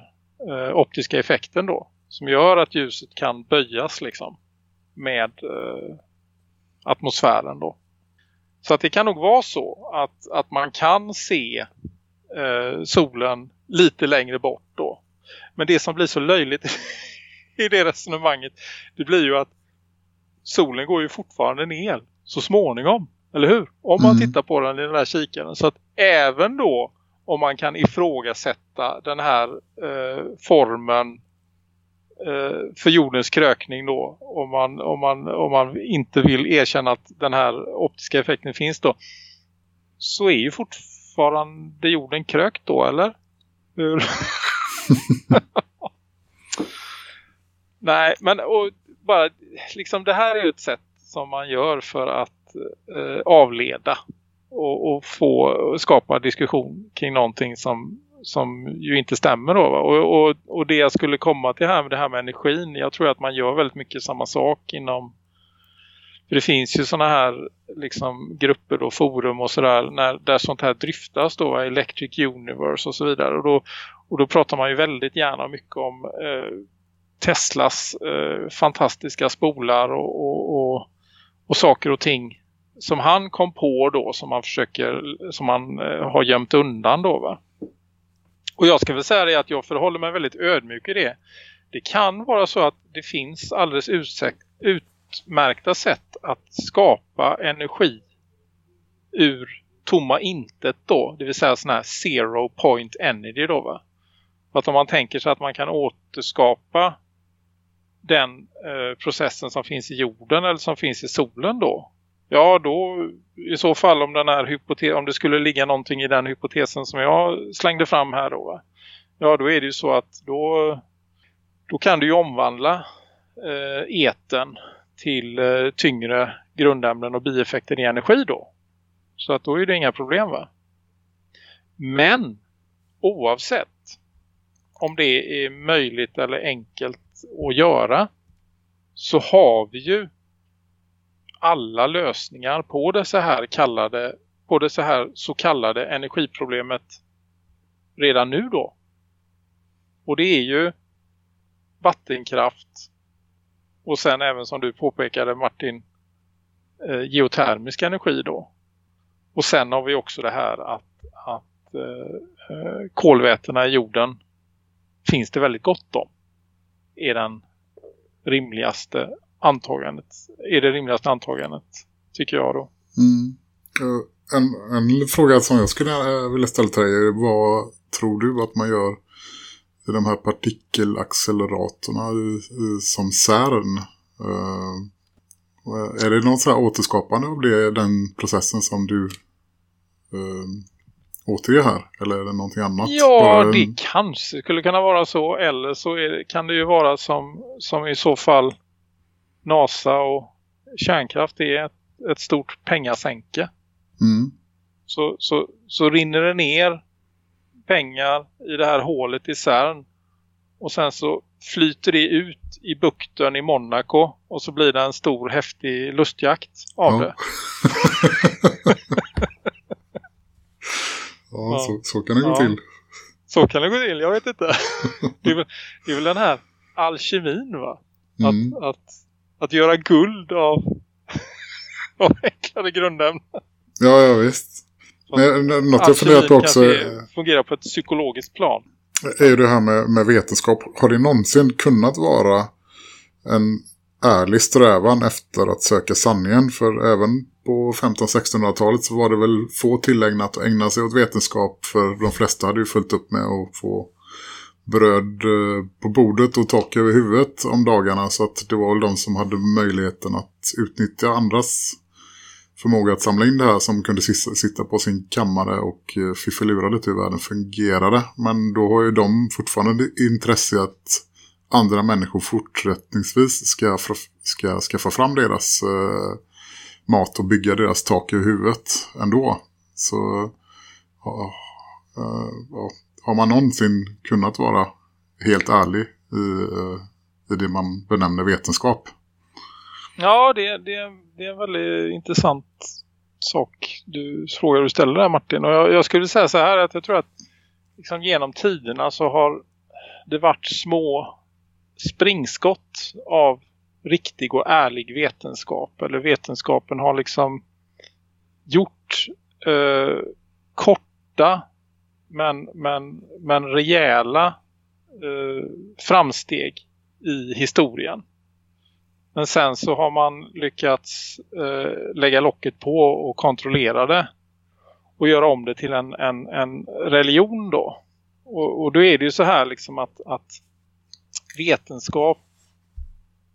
eh, optiska effekten då. Som gör att ljuset kan böjas liksom med eh, atmosfären då. Så att det kan nog vara så att, att man kan se eh, solen lite längre bort då. Men det som blir så löjligt i det resonemanget det blir ju att solen går ju fortfarande ner så småningom. Eller hur? Om man mm. tittar på den i den där kikaren. Så att även då om man kan ifrågasätta den här eh, formen eh, för jordens krökning då. Om man, om, man, om man inte vill erkänna att den här optiska effekten finns då. Så är ju fortfarande jorden krökt då, eller? Nej, men och bara, liksom det här är ett sätt som man gör för att eh, avleda och, och, få skapa diskussion kring någonting som, som ju inte stämmer då. Och, och, och det jag skulle komma till här med det här med energin, jag tror att man gör väldigt mycket samma sak inom för det finns ju sådana här liksom, grupper och forum och sådär där sånt här dryftas då, Electric Universe och så vidare. Och då, och då pratar man ju väldigt gärna mycket om eh, Teslas eh, fantastiska spolar och, och, och, och, saker och ting som han kom på då som han försöker som han eh, har gömt undan då va. Och jag ska väl säga det att jag förhåller mig väldigt ödmjuk i det. Det kan vara så att det finns alldeles utmärkta sätt att skapa energi ur tomma intet då. Det vill säga sån här zero point energy då va. Att om man tänker sig att man kan återskapa den eh, processen som finns i jorden eller som finns i solen då. Ja, då i så fall om den här om det skulle ligga någonting i den hypotesen som jag slängde fram här då. Va? Ja, då är det ju så att då, då kan du ju omvandla eh, eten till eh, tyngre grundämnen och bieffekter i energi då. Så att då är det inga problem va. Men oavsett om det är möjligt eller enkelt att göra så har vi ju alla lösningar på det så här kallade på det så här så kallade energiproblemet redan nu då. Och det är ju vattenkraft och sen även som du påpekade Martin eh, geotermisk energi då. Och sen har vi också det här att, att eh, eh kolvätena i jorden finns det väldigt gott om. Är den rimligaste antagandet. Är det rimligaste antagandet tycker jag då. Mm. En, en fråga som jag skulle eh, vilja ställa till dig är vad tror du att man gör i de här partikelacceleratorerna som CERN? Uh, är det något sådär återskapande av det, den processen som du uh, återger här? Eller är det någonting annat? Ja, en... det kanske skulle kunna vara så. Eller så det, kan det ju vara som, som i så fall NASA och kärnkraft är ett, ett stort pengasänke. Mm. Så, så, så rinner det ner pengar i det här hålet i CERN. Och sen så flyter det ut i bukten i Monaco. Och så blir det en stor häftig lustjakt av ja. det. ja, ja. Så, så, kan det gå ja. till. Så kan det gå till, jag vet inte. det, är väl, det är väl den här alkemin va? Att, mm. att, att göra guld av, av enklare grundämnen. Ja, ja visst. Men, något jag funderat på också... fungerar på ett psykologiskt plan. Är ju det här med, med vetenskap. Har det någonsin kunnat vara en ärlig strävan efter att söka sanningen? För även på 1500-1600-talet så var det väl få tillägnat att ägna sig åt vetenskap. För de flesta hade ju fullt upp med att få bröd eh, på bordet och tak över huvudet om dagarna. Så att det var väl de som hade möjligheten att utnyttja andras förmåga att samla in det här som kunde sitta på sin kammare och eh, fiffelura lite hur världen fungerade. Men då har ju de fortfarande intresse att andra människor fortsättningsvis ska, ska skaffa fram deras eh, mat och bygga deras tak över huvudet ändå. Så ja, eh, ja, har man någonsin kunnat vara helt ärlig i, eh, i det man benämner vetenskap? Ja, det, det, det är en väldigt intressant sak du frågar du ställer där Martin. Och jag, jag skulle säga så här att jag tror att liksom genom tiderna så har det varit små springskott av riktig och ärlig vetenskap. Eller vetenskapen har liksom gjort eh, korta men, men, men rejäla eh, framsteg i historien. Men sen så har man lyckats eh, lägga locket på och kontrollera det. Och göra om det till en, en, en religion då. Och, och, då är det ju så här liksom att, att vetenskap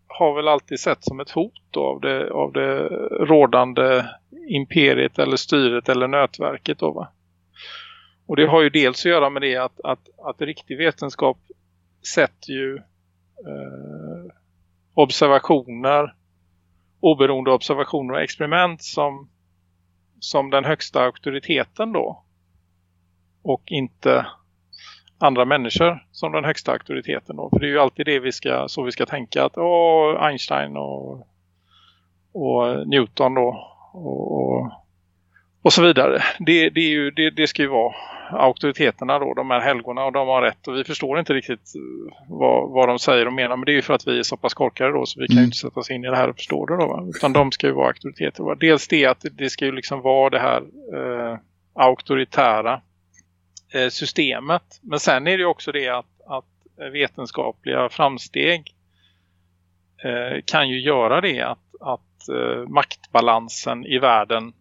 har väl alltid sett som ett hot av det, av det rådande imperiet eller styret eller nätverket då va. Och det har ju dels att göra med det att, att, att riktig vetenskap sätter ju eh, observationer, oberoende observationer och experiment som, som den högsta auktoriteten då. Och inte andra människor som den högsta auktoriteten då. För det är ju alltid det vi ska, så vi ska tänka att åh, Einstein och, och Newton då och, och, och så vidare. Det, det, ju, det, det ska ju vara auktoriteterna då, de här helgorna och de har rätt och vi förstår inte riktigt eh, vad, vad de säger och menar men det är ju för att vi är så pass korkade då så vi kan ju mm. inte sätta oss in i det här och förstå det då va? utan de ska ju vara auktoriteter. Va? Dels det att det ska ju liksom vara det här eh, auktoritära eh, systemet. Men sen är det ju också det att, att vetenskapliga framsteg eh, kan ju göra det att, att eh, maktbalansen i världen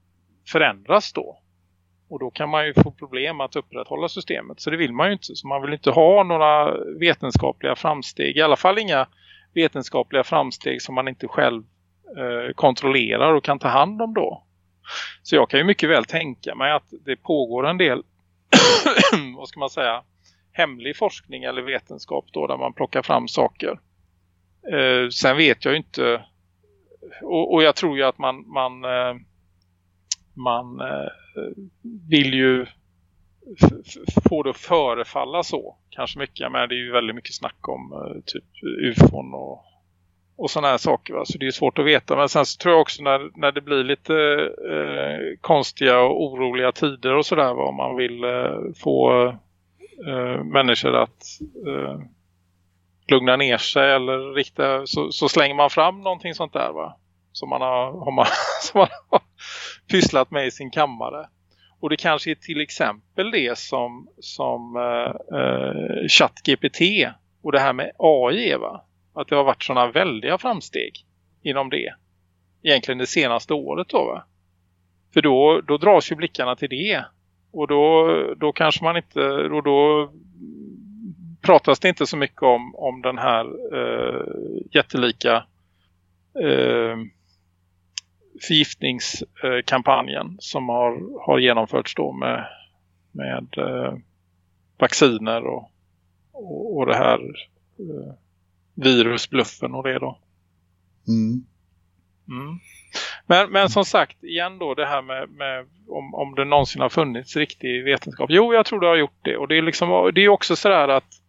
förändras då. Och då kan man ju få problem att upprätthålla systemet. Så det vill man ju inte. Så man vill inte ha några vetenskapliga framsteg. I alla fall inga vetenskapliga framsteg som man inte själv eh, kontrollerar och kan ta hand om då. Så jag kan ju mycket väl tänka mig att det pågår en del vad ska man säga hemlig forskning eller vetenskap då där man plockar fram saker. Eh, sen vet jag ju inte och, och jag tror ju att man man, eh, man eh, vill ju få det att förefalla så. Kanske mycket, men det är ju väldigt mycket snack om eh, typ ufon och, och sådana här saker. Va? Så det är svårt att veta. Men sen så tror jag också när, när det blir lite eh, konstiga och oroliga tider och sådär. Om man vill eh, få eh, människor att eh, lugna ner sig eller rikta, så, så, slänger man fram någonting sånt där va. Som man har, har, man, som man har pysslat med i sin kammare. Och det kanske är till exempel det som, som uh, uh, ChatGPT och det här med AI va? Att det har varit sådana väldiga framsteg inom det. Egentligen det senaste året då va? För då, då dras ju blickarna till det. Och då, då kanske man inte, och då pratas det inte så mycket om, om den här uh, jättelika förgiftningskampanjen som har, har genomförts då med, med eh, vacciner och, och, och det här eh, virusbluffen och det då. Mm. Mm. Men, men som sagt, igen då det här med, med, om, om det någonsin har funnits riktig vetenskap. Jo, jag tror det har gjort det. Och det är, liksom, det är också sådär att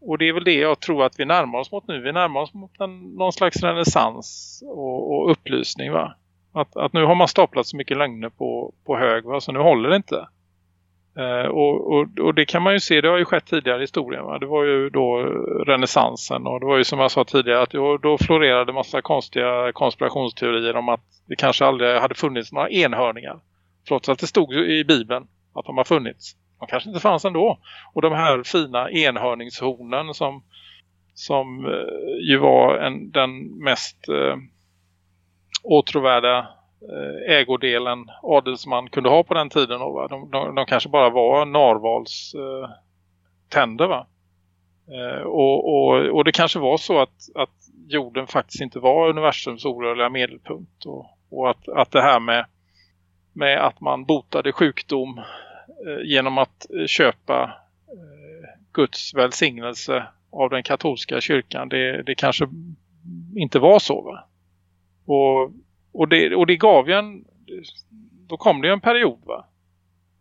och det är väl det jag tror att vi närmar oss mot nu. Vi närmar oss mot en, någon slags renässans och, och upplysning va. Att, att nu har man staplat så mycket lögner på, på hög va? så nu håller det inte. Eh, och, och, och, det kan man ju se, det har ju skett tidigare i historien. Va? Det var ju då renässansen och det var ju som jag sa tidigare att då, då florerade massa konstiga konspirationsteorier om att det kanske aldrig hade funnits några enhörningar. Trots att det stod i Bibeln att de har funnits. De kanske inte fanns ändå. Och de här fina enhörningshornen som, som eh, ju var en, den mest... Eh, åtråvärda eh, ägodelen adelsman kunde ha på den tiden. Va? De, de, de kanske bara var narvals eh, tänder va? Eh, och, och, och det kanske var så att, att jorden faktiskt inte var universums orörliga medelpunkt. Och, och att, att det här med, med att man botade sjukdom eh, genom att eh, köpa eh, Guds välsignelse av den katolska kyrkan. Det, det kanske inte var så va? Och, och, det, och det gav ju en... Då kom det ju en period va?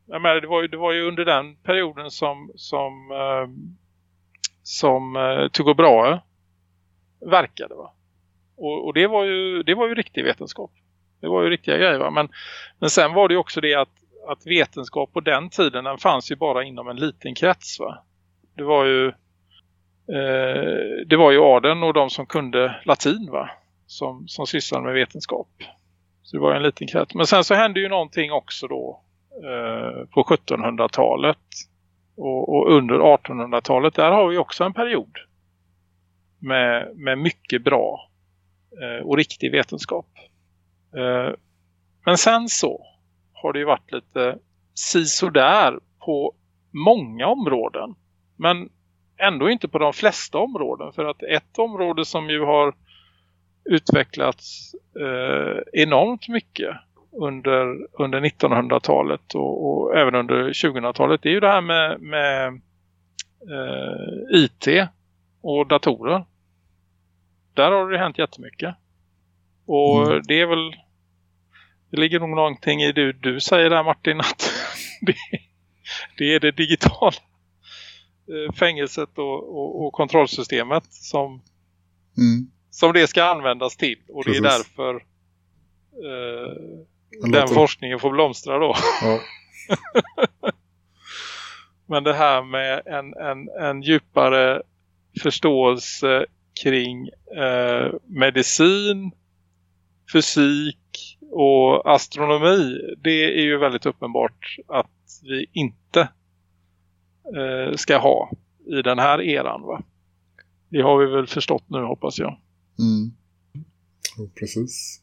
Jag menar, det, var ju, det var ju under den perioden som, som, eh, som eh, Tycho Brahe eh, verkade va? Och, och, det, var ju, det var ju riktig vetenskap. Det var ju riktiga grejer va? Men, men sen var det ju också det att, att vetenskap på den tiden den fanns ju bara inom en liten krets va? Det var ju eh, det var ju adeln och de som kunde latin va? Som, som sysslade med vetenskap. Så det var en liten krets. Men sen så hände ju någonting också då eh, på 1700-talet och, och, under 1800-talet. Där har vi också en period med, med mycket bra eh, och riktig vetenskap. Eh, men sen så har det ju varit lite sisådär på många områden. Men ändå inte på de flesta områden. För att ett område som ju har utvecklats eh, enormt mycket under, under 1900-talet och, och, även under 2000-talet. Det är ju det här med, med eh, IT och datorer. Där har det hänt jättemycket. Och mm. det är väl det ligger nog någonting i det du säger där Martin att det, det är det digitala eh, fängelset och, och, och kontrollsystemet som, mm som det ska användas till. Och Precis. det är därför eh, den låter... forskningen får blomstra då. Ja. Men det här med en, en, en djupare förståelse kring eh, medicin, fysik och astronomi. Det är ju väldigt uppenbart att vi inte eh, ska ha i den här eran va? Det har vi väl förstått nu hoppas jag. Mm. Ja, precis.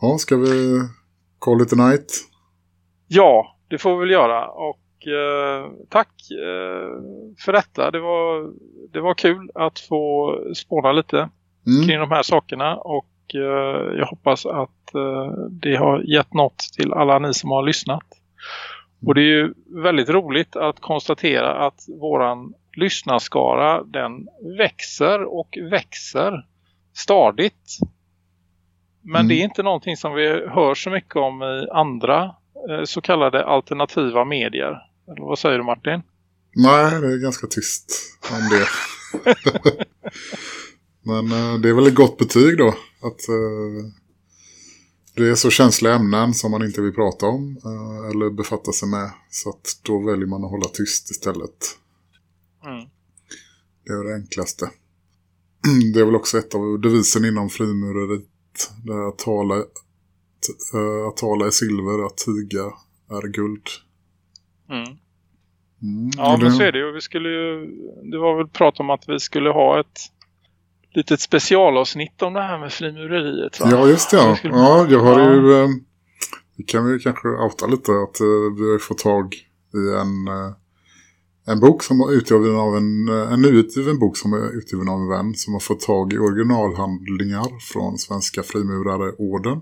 Ja, ska vi call it a night? Ja, det får vi väl göra. Och eh, tack eh, för detta. Det var, det var kul att få spåna lite Mm. kring de här sakerna. Och eh, jag hoppas att eh, det har gett något till alla ni som har lyssnat. Och det är ju väldigt roligt att konstatera att våran lyssnarskara den växer och växer stadigt. Men Mm. det är inte någonting som vi hör så mycket om i andra eh, så kallade alternativa medier. Eller vad säger du Martin? Nej, det är ganska tyst om det. Men eh, det är väl ett gott betyg då. Att eh, det är så känsliga ämnen som man inte vill prata om. eh, eller befatta sig med. Så att då väljer man att hålla tyst istället. Mm. Det är det enklaste. Det är väl också ett av devisen inom frimureriet. Det är att tala, eh, att tala är silver, att tiga är guld. Mm. Mm, Ja men så är det ju. Vi skulle ju. Det var väl prat om att vi skulle ha ett litet specialavsnitt om det här med frimureriet va? Ja, just det. Ja, skulle- ja jag har Ja. ju... Eh, vi kan ju kanske outa lite att eh, vi har fått tag i en, eh, en bok som är utgiven av en, eh, en nyutgiven bok som är utgiven av en vän som har fått tag i originalhandlingar från Svenska Frimurare-orden.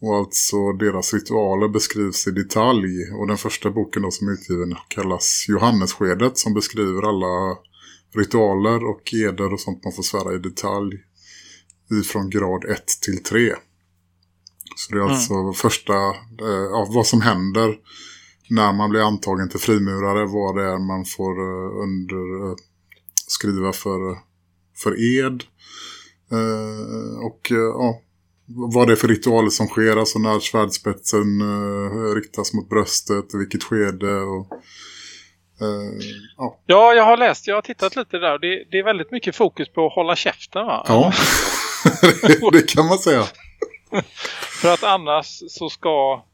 Och alltså deras ritualer beskrivs i detalj. Och den första boken då som är utgiven kallas Johannesskedet som beskriver alla ritualer och eder och sånt man får svära i detalj ifrån grad 1 till 3. Så det är Mm. alltså första, eh, vad som händer när man blir antagen till frimurare, vad det är man får eh, under, eh, skriva för, för ed. Eh, och ja, vad det är för ritualer som sker, alltså när svärdspetsen riktas mot bröstet, vilket skede och eh, ja. Ja, jag har läst, jag har tittat lite där. Det, det är väldigt mycket fokus på att hålla käften va? ja. det, det kan man säga. För att annars så ska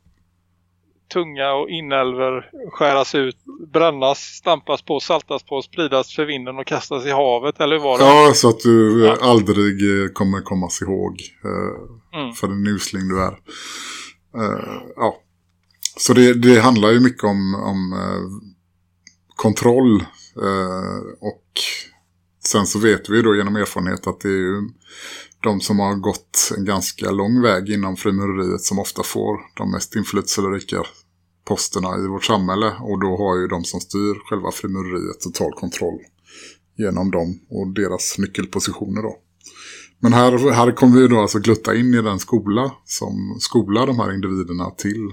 tunga och inälver skäras ut, brännas, stampas på, saltas på, spridas för vinden och kastas i havet. Eller hur var det? Ja, så att du Ja. eh, aldrig eh, kommer kommas ihåg eh, Mm. för den usling du är. Eh, ja. Så det, det handlar ju mycket om, om eh, kontroll eh, och sen så vet vi då genom erfarenhet att det är ju de som har gått en ganska lång väg inom frimureriet som ofta får de mest inflytelserika posterna i vårt samhälle och då har ju de som styr själva frimureriet total kontroll genom dem och deras nyckelpositioner då. Men här, här kommer vi då alltså glutta in i den skola som skolar de här individerna till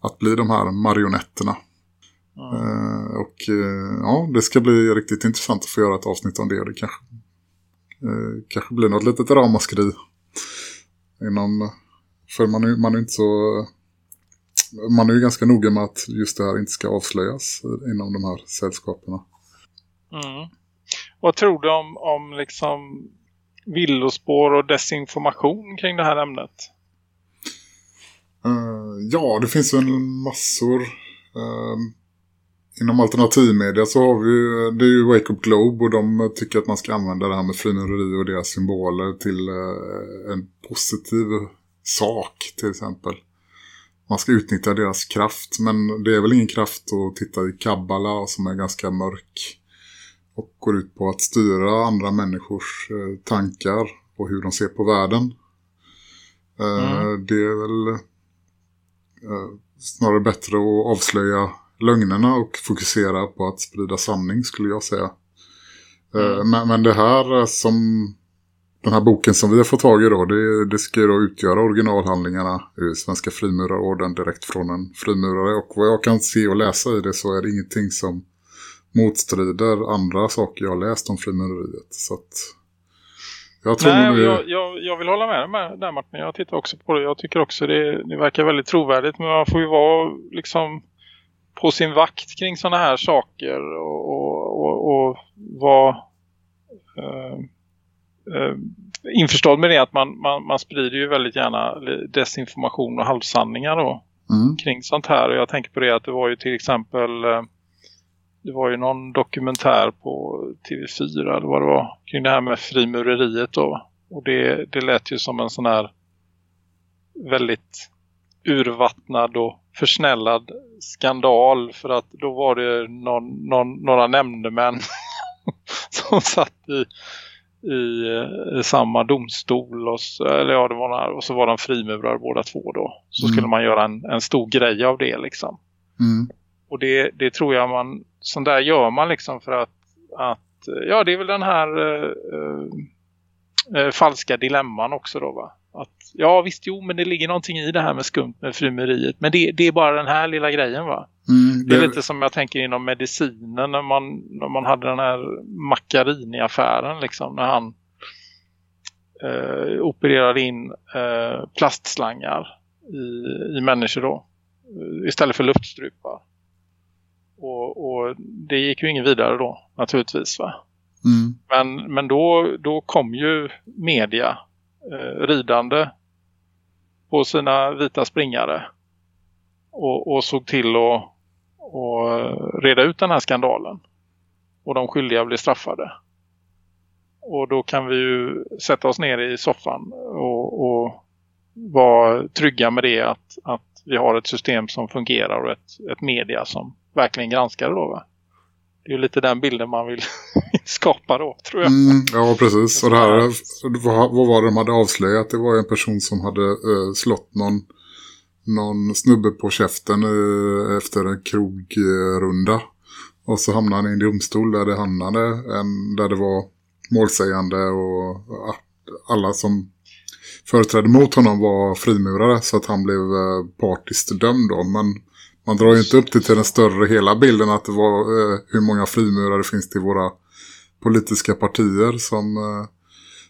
att bli de här marionetterna. Eh, och eh, ja, det ska bli riktigt intressant att få göra ett avsnitt om det. Det kanske, eh, kanske blir något litet ramaskri. Inom, för man är, man är inte så... Man är ju ganska noga med att just det här inte ska avslöjas inom de här sällskaperna. Mm. Vad tror du om, om liksom villospår och desinformation kring det här ämnet? Eh, ja, det finns väl massor. Eh, inom alternativmedia så har vi ju, det är ju Wake Up Globe och de tycker att man ska använda det här med frimureri och deras symboler till eh, en positiv sak till exempel. Man ska utnyttja deras kraft men det är väl ingen kraft att titta i Kabbala som är ganska mörk och går ut på att styra andra människors eh, tankar och hur de ser på världen. Eh, Mm. Det är väl eh, snarare bättre att avslöja lögnerna och fokusera på att sprida sanning skulle jag säga. Mm. Men, men det här som den här boken som vi har fått tag i då, det, det ska ju då utgöra originalhandlingarna i Svenska frimurarorden direkt från en frimurare. Och vad jag kan se och läsa i det så är det ingenting som motstrider andra saker jag har läst om frimureriet. Så att jag tror Nej, det- jag, jag, jag vill hålla med dig där Martin. Jag tittar också på det. Jag tycker också det, det verkar väldigt trovärdigt. Men man får ju vara liksom på sin vakt kring sådana här saker. Och, och, och, och vara eh, införstådd med det att man, man, man sprider ju väldigt gärna desinformation och halvsanningar då Mm. kring sånt här. Och jag tänker på det att det var ju till exempel eh, det var ju någon dokumentär på TV4 eller vad det var kring det här med frimureriet då. Och det, det lät ju som en sån här väldigt urvattnad och försnällad skandal för att då var det någon, någon, några nämndemän som satt i, i, i samma domstol och så, eller ja, det var några, och så var de frimurare båda två då. Så Mm. skulle man göra en, en stor grej av det liksom. Mm. Och det, det tror jag man, sånt där gör man liksom för att, att ja det är väl den här eh, eh, eh, falska dilemman också då va. Att, ja visst jo men det ligger någonting i det här med skumt med frimeriet. Men det, det är bara den här lilla grejen va. Mm. Det är lite som jag tänker inom medicinen när man, när man hade den här Maccarini-affären liksom. När han eh, opererade in eh, plastslangar i, i människor då. Istället för luftstrupar. Och, och det gick ju ingen vidare då naturligtvis va. Mm. Men, men då, då kom ju media eh, ridande på sina vita springare och, och såg till att och reda ut den här skandalen. Och de skyldiga blev straffade. Och då kan vi ju sätta oss ner i soffan och, och vara trygga med det att, att vi har ett system som fungerar och ett, ett media som verkligen granskar det då va? Det är ju lite den bilden man vill skapa då, tror jag. Mm, ja, precis. Och det här, vad, vad var det de hade avslöjat? Det var en person som hade eh, slått någon, någon snubbe på käften efter en krogrunda. Och så hamnade han i en domstol där det hamnade, en, där det var målsägande och alla som företrädde mot honom var frimurare så att han blev eh, partiskt dömd då. Men man drar ju inte upp det till den större hela bilden att det var eh, hur många frimurare finns det i våra politiska partier som, eh,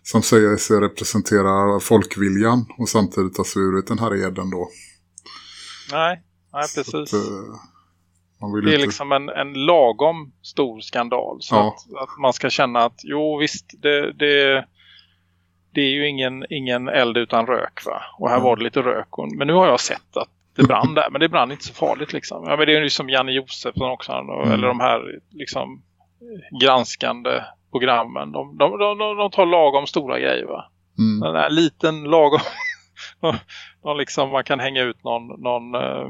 som säger sig representera folkviljan och samtidigt har svurit den här eden då. Nej, nej precis. att, eh, man vill Det är inte... liksom en, en lagom stor skandal. Så Ja. att, att man ska känna att jo visst, det, det, det är ju ingen, ingen eld utan rök va. Och här Mm. var det lite rök. Men nu har jag sett att det brann där. Men det brann inte så farligt liksom. Ja, men det är ju som Janne Josefsson också. Mm. Eller de här liksom granskande programmen. De, de, de, de, de tar lagom stora grejer va. Mm. Den här liten lagom någon liksom man kan hänga ut någon, någon eh,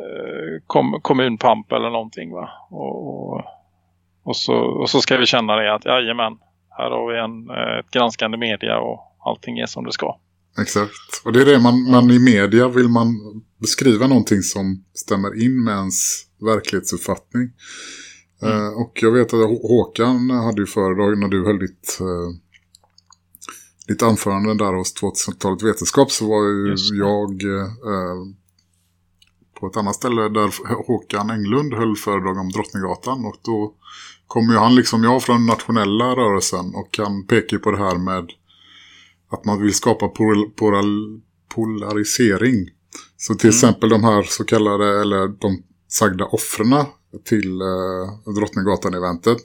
eh, kom, kommunpamp eller någonting va och, och, och, så, och så ska vi känna det att jajamän här har vi en, eh, ett granskande media och allting är som det ska. Exakt. Och det är det man, man i media vill man beskriva någonting som stämmer in med ens verklighetsuppfattning. Eh, och jag vet att Hå- Håkan hade ju föredrag när du höll ditt, eh, ditt anförande där hos 2000-talet vetenskap så var ju jag eh, på ett annat ställe där Håkan Englund höll föredrag om Drottninggatan och då kommer ju han liksom jag från nationella rörelsen och han pekar på det här med att man vill skapa pol polarisering. Så till Mm. exempel de här så kallade, eller de sagda offrena till eh, Drottninggatan-eventet.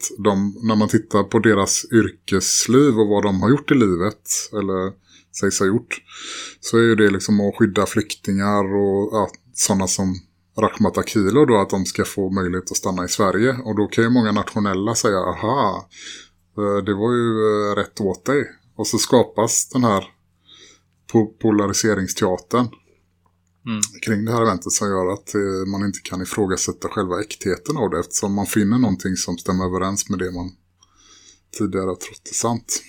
När man tittar på deras yrkesliv och vad de har gjort i livet, eller sägs ha gjort, så är ju det liksom att skydda flyktingar och ja, sådana som Rakhmat Akilo då, att de ska få möjlighet att stanna i Sverige. Och då kan ju många nationella säga, aha, eh, det var ju eh, rätt åt dig. Och så skapas den här po- polariseringsteatern Mm. kring det här eventet som gör att eh, man inte kan ifrågasätta själva äktheten av det eftersom man finner någonting som stämmer överens med det man tidigare har trott är sant.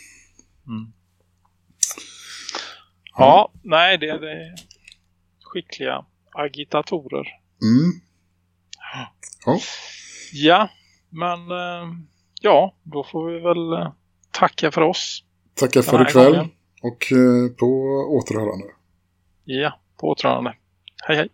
Ja, nej det, det är skickliga agitatorer. Mm. Ja, Ja, men eh, ja, då får vi väl eh, tacka för oss. tackar för ikväll gången. och på återhörande. Ja, på återhörande. Hej hej.